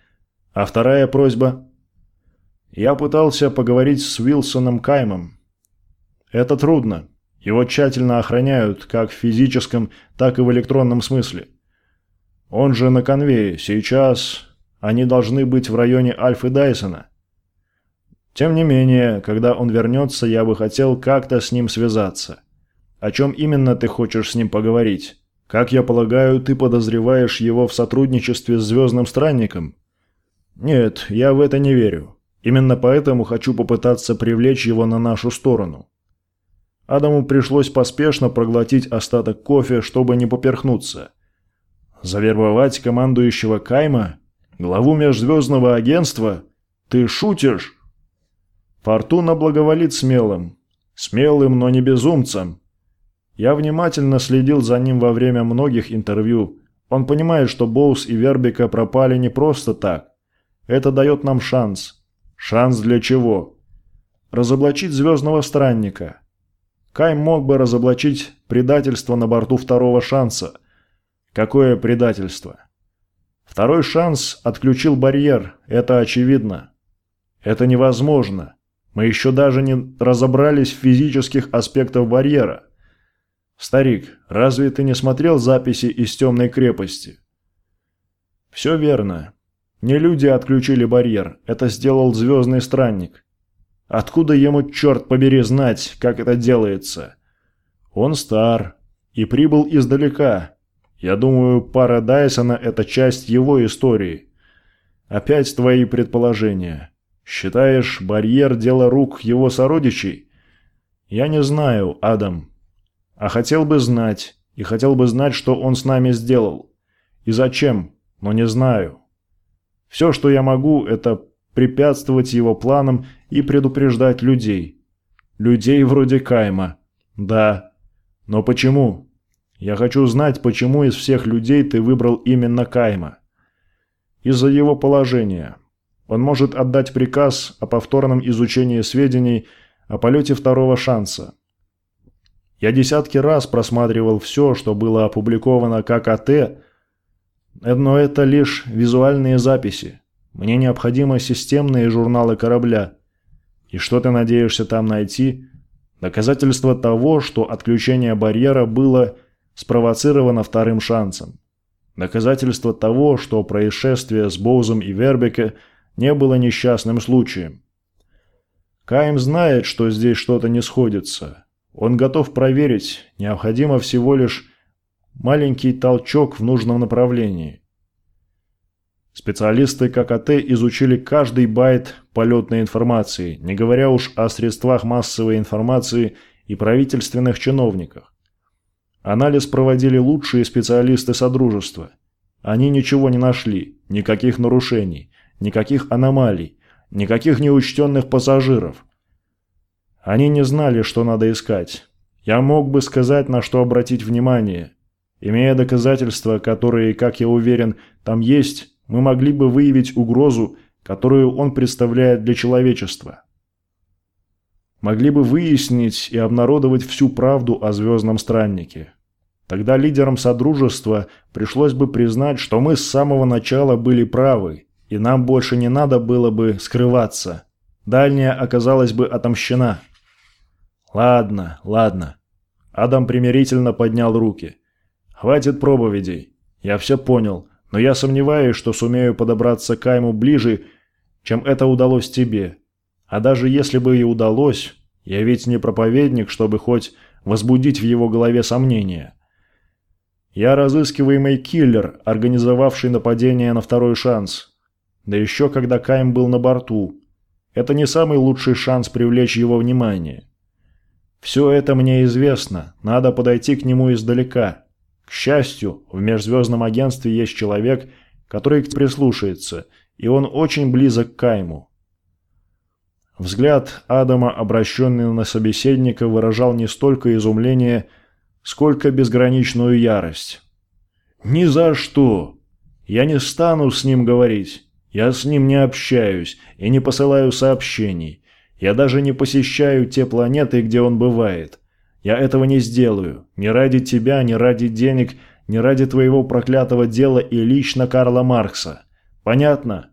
А вторая просьба? Я пытался поговорить с Уилсоном Каймом. Это трудно. Его тщательно охраняют как в физическом, так и в электронном смысле. Он же на конвее. Сейчас они должны быть в районе Альфы Дайсона. Тем не менее, когда он вернется, я бы хотел как-то с ним связаться. О чем именно ты хочешь с ним поговорить? Как я полагаю, ты подозреваешь его в сотрудничестве с Звездным Странником? Нет, я в это не верю. Именно поэтому хочу попытаться привлечь его на нашу сторону. Адаму пришлось поспешно проглотить остаток кофе, чтобы не поперхнуться. Завербовать командующего Кайма? Главу межзвездного агентства? Ты шутишь? Фортуна благоволит смелым. Смелым, но не безумцам. Я внимательно следил за ним во время многих интервью. Он понимает, что Боус и Вербика пропали не просто так. Это дает нам шанс. Шанс для чего? Разоблачить звездного странника. Кай мог бы разоблачить предательство на борту второго шанса. Какое предательство? Второй шанс отключил барьер, это очевидно. Это невозможно. Мы еще даже не разобрались в физических аспектах барьера. «Старик, разве ты не смотрел записи из темной крепости?» «Все верно. Не люди отключили барьер, это сделал звездный странник. Откуда ему, черт побери, знать, как это делается? Он стар и прибыл издалека. Я думаю, пара Дайсона – это часть его истории. Опять твои предположения. Считаешь, барьер – дело рук его сородичей? Я не знаю, Адам. А хотел бы знать, и хотел бы знать, что он с нами сделал. И зачем, но не знаю. Все, что я могу, это препятствовать его планам и предупреждать людей. Людей вроде Кайма. Да. Но почему? Я хочу знать, почему из всех людей ты выбрал именно Кайма. Из-за его положения. Он может отдать приказ о повторном изучении сведений о полете второго шанса. Я десятки раз просматривал все, что было опубликовано как АТ, но это лишь визуальные записи. Мне необходимы системные журналы корабля. И что ты надеешься там найти? Доказательство того, что отключение барьера было спровоцировано вторым шансом. Доказательство того, что происшествие с Боузом и Вербеке не было несчастным случаем. Кайм знает, что здесь что-то не сходится. Он готов проверить, необходимо всего лишь маленький толчок в нужном направлении. Специалисты ККТ изучили каждый байт полетной информации, не говоря уж о средствах массовой информации и правительственных чиновниках. Анализ проводили лучшие специалисты Содружества. Они ничего не нашли, никаких нарушений, никаких аномалий, никаких неучтенных пассажиров. Они не знали, что надо искать. Я мог бы сказать, на что обратить внимание. Имея доказательства, которые, как я уверен, там есть, мы могли бы выявить угрозу, которую он представляет для человечества. Могли бы выяснить и обнародовать всю правду о Звездном Страннике. Тогда лидерам Содружества пришлось бы признать, что мы с самого начала были правы, и нам больше не надо было бы скрываться. Дальняя оказалась бы отомщена. «Ладно, ладно». Адам примирительно поднял руки. «Хватит проповедей. Я все понял, но я сомневаюсь, что сумею подобраться к Кайму ближе, чем это удалось тебе. А даже если бы и удалось, я ведь не проповедник, чтобы хоть возбудить в его голове сомнения. Я разыскиваемый киллер, организовавший нападение на второй шанс. Да еще когда Кайм был на борту. Это не самый лучший шанс привлечь его внимание. Все это мне известно, надо подойти к нему издалека. К счастью, в межзвездном агентстве есть человек, который прислушается, и он очень близок к Кайму. Взгляд Адама, обращенный на собеседника, выражал не столько изумление, сколько безграничную ярость. «Ни за что! Я не стану с ним говорить. Я с ним не общаюсь и не посылаю сообщений. Я даже не посещаю те планеты, где он бывает. Я этого не сделаю. Ни ради тебя, ни ради денег, ни ради твоего проклятого дела и лично Карла Маркса. Понятно?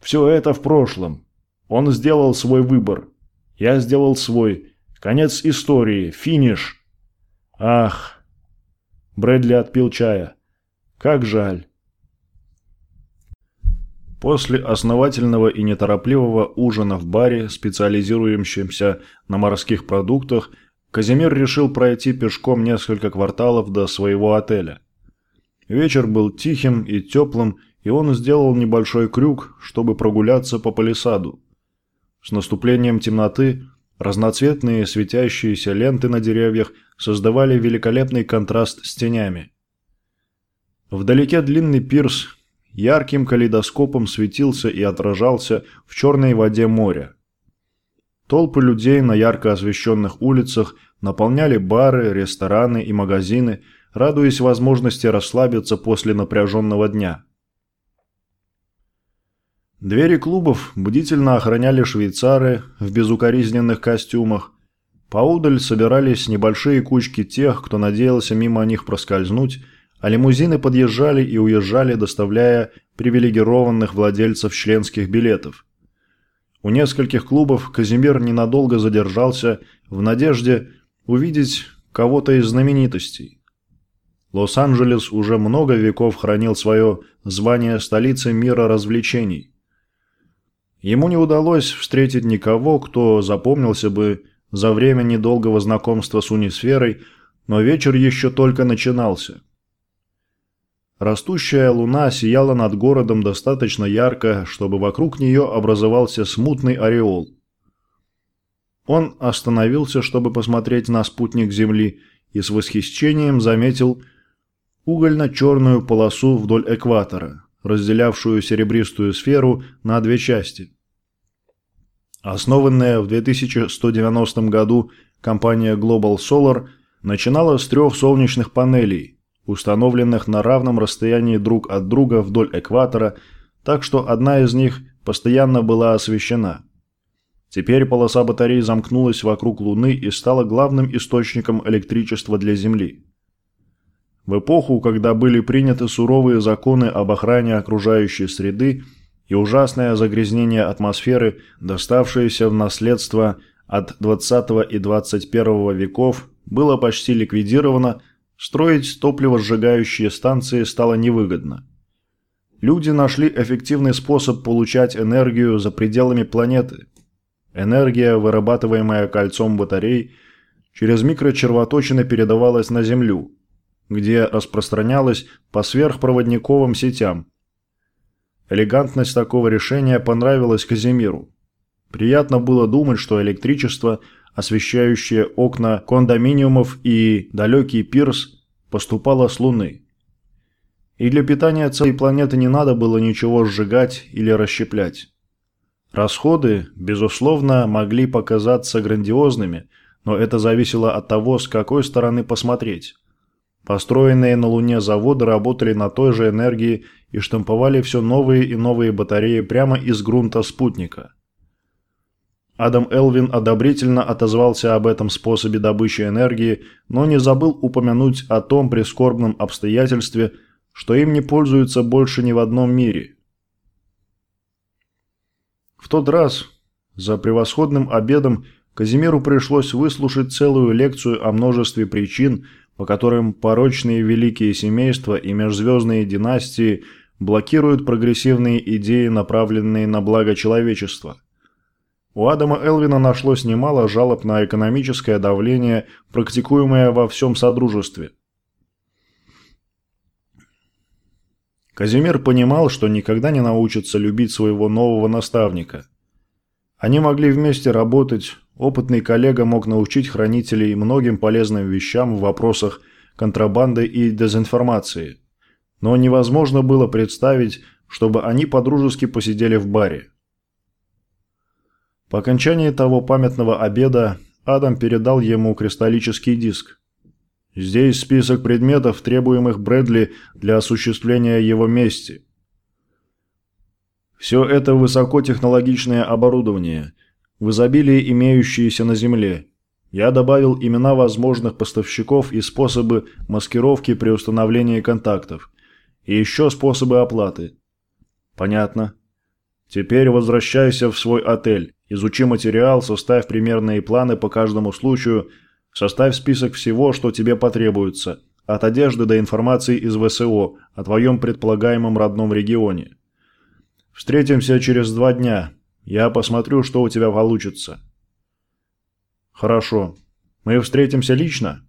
Все это в прошлом. Он сделал свой выбор. Я сделал свой. Конец истории. Финиш. Ах. Брэдли отпил чая. Как жаль. После основательного и неторопливого ужина в баре, специализирующемся на морских продуктах, Казимир решил пройти пешком несколько кварталов до своего отеля. Вечер был тихим и теплым, и он сделал небольшой крюк, чтобы прогуляться по палисаду. С наступлением темноты разноцветные светящиеся ленты на деревьях создавали великолепный контраст с тенями. Вдалеке длинный пирс ярким калейдоскопом светился и отражался в черной воде моря. Толпы людей на ярко освещенных улицах наполняли бары, рестораны и магазины, радуясь возможности расслабиться после напряженного дня. Двери клубов бдительно охраняли швейцары в безукоризненных костюмах. Поудаль собирались небольшие кучки тех, кто надеялся мимо них проскользнуть, а лимузины подъезжали и уезжали, доставляя привилегированных владельцев членских билетов. У нескольких клубов Казимир ненадолго задержался в надежде увидеть кого-то из знаменитостей. Лос-Анджелес уже много веков хранил свое звание столицы мира развлечений. Ему не удалось встретить никого, кто запомнился бы за время недолгого знакомства с унисферой, но вечер еще только начинался. Растущая луна сияла над городом достаточно ярко, чтобы вокруг нее образовался смутный ореол. Он остановился, чтобы посмотреть на спутник Земли, и с восхищением заметил угольно-черную полосу вдоль экватора, разделявшую серебристую сферу на две части. Основанная в 2190 году компания Global Solar начинала с трех солнечных панелей – установленных на равном расстоянии друг от друга вдоль экватора, так что одна из них постоянно была освещена. Теперь полоса батарей замкнулась вокруг Луны и стала главным источником электричества для Земли. В эпоху, когда были приняты суровые законы об охране окружающей среды и ужасное загрязнение атмосферы, доставшееся в наследство от 20 и 21 веков, было почти ликвидировано Строить топливосжигающие станции стало невыгодно. Люди нашли эффективный способ получать энергию за пределами планеты. Энергия, вырабатываемая кольцом батарей, через микрочервоточины передавалась на Землю, где распространялась по сверхпроводниковым сетям. Элегантность такого решения понравилась Казимиру. Приятно было думать, что электричество – освещающее окна кондоминиумов и далекий пирс, поступало с Луны. И для питания целой планеты не надо было ничего сжигать или расщеплять. Расходы, безусловно, могли показаться грандиозными, но это зависело от того, с какой стороны посмотреть. Построенные на Луне заводы работали на той же энергии и штамповали все новые и новые батареи прямо из грунта спутника – Адам Элвин одобрительно отозвался об этом способе добычи энергии, но не забыл упомянуть о том прискорбном обстоятельстве, что им не пользуются больше ни в одном мире. В тот раз, за превосходным обедом, Казимиру пришлось выслушать целую лекцию о множестве причин, по которым порочные великие семейства и межзвездные династии блокируют прогрессивные идеи, направленные на благо человечества – у Адама Элвина нашлось немало жалоб на экономическое давление, практикуемое во всем Содружестве. Казимир понимал, что никогда не научится любить своего нового наставника. Они могли вместе работать, опытный коллега мог научить хранителей многим полезным вещам в вопросах контрабанды и дезинформации. Но невозможно было представить, чтобы они подружески посидели в баре. По окончании того памятного обеда Адам передал ему кристаллический диск. Здесь список предметов, требуемых Брэдли для осуществления его мести. Все это высокотехнологичное оборудование, в изобилии имеющееся на Земле. Я добавил имена возможных поставщиков и способы маскировки при установлении контактов. И еще способы оплаты. Понятно. Теперь возвращайся в свой отель, изучи материал, составь примерные планы по каждому случаю – Составь список всего, что тебе потребуется, от одежды до информации из ВСО о твоем предполагаемом родном регионе. Встретимся через два дня. Я посмотрю, что у тебя получится. Хорошо. Мы встретимся лично?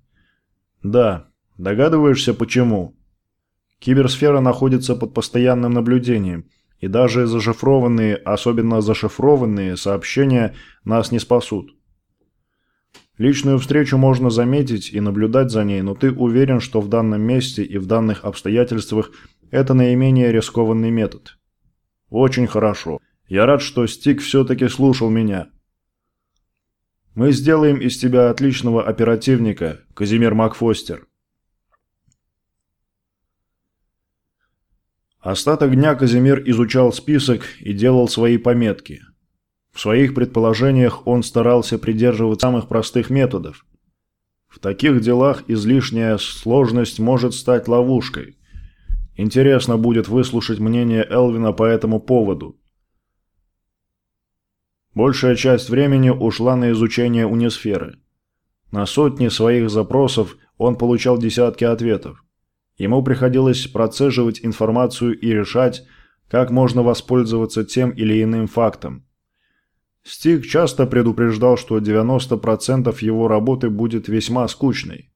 Да. Догадываешься, почему? Киберсфера находится под постоянным наблюдением, и даже зашифрованные, особенно зашифрованные сообщения нас не спасут. Личную встречу можно заметить и наблюдать за ней, но ты уверен, что в данном месте и в данных обстоятельствах это наименее рискованный метод. Очень хорошо. Я рад, что Стик все-таки слушал меня. Мы сделаем из тебя отличного оперативника, Казимир Макфостер. Остаток дня Казимир изучал список и делал свои пометки – в своих предположениях он старался придерживаться самых простых методов. В таких делах излишняя сложность может стать ловушкой. Интересно будет выслушать мнение Элвина по этому поводу. Большая часть времени ушла на изучение унисферы. На сотни своих запросов он получал десятки ответов. Ему приходилось процеживать информацию и решать, как можно воспользоваться тем или иным фактом. Стик часто предупреждал, что 90% его работы будет весьма скучной.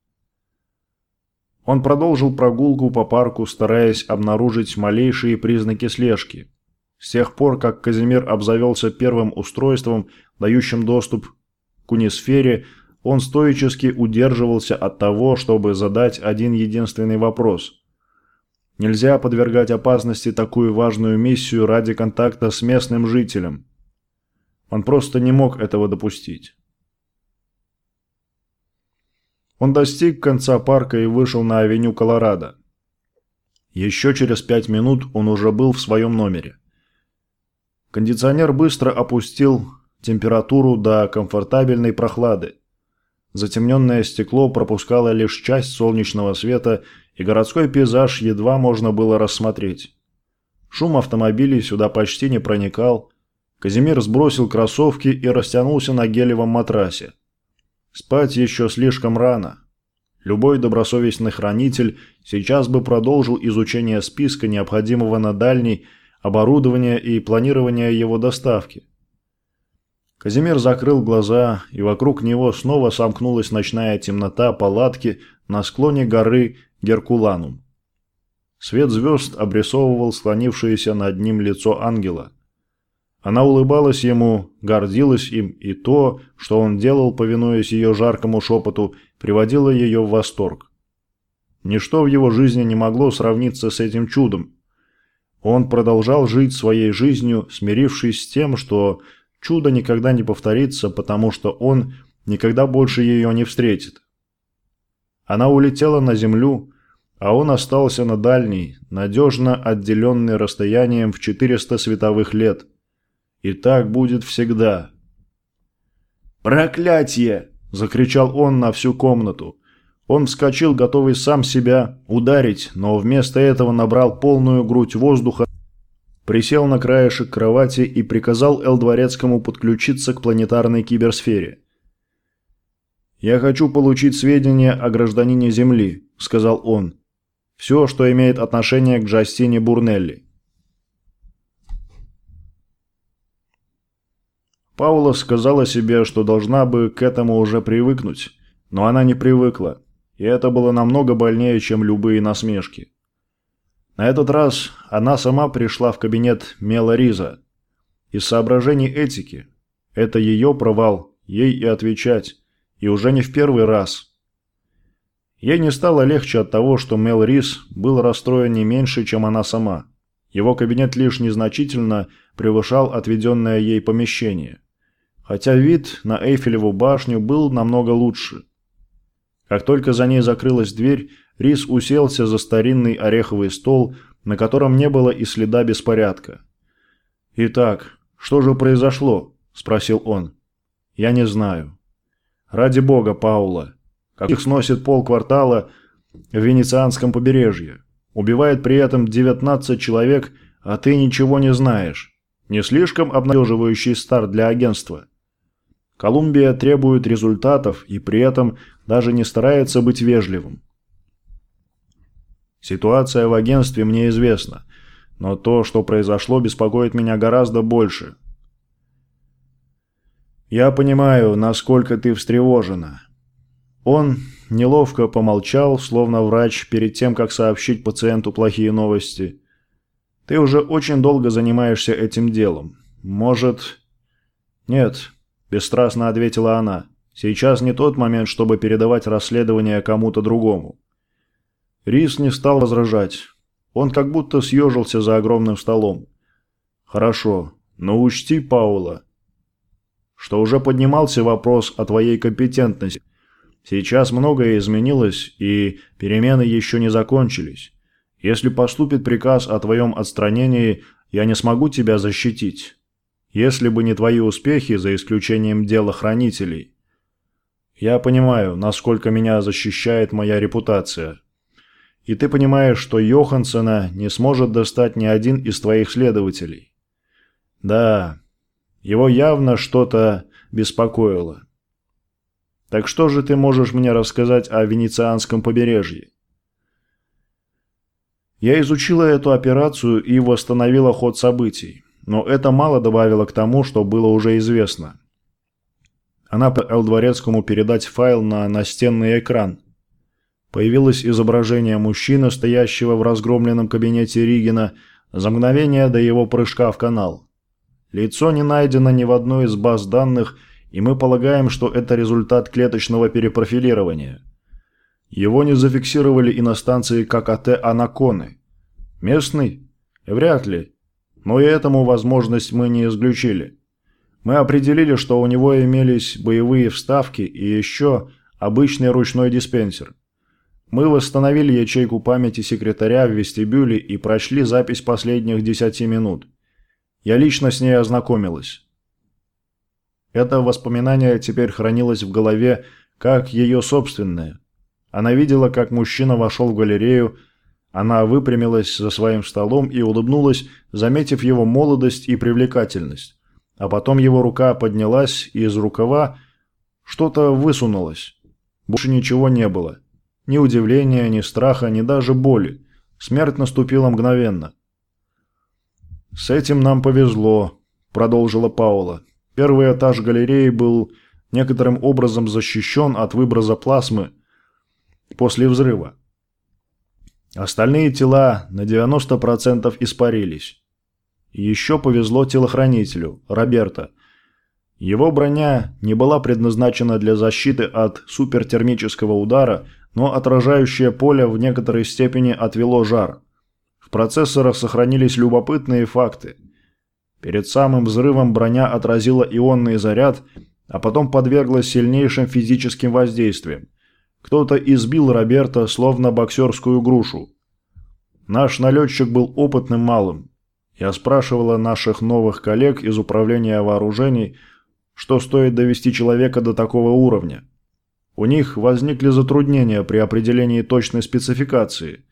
Он продолжил прогулку по парку, стараясь обнаружить малейшие признаки слежки. С тех пор, как Казимир обзавелся первым устройством, дающим доступ к унисфере, он стоически удерживался от того, чтобы задать один единственный вопрос. Нельзя подвергать опасности такую важную миссию ради контакта с местным жителем. Он просто не мог этого допустить. Он достиг конца парка и вышел на авеню Колорадо. Еще через пять минут он уже был в своем номере. Кондиционер быстро опустил температуру до комфортабельной прохлады. Затемненное стекло пропускало лишь часть солнечного света, и городской пейзаж едва можно было рассмотреть. Шум автомобилей сюда почти не проникал, Казимир сбросил кроссовки и растянулся на гелевом матрасе. Спать еще слишком рано. Любой добросовестный хранитель сейчас бы продолжил изучение списка необходимого на дальний, оборудования и планирование его доставки. Казимир закрыл глаза, и вокруг него снова сомкнулась ночная темнота палатки на склоне горы Геркуланум. Свет звезд обрисовывал склонившееся над ним лицо ангела – она улыбалась ему, гордилась им, и то, что он делал, повинуясь ее жаркому шепоту, приводило ее в восторг. Ничто в его жизни не могло сравниться с этим чудом. Он продолжал жить своей жизнью, смирившись с тем, что чудо никогда не повторится, потому что он никогда больше ее не встретит. Она улетела на землю, а он остался на дальней, надежно отделенный расстоянием в 400 световых лет – и так будет всегда. «Проклятие!» – закричал он на всю комнату. Он вскочил, готовый сам себя ударить, но вместо этого набрал полную грудь воздуха, присел на краешек кровати и приказал Эл Дворецкому подключиться к планетарной киберсфере. «Я хочу получить сведения о гражданине Земли», – сказал он. «Все, что имеет отношение к Джастине Бурнелли». Паула сказала себе, что должна бы к этому уже привыкнуть, но она не привыкла, и это было намного больнее, чем любые насмешки. На этот раз она сама пришла в кабинет Мела Риза. Из соображений этики. Это ее провал, ей и отвечать. И уже не в первый раз. Ей не стало легче от того, что Мел Риз был расстроен не меньше, чем она сама. Его кабинет лишь незначительно превышал отведенное ей помещение. Хотя вид на Эйфелеву башню был намного лучше. Как только за ней закрылась дверь, Рис уселся за старинный ореховый стол, на котором не было и следа беспорядка. «Итак, что же произошло?» – спросил он. «Я не знаю». «Ради бога, Паула. Как их сносит полквартала в Венецианском побережье. Убивает при этом 19 человек, а ты ничего не знаешь. Не слишком обнадеживающий старт для агентства?» Колумбия требует результатов и при этом даже не старается быть вежливым. Ситуация в агентстве мне известна, но то, что произошло, беспокоит меня гораздо больше. Я понимаю, насколько ты встревожена. Он неловко помолчал, словно врач, перед тем, как сообщить пациенту плохие новости. Ты уже очень долго занимаешься этим делом. Может... Нет, бесстрастно ответила она. Сейчас не тот момент, чтобы передавать расследование кому-то другому. Рис не стал возражать. Он как будто съежился за огромным столом. «Хорошо, но учти, Паула, что уже поднимался вопрос о твоей компетентности. Сейчас многое изменилось, и перемены еще не закончились. Если поступит приказ о твоем отстранении, я не смогу тебя защитить. Если бы не твои успехи, за исключением дела хранителей. Я понимаю, насколько меня защищает моя репутация. И ты понимаешь, что Йохансена не сможет достать ни один из твоих следователей. Да, его явно что-то беспокоило. Так что же ты можешь мне рассказать о Венецианском побережье? Я изучила эту операцию и восстановила ход событий, но это мало добавило к тому, что было уже известно. Она по Дворецкому передать файл на настенный экран, Появилось изображение мужчины, стоящего в разгромленном кабинете Ригина, за мгновение до его прыжка в канал. Лицо не найдено ни в одной из баз данных, и мы полагаем, что это результат клеточного перепрофилирования. Его не зафиксировали и на станции ККТ «Анаконы». Местный? Вряд ли. Но и этому возможность мы не исключили. Мы определили, что у него имелись боевые вставки и еще обычный ручной диспенсер. Мы восстановили ячейку памяти секретаря в вестибюле и прочли запись последних десяти минут. Я лично с ней ознакомилась. Это воспоминание теперь хранилось в голове как ее собственное. Она видела, как мужчина вошел в галерею, она выпрямилась за своим столом и улыбнулась, заметив его молодость и привлекательность. А потом его рука поднялась, и из рукава что-то высунулось. Больше ничего не было. Ни удивления, ни страха, ни даже боли. Смерть наступила мгновенно. «С этим нам повезло», – продолжила Паула. «Первый этаж галереи был некоторым образом защищен от выброса плазмы после взрыва. Остальные тела на 90% испарились. Еще повезло телохранителю, Роберто. Его броня не была предназначена для защиты от супертермического удара – но отражающее поле в некоторой степени отвело жар. В процессорах сохранились любопытные факты. Перед самым взрывом броня отразила ионный заряд, а потом подверглась сильнейшим физическим воздействиям. Кто-то избил Роберта словно боксерскую грушу. Наш налетчик был опытным малым. Я спрашивала наших новых коллег из управления вооружений, что стоит довести человека до такого уровня. У них возникли затруднения при определении точной спецификации.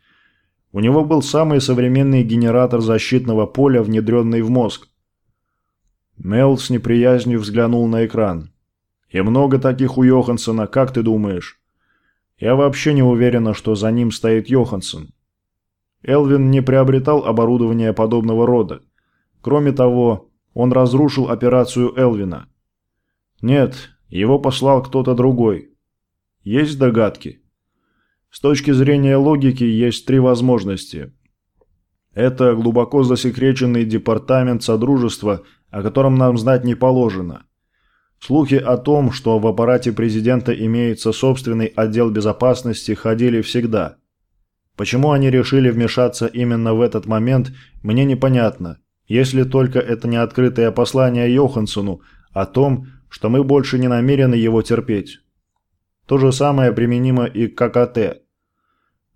У него был самый современный генератор защитного поля, внедренный в мозг. Мел с неприязнью взглянул на экран. «И много таких у Йохансона, как ты думаешь?» «Я вообще не уверена, что за ним стоит Йоханссон. Элвин не приобретал оборудование подобного рода. Кроме того, он разрушил операцию Элвина. Нет, его послал кто-то другой. Есть догадки? С точки зрения логики есть три возможности. Это глубоко засекреченный департамент Содружества, о котором нам знать не положено. Слухи о том, что в аппарате президента имеется собственный отдел безопасности, ходили всегда. Почему они решили вмешаться именно в этот момент, мне непонятно, если только это не открытое послание Йоханссону о том, что мы больше не намерены его терпеть. То же самое применимо и к ККТ.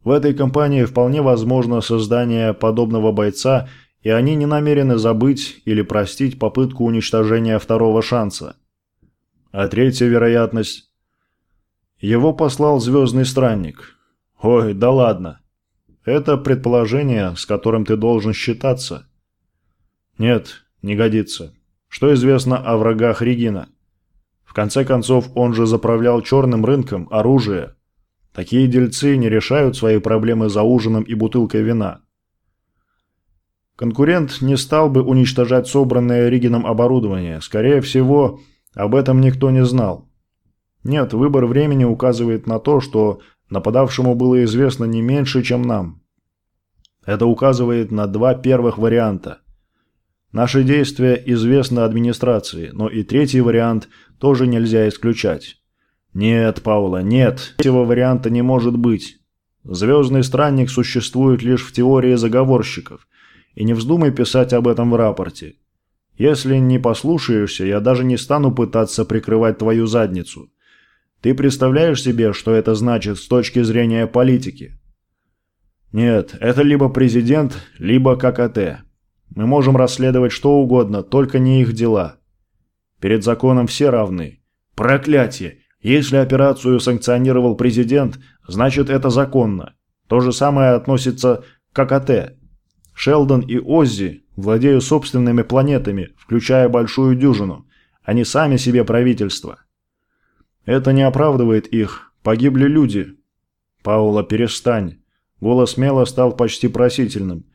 В этой компании вполне возможно создание подобного бойца, и они не намерены забыть или простить попытку уничтожения второго шанса. А третья вероятность? Его послал Звездный Странник. Ой, да ладно. Это предположение, с которым ты должен считаться. Нет, не годится. Что известно о врагах Регина? Конце концов, он же заправлял черным рынком оружия. Такие дельцы не решают свои проблемы за ужином и бутылкой вина. Конкурент не стал бы уничтожать собранное Ригином оборудование. Скорее всего, об этом никто не знал. Нет, выбор времени указывает на то, что нападавшему было известно не меньше, чем нам. Это указывает на два первых варианта. Наши действия известны администрации, но и третий вариант тоже нельзя исключать. Нет, Паула, нет, третьего варианта не может быть. Звездный странник существует лишь в теории заговорщиков. И не вздумай писать об этом в рапорте. Если не послушаешься, я даже не стану пытаться прикрывать твою задницу. Ты представляешь себе, что это значит с точки зрения политики? Нет, это либо президент, либо ККТ. Мы можем расследовать что угодно, только не их дела. Перед законом все равны. Проклятие! Если операцию санкционировал президент, значит это законно. То же самое относится к ККТ. Шелдон и Оззи владеют собственными планетами, включая большую дюжину. Они сами себе правительство. Это не оправдывает их. Погибли люди. Паула, перестань. Голос Мела стал почти просительным.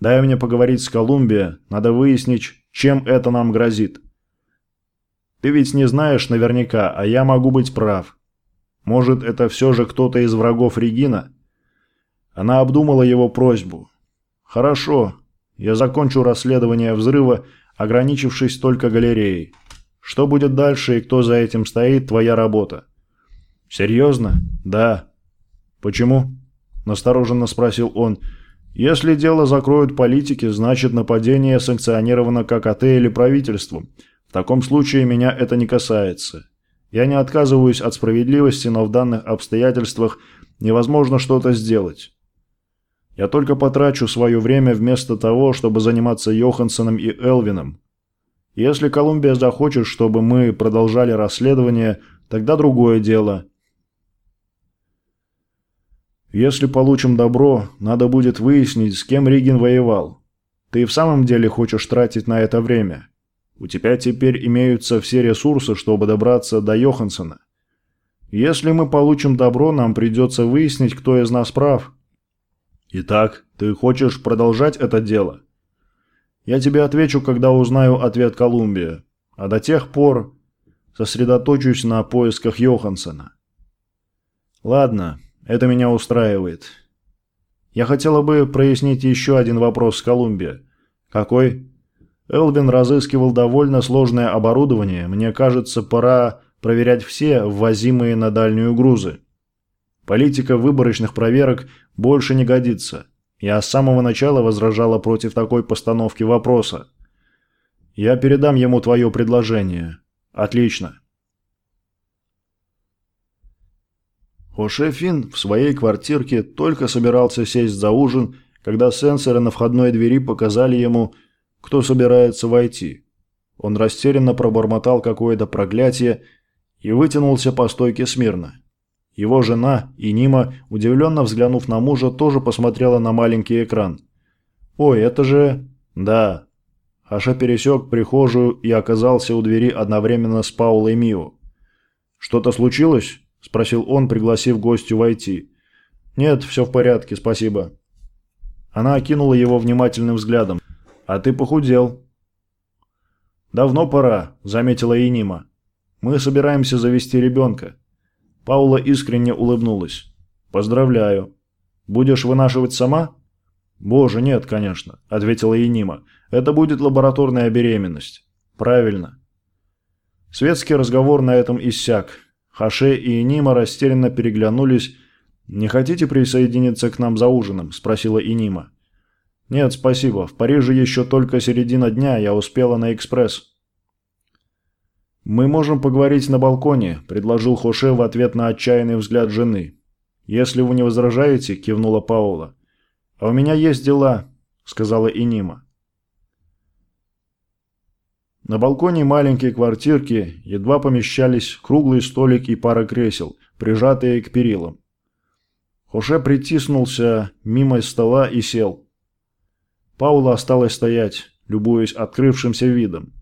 Дай мне поговорить с Колумбия, надо выяснить, чем это нам грозит. Ты ведь не знаешь наверняка, а я могу быть прав. Может, это все же кто-то из врагов Регина? Она обдумала его просьбу. Хорошо, я закончу расследование взрыва, ограничившись только галереей. Что будет дальше и кто за этим стоит, твоя работа. Серьезно? Да. Почему? Настороженно спросил он. Если дело закроют политики, значит нападение санкционировано ККТ или правительством. В таком случае меня это не касается. Я не отказываюсь от справедливости, но в данных обстоятельствах невозможно что-то сделать. Я только потрачу свое время вместо того, чтобы заниматься Йоханссоном и Элвином. Если Колумбия захочет, чтобы мы продолжали расследование, тогда другое дело. Если получим добро, надо будет выяснить, с кем Ригин воевал. Ты в самом деле хочешь тратить на это время? У тебя теперь имеются все ресурсы, чтобы добраться до Йоханссона. Если мы получим добро, нам придется выяснить, кто из нас прав. Итак, ты хочешь продолжать это дело? Я тебе отвечу, когда узнаю ответ Колумбия. А до тех пор сосредоточусь на поисках Йоханссона. Ладно, это меня устраивает. Я хотела бы прояснить еще один вопрос с Колумбия. Какой? Элвин разыскивал довольно сложное оборудование. Мне кажется, пора проверять все ввозимые на дальнюю грузы. Политика выборочных проверок больше не годится. Я с самого начала возражала против такой постановки вопроса. Я передам ему твое предложение. Отлично. Хоше Финн в своей квартирке только собирался сесть за ужин, когда сенсоры на входной двери показали ему, кто собирается войти. Он растерянно пробормотал какое-то проклятие и вытянулся по стойке смирно. Его жена, и Нима, удивленно взглянув на мужа, тоже посмотрела на маленький экран. «Ой, это же...» «Да». Хаша пересек прихожую и оказался у двери одновременно с Паулой Мио. «Что-то случилось?» – спросил он, пригласив гостю войти. «Нет, все в порядке, спасибо». Она окинула его внимательным взглядом. «А ты похудел». «Давно пора», – заметила Инима. «Мы собираемся завести ребенка». Паула искренне улыбнулась. «Поздравляю. Будешь вынашивать сама?» «Боже, нет, конечно», – ответила Инима. «Это будет лабораторная беременность». «Правильно». Светский разговор на этом иссяк. Хаше и Инима растерянно переглянулись. «Не хотите присоединиться к нам за ужином?» – спросила Инима. «Нет, спасибо. В Париже еще только середина дня, я успела на экспресс». «Мы можем поговорить на балконе», – предложил Хоше в ответ на отчаянный взгляд жены. «Если вы не возражаете», – кивнула Паула. «А у меня есть дела», – сказала Инима. На балконе маленькие квартирки едва помещались круглый столик и пара кресел, прижатые к перилам. Хоше притиснулся мимо стола и сел. Паула осталась стоять, любуясь открывшимся видом.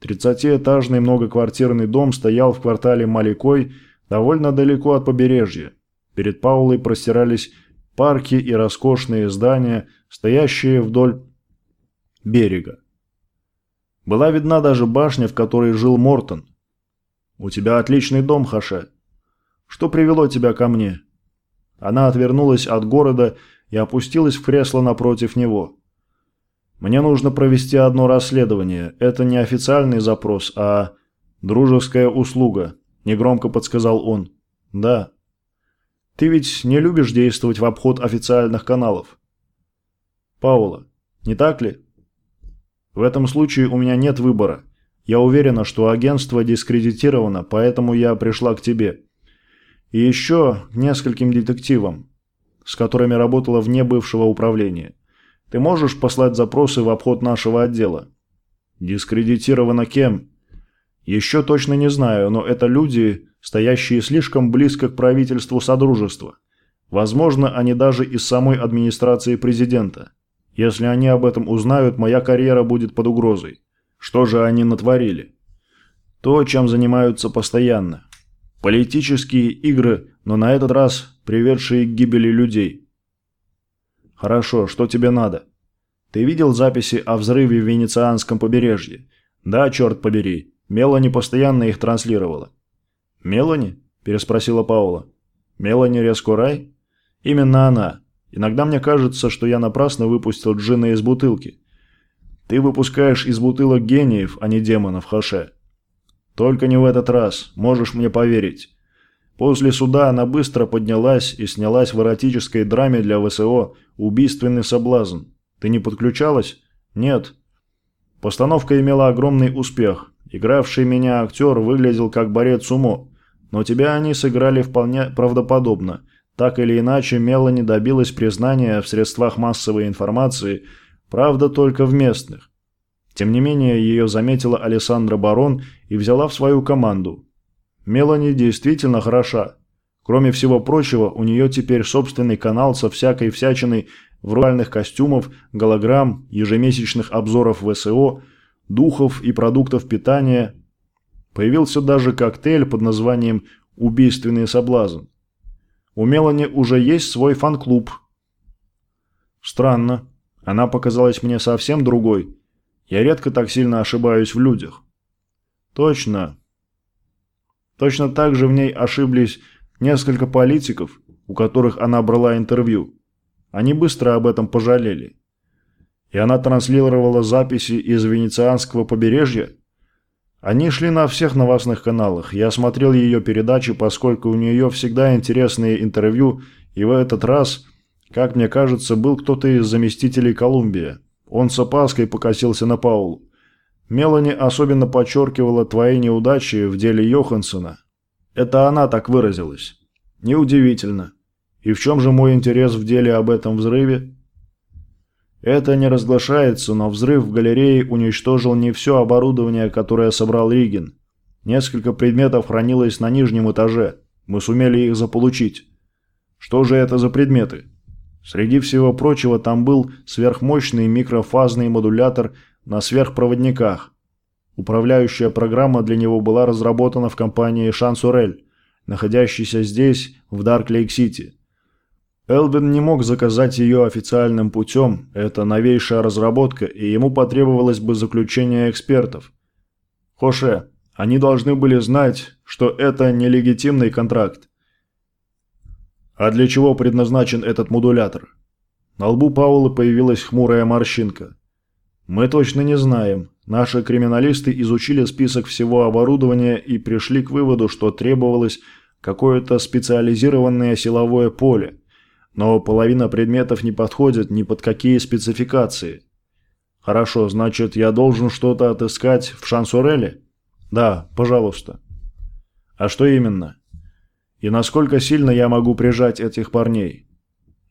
Тридцатиэтажный многоквартирный дом стоял в квартале Маликой довольно далеко от побережья. Перед Паулой простирались парки и роскошные здания, стоящие вдоль берега. Была видна даже башня, в которой жил Мортон. «У тебя отличный дом, Хаше. Что привело тебя ко мне?» Она отвернулась от города и опустилась в кресло напротив него. «Мне нужно провести одно расследование. Это не официальный запрос, а дружеская услуга», – негромко подсказал он. «Да». Ты ведь не любишь действовать в обход официальных каналов. Паула, не так ли? В этом случае у меня нет выбора. Я уверена, что агентство дискредитировано, поэтому я пришла к тебе. И еще нескольким детективам, с которыми работала вне бывшего управления. Ты можешь послать запросы в обход нашего отдела? Дискредитировано кем? Еще точно не знаю, но это люди, стоящие слишком близко к правительству Содружества. Возможно, они даже из самой администрации президента. Если они об этом узнают, моя карьера будет под угрозой. Что же они натворили? То, чем занимаются постоянно. Политические игры, но на этот раз приведшие к гибели людей. Хорошо, что тебе надо? Ты видел записи о взрыве в Венецианском побережье? Да, черт побери. Мелани постоянно их транслировала. «Мелани?» – переспросила Паула. «Мелани Рескурай?» «Именно она. Иногда мне кажется, что я напрасно выпустил джина из бутылки. Ты выпускаешь из бутылок гениев, а не демонов, Хаше. Только не в этот раз, можешь мне поверить». После суда она быстро поднялась и снялась в эротической драме для ВСО «Убийственный соблазн». Ты не подключалась? Нет. Постановка имела огромный успех. Игравший меня актер выглядел как борец сумо, но тебя они сыграли вполне правдоподобно. Так или иначе, Мелани добилась признания в средствах массовой информации, правда только в местных. Тем не менее, ее заметила Александра Барон и взяла в свою команду. Мелани действительно хороша. Кроме всего прочего, у нее теперь собственный канал со всякой всячиной в руальных костюмов, голограмм, ежемесячных обзоров ВСО – духов и продуктов питания. Появился даже коктейль под названием «Убийственный соблазн». У Мелани уже есть свой фан-клуб. Странно. Она показалась мне совсем другой. Я редко так сильно ошибаюсь в людях. Точно. Точно так же в ней ошиблись несколько политиков, у которых она брала интервью. Они быстро об этом пожалели и она транслировала записи из венецианского побережья? Они шли на всех новостных каналах. Я смотрел ее передачи, поскольку у нее всегда интересные интервью, и в этот раз, как мне кажется, был кто-то из заместителей Колумбия. Он с опаской покосился на Паулу. Мелани особенно подчеркивала твои неудачи в деле Йоханссона. Это она так выразилась. Неудивительно. И в чем же мой интерес в деле об этом взрыве? Это не разглашается, но взрыв в галерее уничтожил не все оборудование, которое собрал Ригин. Несколько предметов хранилось на нижнем этаже. Мы сумели их заполучить. Что же это за предметы? Среди всего прочего там был сверхмощный микрофазный модулятор на сверхпроводниках. Управляющая программа для него была разработана в компании Шансурель, находящейся здесь, в Дарк-Лейк-Сити. Элвин не мог заказать ее официальным путем, это новейшая разработка, и ему потребовалось бы заключение экспертов. Хоше, они должны были знать, что это нелегитимный контракт. А для чего предназначен этот модулятор? На лбу Паула появилась хмурая морщинка. «Мы точно не знаем. Наши криминалисты изучили список всего оборудования и пришли к выводу, что требовалось какое-то специализированное силовое поле. Но половина предметов не подходит ни под какие спецификации. Хорошо, значит, я должен что-то отыскать в Шансуреле? Да, пожалуйста. А что именно? И насколько сильно я могу прижать этих парней?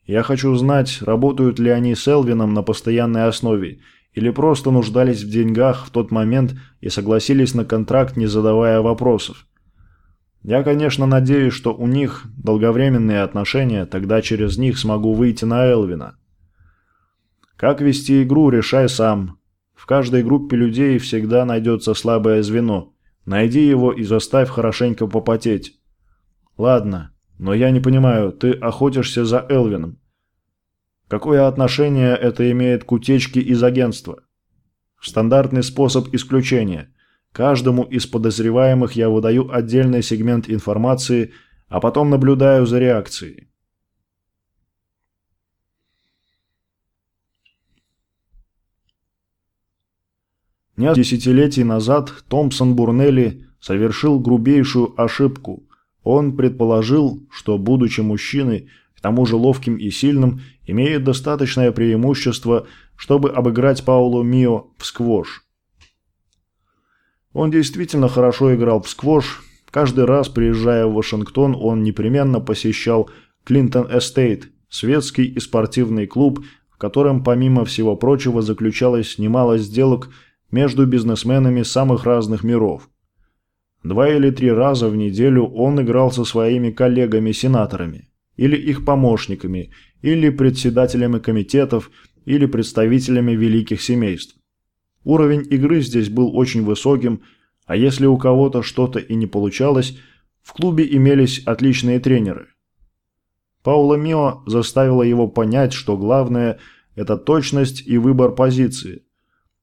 Я хочу знать, работают ли они с Элвином на постоянной основе, или просто нуждались в деньгах в тот момент и согласились на контракт, не задавая вопросов. Я, конечно, надеюсь, что у них долговременные отношения, тогда через них смогу выйти на Элвина. Как вести игру, решай сам. В каждой группе людей всегда найдется слабое звено. Найди его и заставь хорошенько попотеть. Ладно, но я не понимаю, ты охотишься за Элвином. Какое отношение это имеет к утечке из агентства? Стандартный способ исключения. Каждому из подозреваемых я выдаю отдельный сегмент информации, а потом наблюдаю за реакцией. Несколько десятилетий назад Томпсон Бурнелли совершил грубейшую ошибку, он предположил, что, будучи мужчиной, к тому же ловким и сильным, имеет достаточное преимущество, чтобы обыграть Паулу Мио в сквош. Он действительно хорошо играл в сквош. Каждый раз, приезжая в Вашингтон, он непременно посещал Клинтон Эстейт, светский и спортивный клуб, в котором, помимо всего прочего, заключалось немало сделок между бизнесменами самых разных миров. Два или три раза в неделю он играл со своими коллегами-сенаторами, или их помощниками, или председателями комитетов, или представителями великих семейств. Уровень игры здесь был очень высоким, а если у кого-то что-то и не получалось, в клубе имелись отличные тренеры. Паула Мио заставила его понять, что главное – это точность и выбор позиции.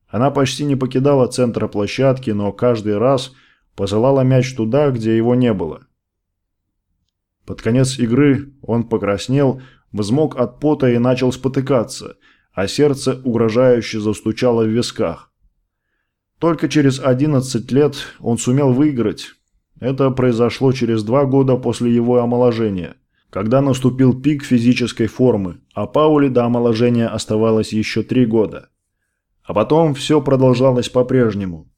Она почти не покидала центра площадки, но каждый раз – посылала мяч туда, где его не было. Под конец игры он покраснел, взмок от пота и начал спотыкаться, а сердце угрожающе застучало в висках. Только через 11 лет он сумел выиграть. Это произошло через два года после его омоложения, когда наступил пик физической формы, а Пауле до омоложения оставалось еще три года. А потом все продолжалось по-прежнему.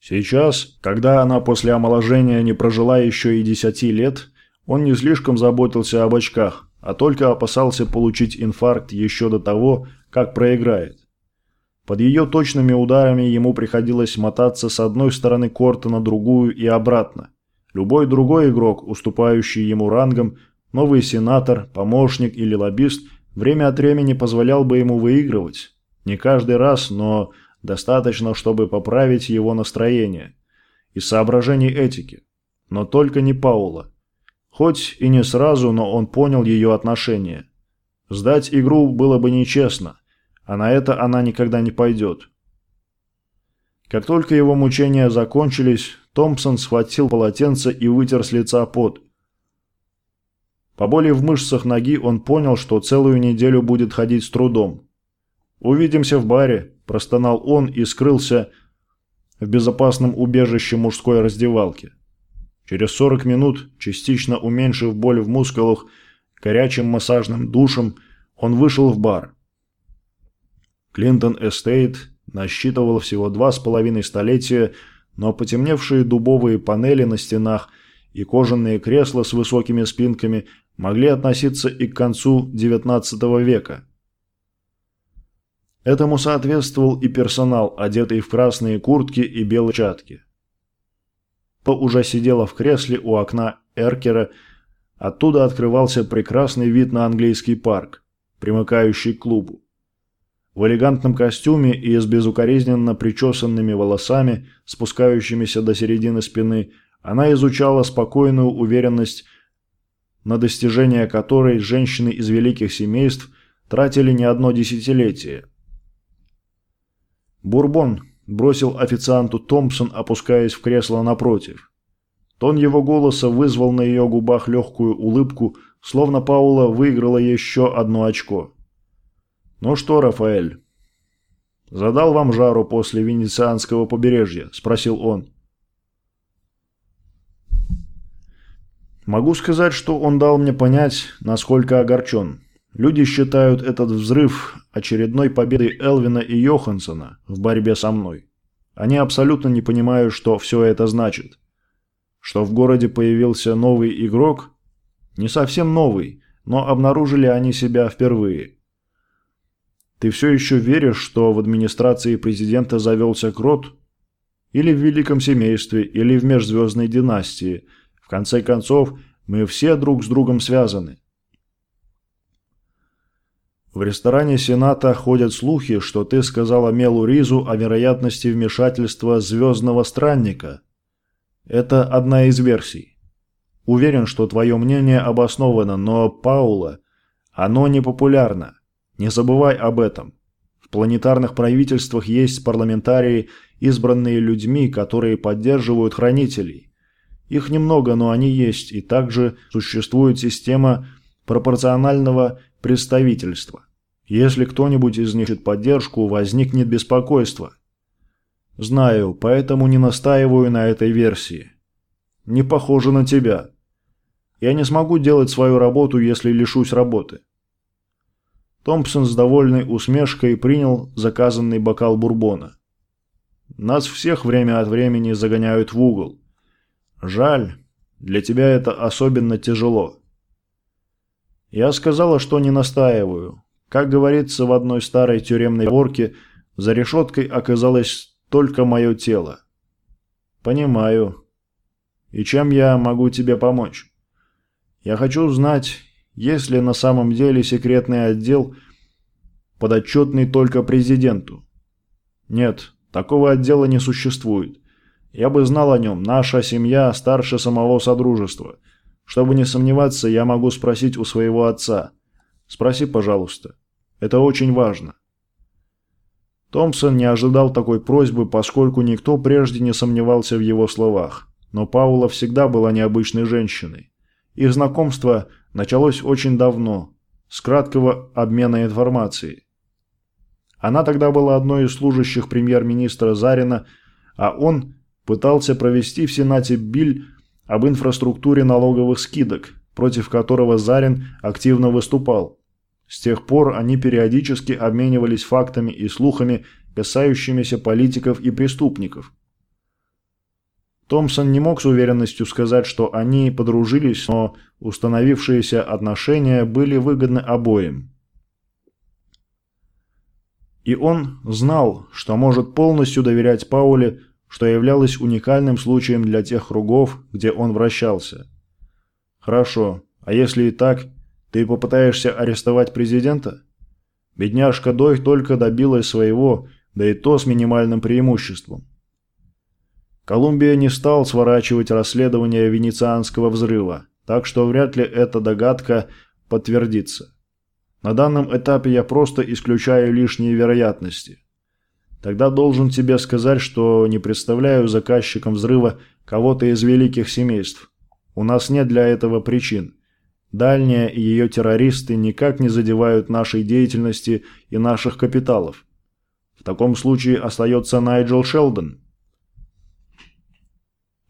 Сейчас, когда она после омоложения не прожила еще и десяти лет, он не слишком заботился об очках, а только опасался получить инфаркт еще до того, как проиграет. Под ее точными ударами ему приходилось мотаться с одной стороны корта на другую и обратно. Любой другой игрок, уступающий ему рангом, новый сенатор, помощник или лоббист, время от времени позволял бы ему выигрывать. Не каждый раз, но Достаточно, чтобы поправить его настроение. Из соображений этики. Но только не Паула. Хоть и не сразу, но он понял ее отношение. Сдать игру было бы нечестно, а на это она никогда не пойдет. Как только его мучения закончились, Томпсон схватил полотенце и вытер с лица пот. По боли в мышцах ноги он понял, что целую неделю будет ходить с трудом. «Увидимся в баре», простонал он и скрылся в безопасном убежище мужской раздевалки. Через 40 минут, частично уменьшив боль в мускулах, горячим массажным душем, он вышел в бар. Клинтон Эстейт насчитывал всего два с половиной столетия, но потемневшие дубовые панели на стенах и кожаные кресла с высокими спинками могли относиться и к концу XIX века – Этому соответствовал и персонал, одетый в красные куртки и белые чатки. По уже сидела в кресле у окна Эркера, оттуда открывался прекрасный вид на английский парк, примыкающий к клубу. В элегантном костюме и с безукоризненно причесанными волосами, спускающимися до середины спины, она изучала спокойную уверенность, на достижение которой женщины из великих семейств тратили не одно десятилетие. «Бурбон», – бросил официанту Томпсон, опускаясь в кресло напротив. Тон его голоса вызвал на ее губах легкую улыбку, словно Паула выиграла еще одно очко. «Ну что, Рафаэль, задал вам жару после венецианского побережья?» – спросил он. Могу сказать, что он дал мне понять, насколько огорчен. Люди считают этот взрыв очередной победой Элвина и Йохансона в борьбе со мной. Они абсолютно не понимают, что все это значит. Что в городе появился новый игрок? Не совсем новый, но обнаружили они себя впервые. Ты все еще веришь, что в администрации президента завелся крот? Или в великом семействе, или в межзвездной династии. В конце концов, мы все друг с другом связаны. В ресторане Сената ходят слухи, что ты сказала Мелу Ризу о вероятности вмешательства звездного странника. Это одна из версий. Уверен, что твое мнение обосновано, но, Паула, оно не популярно. Не забывай об этом. В планетарных правительствах есть парламентарии, избранные людьми, которые поддерживают хранителей. Их немного, но они есть, и также существует система пропорционального представительства. Если кто-нибудь из них поддержку, возникнет беспокойство. Знаю, поэтому не настаиваю на этой версии. Не похоже на тебя. Я не смогу делать свою работу, если лишусь работы. Томпсон с довольной усмешкой принял заказанный бокал бурбона. Нас всех время от времени загоняют в угол. Жаль, для тебя это особенно тяжело. Я сказала, что не настаиваю. Как говорится в одной старой тюремной ворке, за решеткой оказалось только мое тело. Понимаю. И чем я могу тебе помочь? Я хочу знать, есть ли на самом деле секретный отдел, подотчетный только президенту. Нет, такого отдела не существует. Я бы знал о нем, наша семья старше самого Содружества – чтобы не сомневаться, я могу спросить у своего отца. Спроси, пожалуйста. Это очень важно. Томпсон не ожидал такой просьбы, поскольку никто прежде не сомневался в его словах. Но Паула всегда была необычной женщиной. Их знакомство началось очень давно, с краткого обмена информацией. Она тогда была одной из служащих премьер-министра Зарина, а он пытался провести в Сенате биль об инфраструктуре налоговых скидок, против которого Зарин активно выступал. С тех пор они периодически обменивались фактами и слухами, касающимися политиков и преступников. Томпсон не мог с уверенностью сказать, что они подружились, но установившиеся отношения были выгодны обоим. И он знал, что может полностью доверять Пауле, что являлось уникальным случаем для тех кругов, где он вращался. Хорошо, а если и так, ты попытаешься арестовать президента? Бедняжка Дой только добилась своего, да и то с минимальным преимуществом. Колумбия не стал сворачивать расследование венецианского взрыва, так что вряд ли эта догадка подтвердится. На данном этапе я просто исключаю лишние вероятности. Тогда должен тебе сказать, что не представляю заказчиком взрыва кого-то из великих семейств. У нас нет для этого причин. Дальняя и ее террористы никак не задевают нашей деятельности и наших капиталов. В таком случае остается Найджел Шелдон.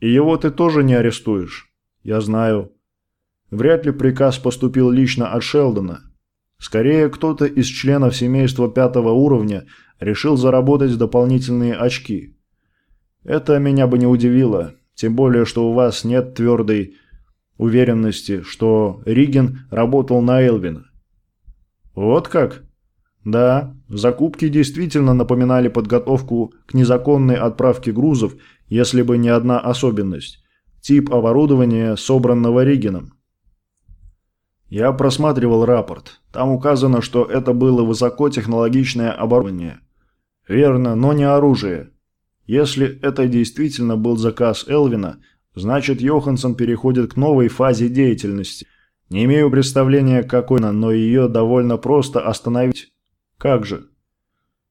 И его ты тоже не арестуешь. Я знаю. Вряд ли приказ поступил лично от Шелдона. Скорее, кто-то из членов семейства пятого уровня решил заработать дополнительные очки. Это меня бы не удивило, тем более, что у вас нет твердой уверенности, что Риген работал на Элвина. Вот как? Да, закупки действительно напоминали подготовку к незаконной отправке грузов, если бы не одна особенность – тип оборудования, собранного Ригеном. Я просматривал рапорт. Там указано, что это было высокотехнологичное оборудование. Верно, но не оружие. Если это действительно был заказ Элвина, значит Йоханссон переходит к новой фазе деятельности. Не имею представления, какой она, но ее довольно просто остановить. Как же?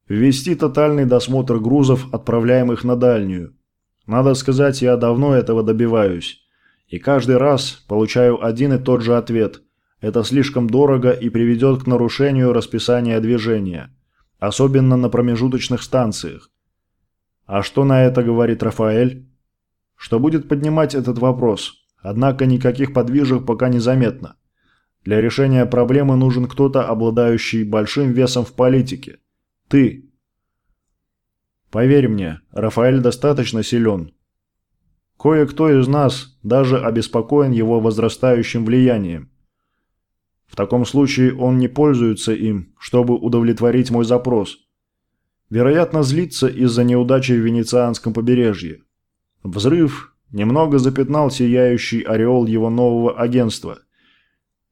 Ввести тотальный досмотр грузов, отправляемых на дальнюю. Надо сказать, я давно этого добиваюсь. И каждый раз получаю один и тот же ответ – Это слишком дорого и приведет к нарушению расписания движения, особенно на промежуточных станциях. А что на это говорит Рафаэль? Что будет поднимать этот вопрос, однако никаких подвижек пока не заметно. Для решения проблемы нужен кто-то, обладающий большим весом в политике. Ты. Поверь мне, Рафаэль достаточно силен. Кое-кто из нас даже обеспокоен его возрастающим влиянием. В таком случае он не пользуется им, чтобы удовлетворить мой запрос. Вероятно, злится из-за неудачи в Венецианском побережье. Взрыв немного запятнал сияющий ореол его нового агентства.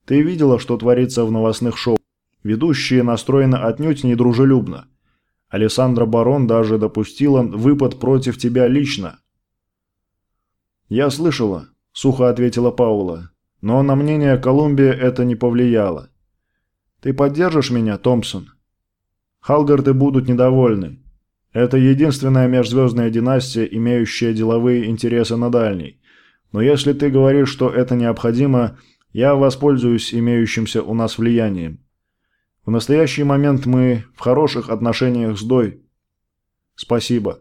Ты видела, что творится в новостных шоу. Ведущие настроены отнюдь недружелюбно. Александра Барон даже допустила выпад против тебя лично. «Я слышала», – сухо ответила Паула. Но на мнение Колумбии это не повлияло. Ты поддержишь меня, Томпсон? Халгарты будут недовольны. Это единственная межзвездная династия, имеющая деловые интересы на дальней. Но если ты говоришь, что это необходимо, я воспользуюсь имеющимся у нас влиянием. В настоящий момент мы в хороших отношениях с Дой. Спасибо.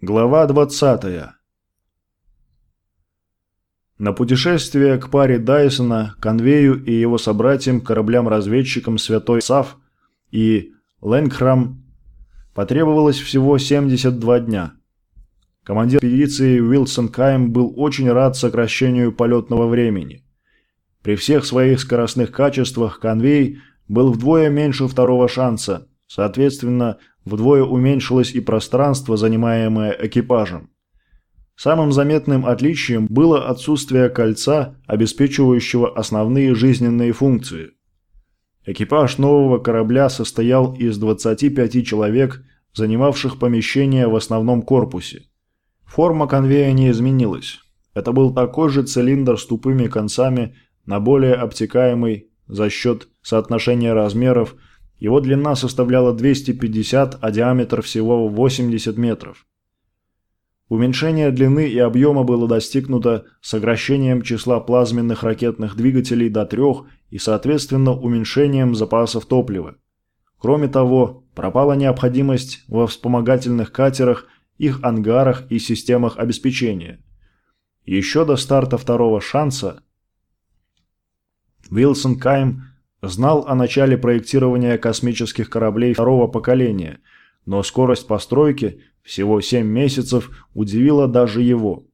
Глава 20. На путешествие к паре Дайсона, Конвею и его собратьям, кораблям-разведчикам Святой Сав и Лэнгхрам потребовалось всего 72 дня. Командир экспедиции Уилсон Кайм был очень рад сокращению полетного времени. При всех своих скоростных качествах конвей был вдвое меньше второго шанса, соответственно, Вдвое уменьшилось и пространство, занимаемое экипажем. Самым заметным отличием было отсутствие кольца, обеспечивающего основные жизненные функции. Экипаж нового корабля состоял из 25 человек, занимавших помещение в основном корпусе. Форма конвея не изменилась. Это был такой же цилиндр с тупыми концами, на более обтекаемый за счет соотношения размеров его длина составляла 250, а диаметр всего 80 метров. Уменьшение длины и объема было достигнуто сокращением числа плазменных ракетных двигателей до трех и, соответственно, уменьшением запасов топлива. Кроме того, пропала необходимость во вспомогательных катерах, их ангарах и системах обеспечения. Еще до старта второго шанса Вилсон Кайм Знал о начале проектирования космических кораблей второго поколения, но скорость постройки, всего 7 месяцев, удивила даже его.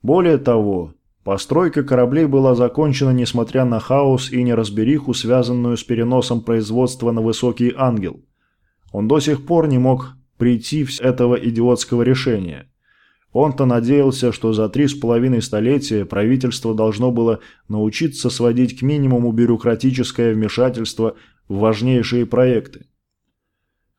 Более того, постройка кораблей была закончена несмотря на хаос и неразбериху, связанную с переносом производства на Высокий Ангел. Он до сих пор не мог прийти с этого идиотского решения – он-то надеялся, что за три с половиной столетия правительство должно было научиться сводить к минимуму бюрократическое вмешательство в важнейшие проекты.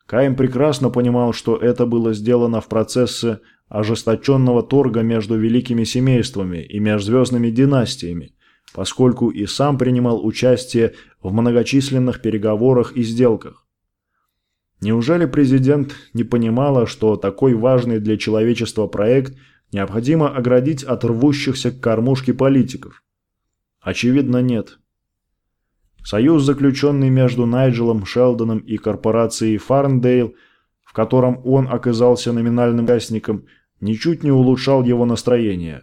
Каим прекрасно понимал, что это было сделано в процессе ожесточенного торга между великими семействами и межзвездными династиями, поскольку и сам принимал участие в многочисленных переговорах и сделках. Неужели президент не понимала, что такой важный для человечества проект необходимо оградить от рвущихся к кормушке политиков? Очевидно, нет. Союз, заключенный между Найджелом Шелдоном и корпорацией Фарндейл, в котором он оказался номинальным участником, ничуть не улучшал его настроение.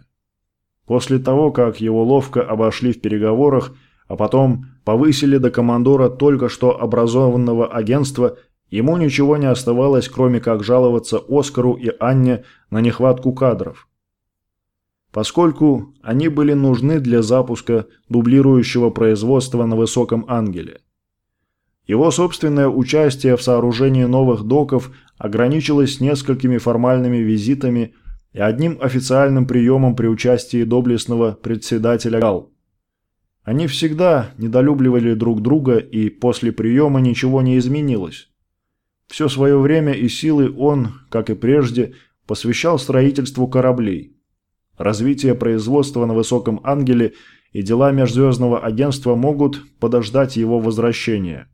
После того, как его ловко обошли в переговорах, а потом повысили до командора только что образованного агентства Ему ничего не оставалось, кроме как жаловаться Оскару и Анне на нехватку кадров. Поскольку они были нужны для запуска дублирующего производства на Высоком Ангеле. Его собственное участие в сооружении новых доков ограничилось несколькими формальными визитами и одним официальным приемом при участии доблестного председателя ГАЛ. Они всегда недолюбливали друг друга, и после приема ничего не изменилось. Все свое время и силы он, как и прежде, посвящал строительству кораблей. Развитие производства на Высоком Ангеле и дела Межзвездного агентства могут подождать его возвращения.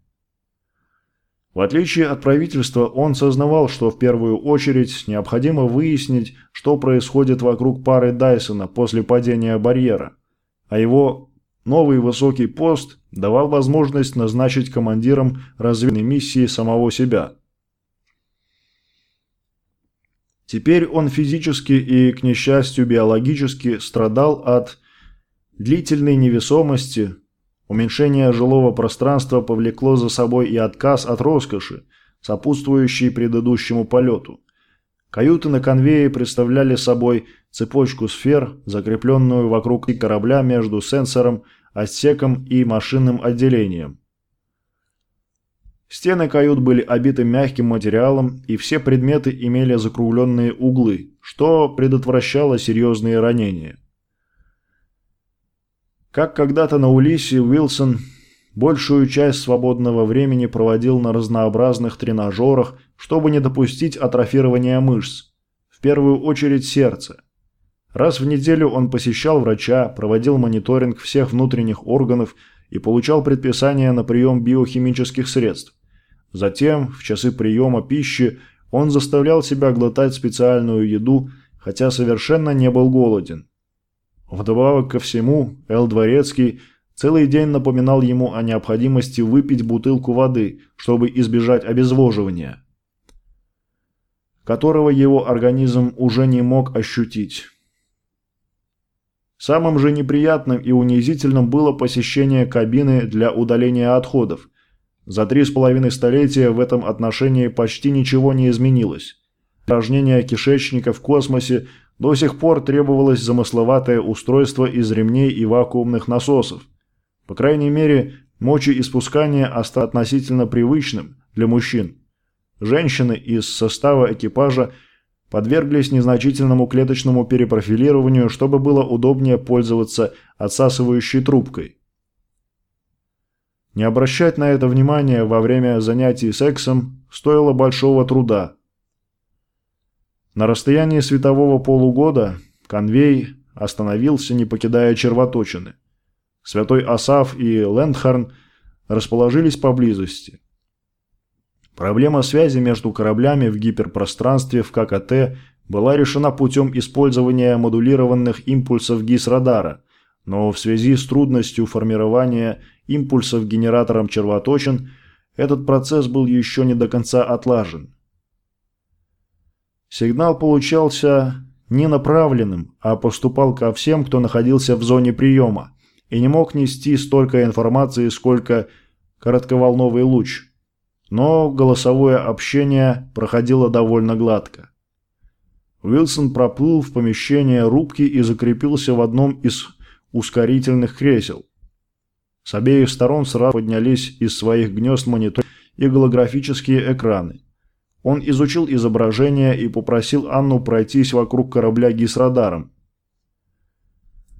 В отличие от правительства, он сознавал, что в первую очередь необходимо выяснить, что происходит вокруг пары Дайсона после падения барьера, а его новый высокий пост давал возможность назначить командиром разведной миссии самого себя. Теперь он физически и, к несчастью, биологически страдал от длительной невесомости, Уменьшение жилого пространства повлекло за собой и отказ от роскоши, сопутствующей предыдущему полету. Каюты на конвее представляли собой цепочку сфер, закрепленную вокруг корабля между сенсором, отсеком и машинным отделением. Стены кают были обиты мягким материалом, и все предметы имели закругленные углы, что предотвращало серьезные ранения. Как когда-то на Улисе Уилсон большую часть свободного времени проводил на разнообразных тренажерах, чтобы не допустить атрофирования мышц, в первую очередь сердца. Раз в неделю он посещал врача, проводил мониторинг всех внутренних органов и получал предписания на прием биохимических средств. Затем, в часы приема пищи, он заставлял себя глотать специальную еду, хотя совершенно не был голоден. Вдобавок ко всему, Эл Дворецкий целый день напоминал ему о необходимости выпить бутылку воды, чтобы избежать обезвоживания, которого его организм уже не мог ощутить. Самым же неприятным и унизительным было посещение кабины для удаления отходов. За три с половиной столетия в этом отношении почти ничего не изменилось. Упражнение кишечника в космосе до сих пор требовалось замысловатое устройство из ремней и вакуумных насосов. По крайней мере, мочеиспускание осталось относительно привычным для мужчин. Женщины из состава экипажа подверглись незначительному клеточному перепрофилированию, чтобы было удобнее пользоваться отсасывающей трубкой. Не обращать на это внимание во время занятий сексом стоило большого труда – на расстоянии светового полугода конвей остановился, не покидая червоточины. Святой Асав и Лендхарн расположились поблизости. Проблема связи между кораблями в гиперпространстве в ККТ была решена путем использования модулированных импульсов ГИС-радара, но в связи с трудностью формирования импульсов генератором червоточин этот процесс был еще не до конца отлажен. Сигнал получался не направленным, а поступал ко всем, кто находился в зоне приема, и не мог нести столько информации, сколько коротковолновый луч. Но голосовое общение проходило довольно гладко. Уилсон проплыл в помещение рубки и закрепился в одном из ускорительных кресел. С обеих сторон сразу поднялись из своих гнезд монитор и голографические экраны. Он изучил изображение и попросил Анну пройтись вокруг корабля ГИС-радаром.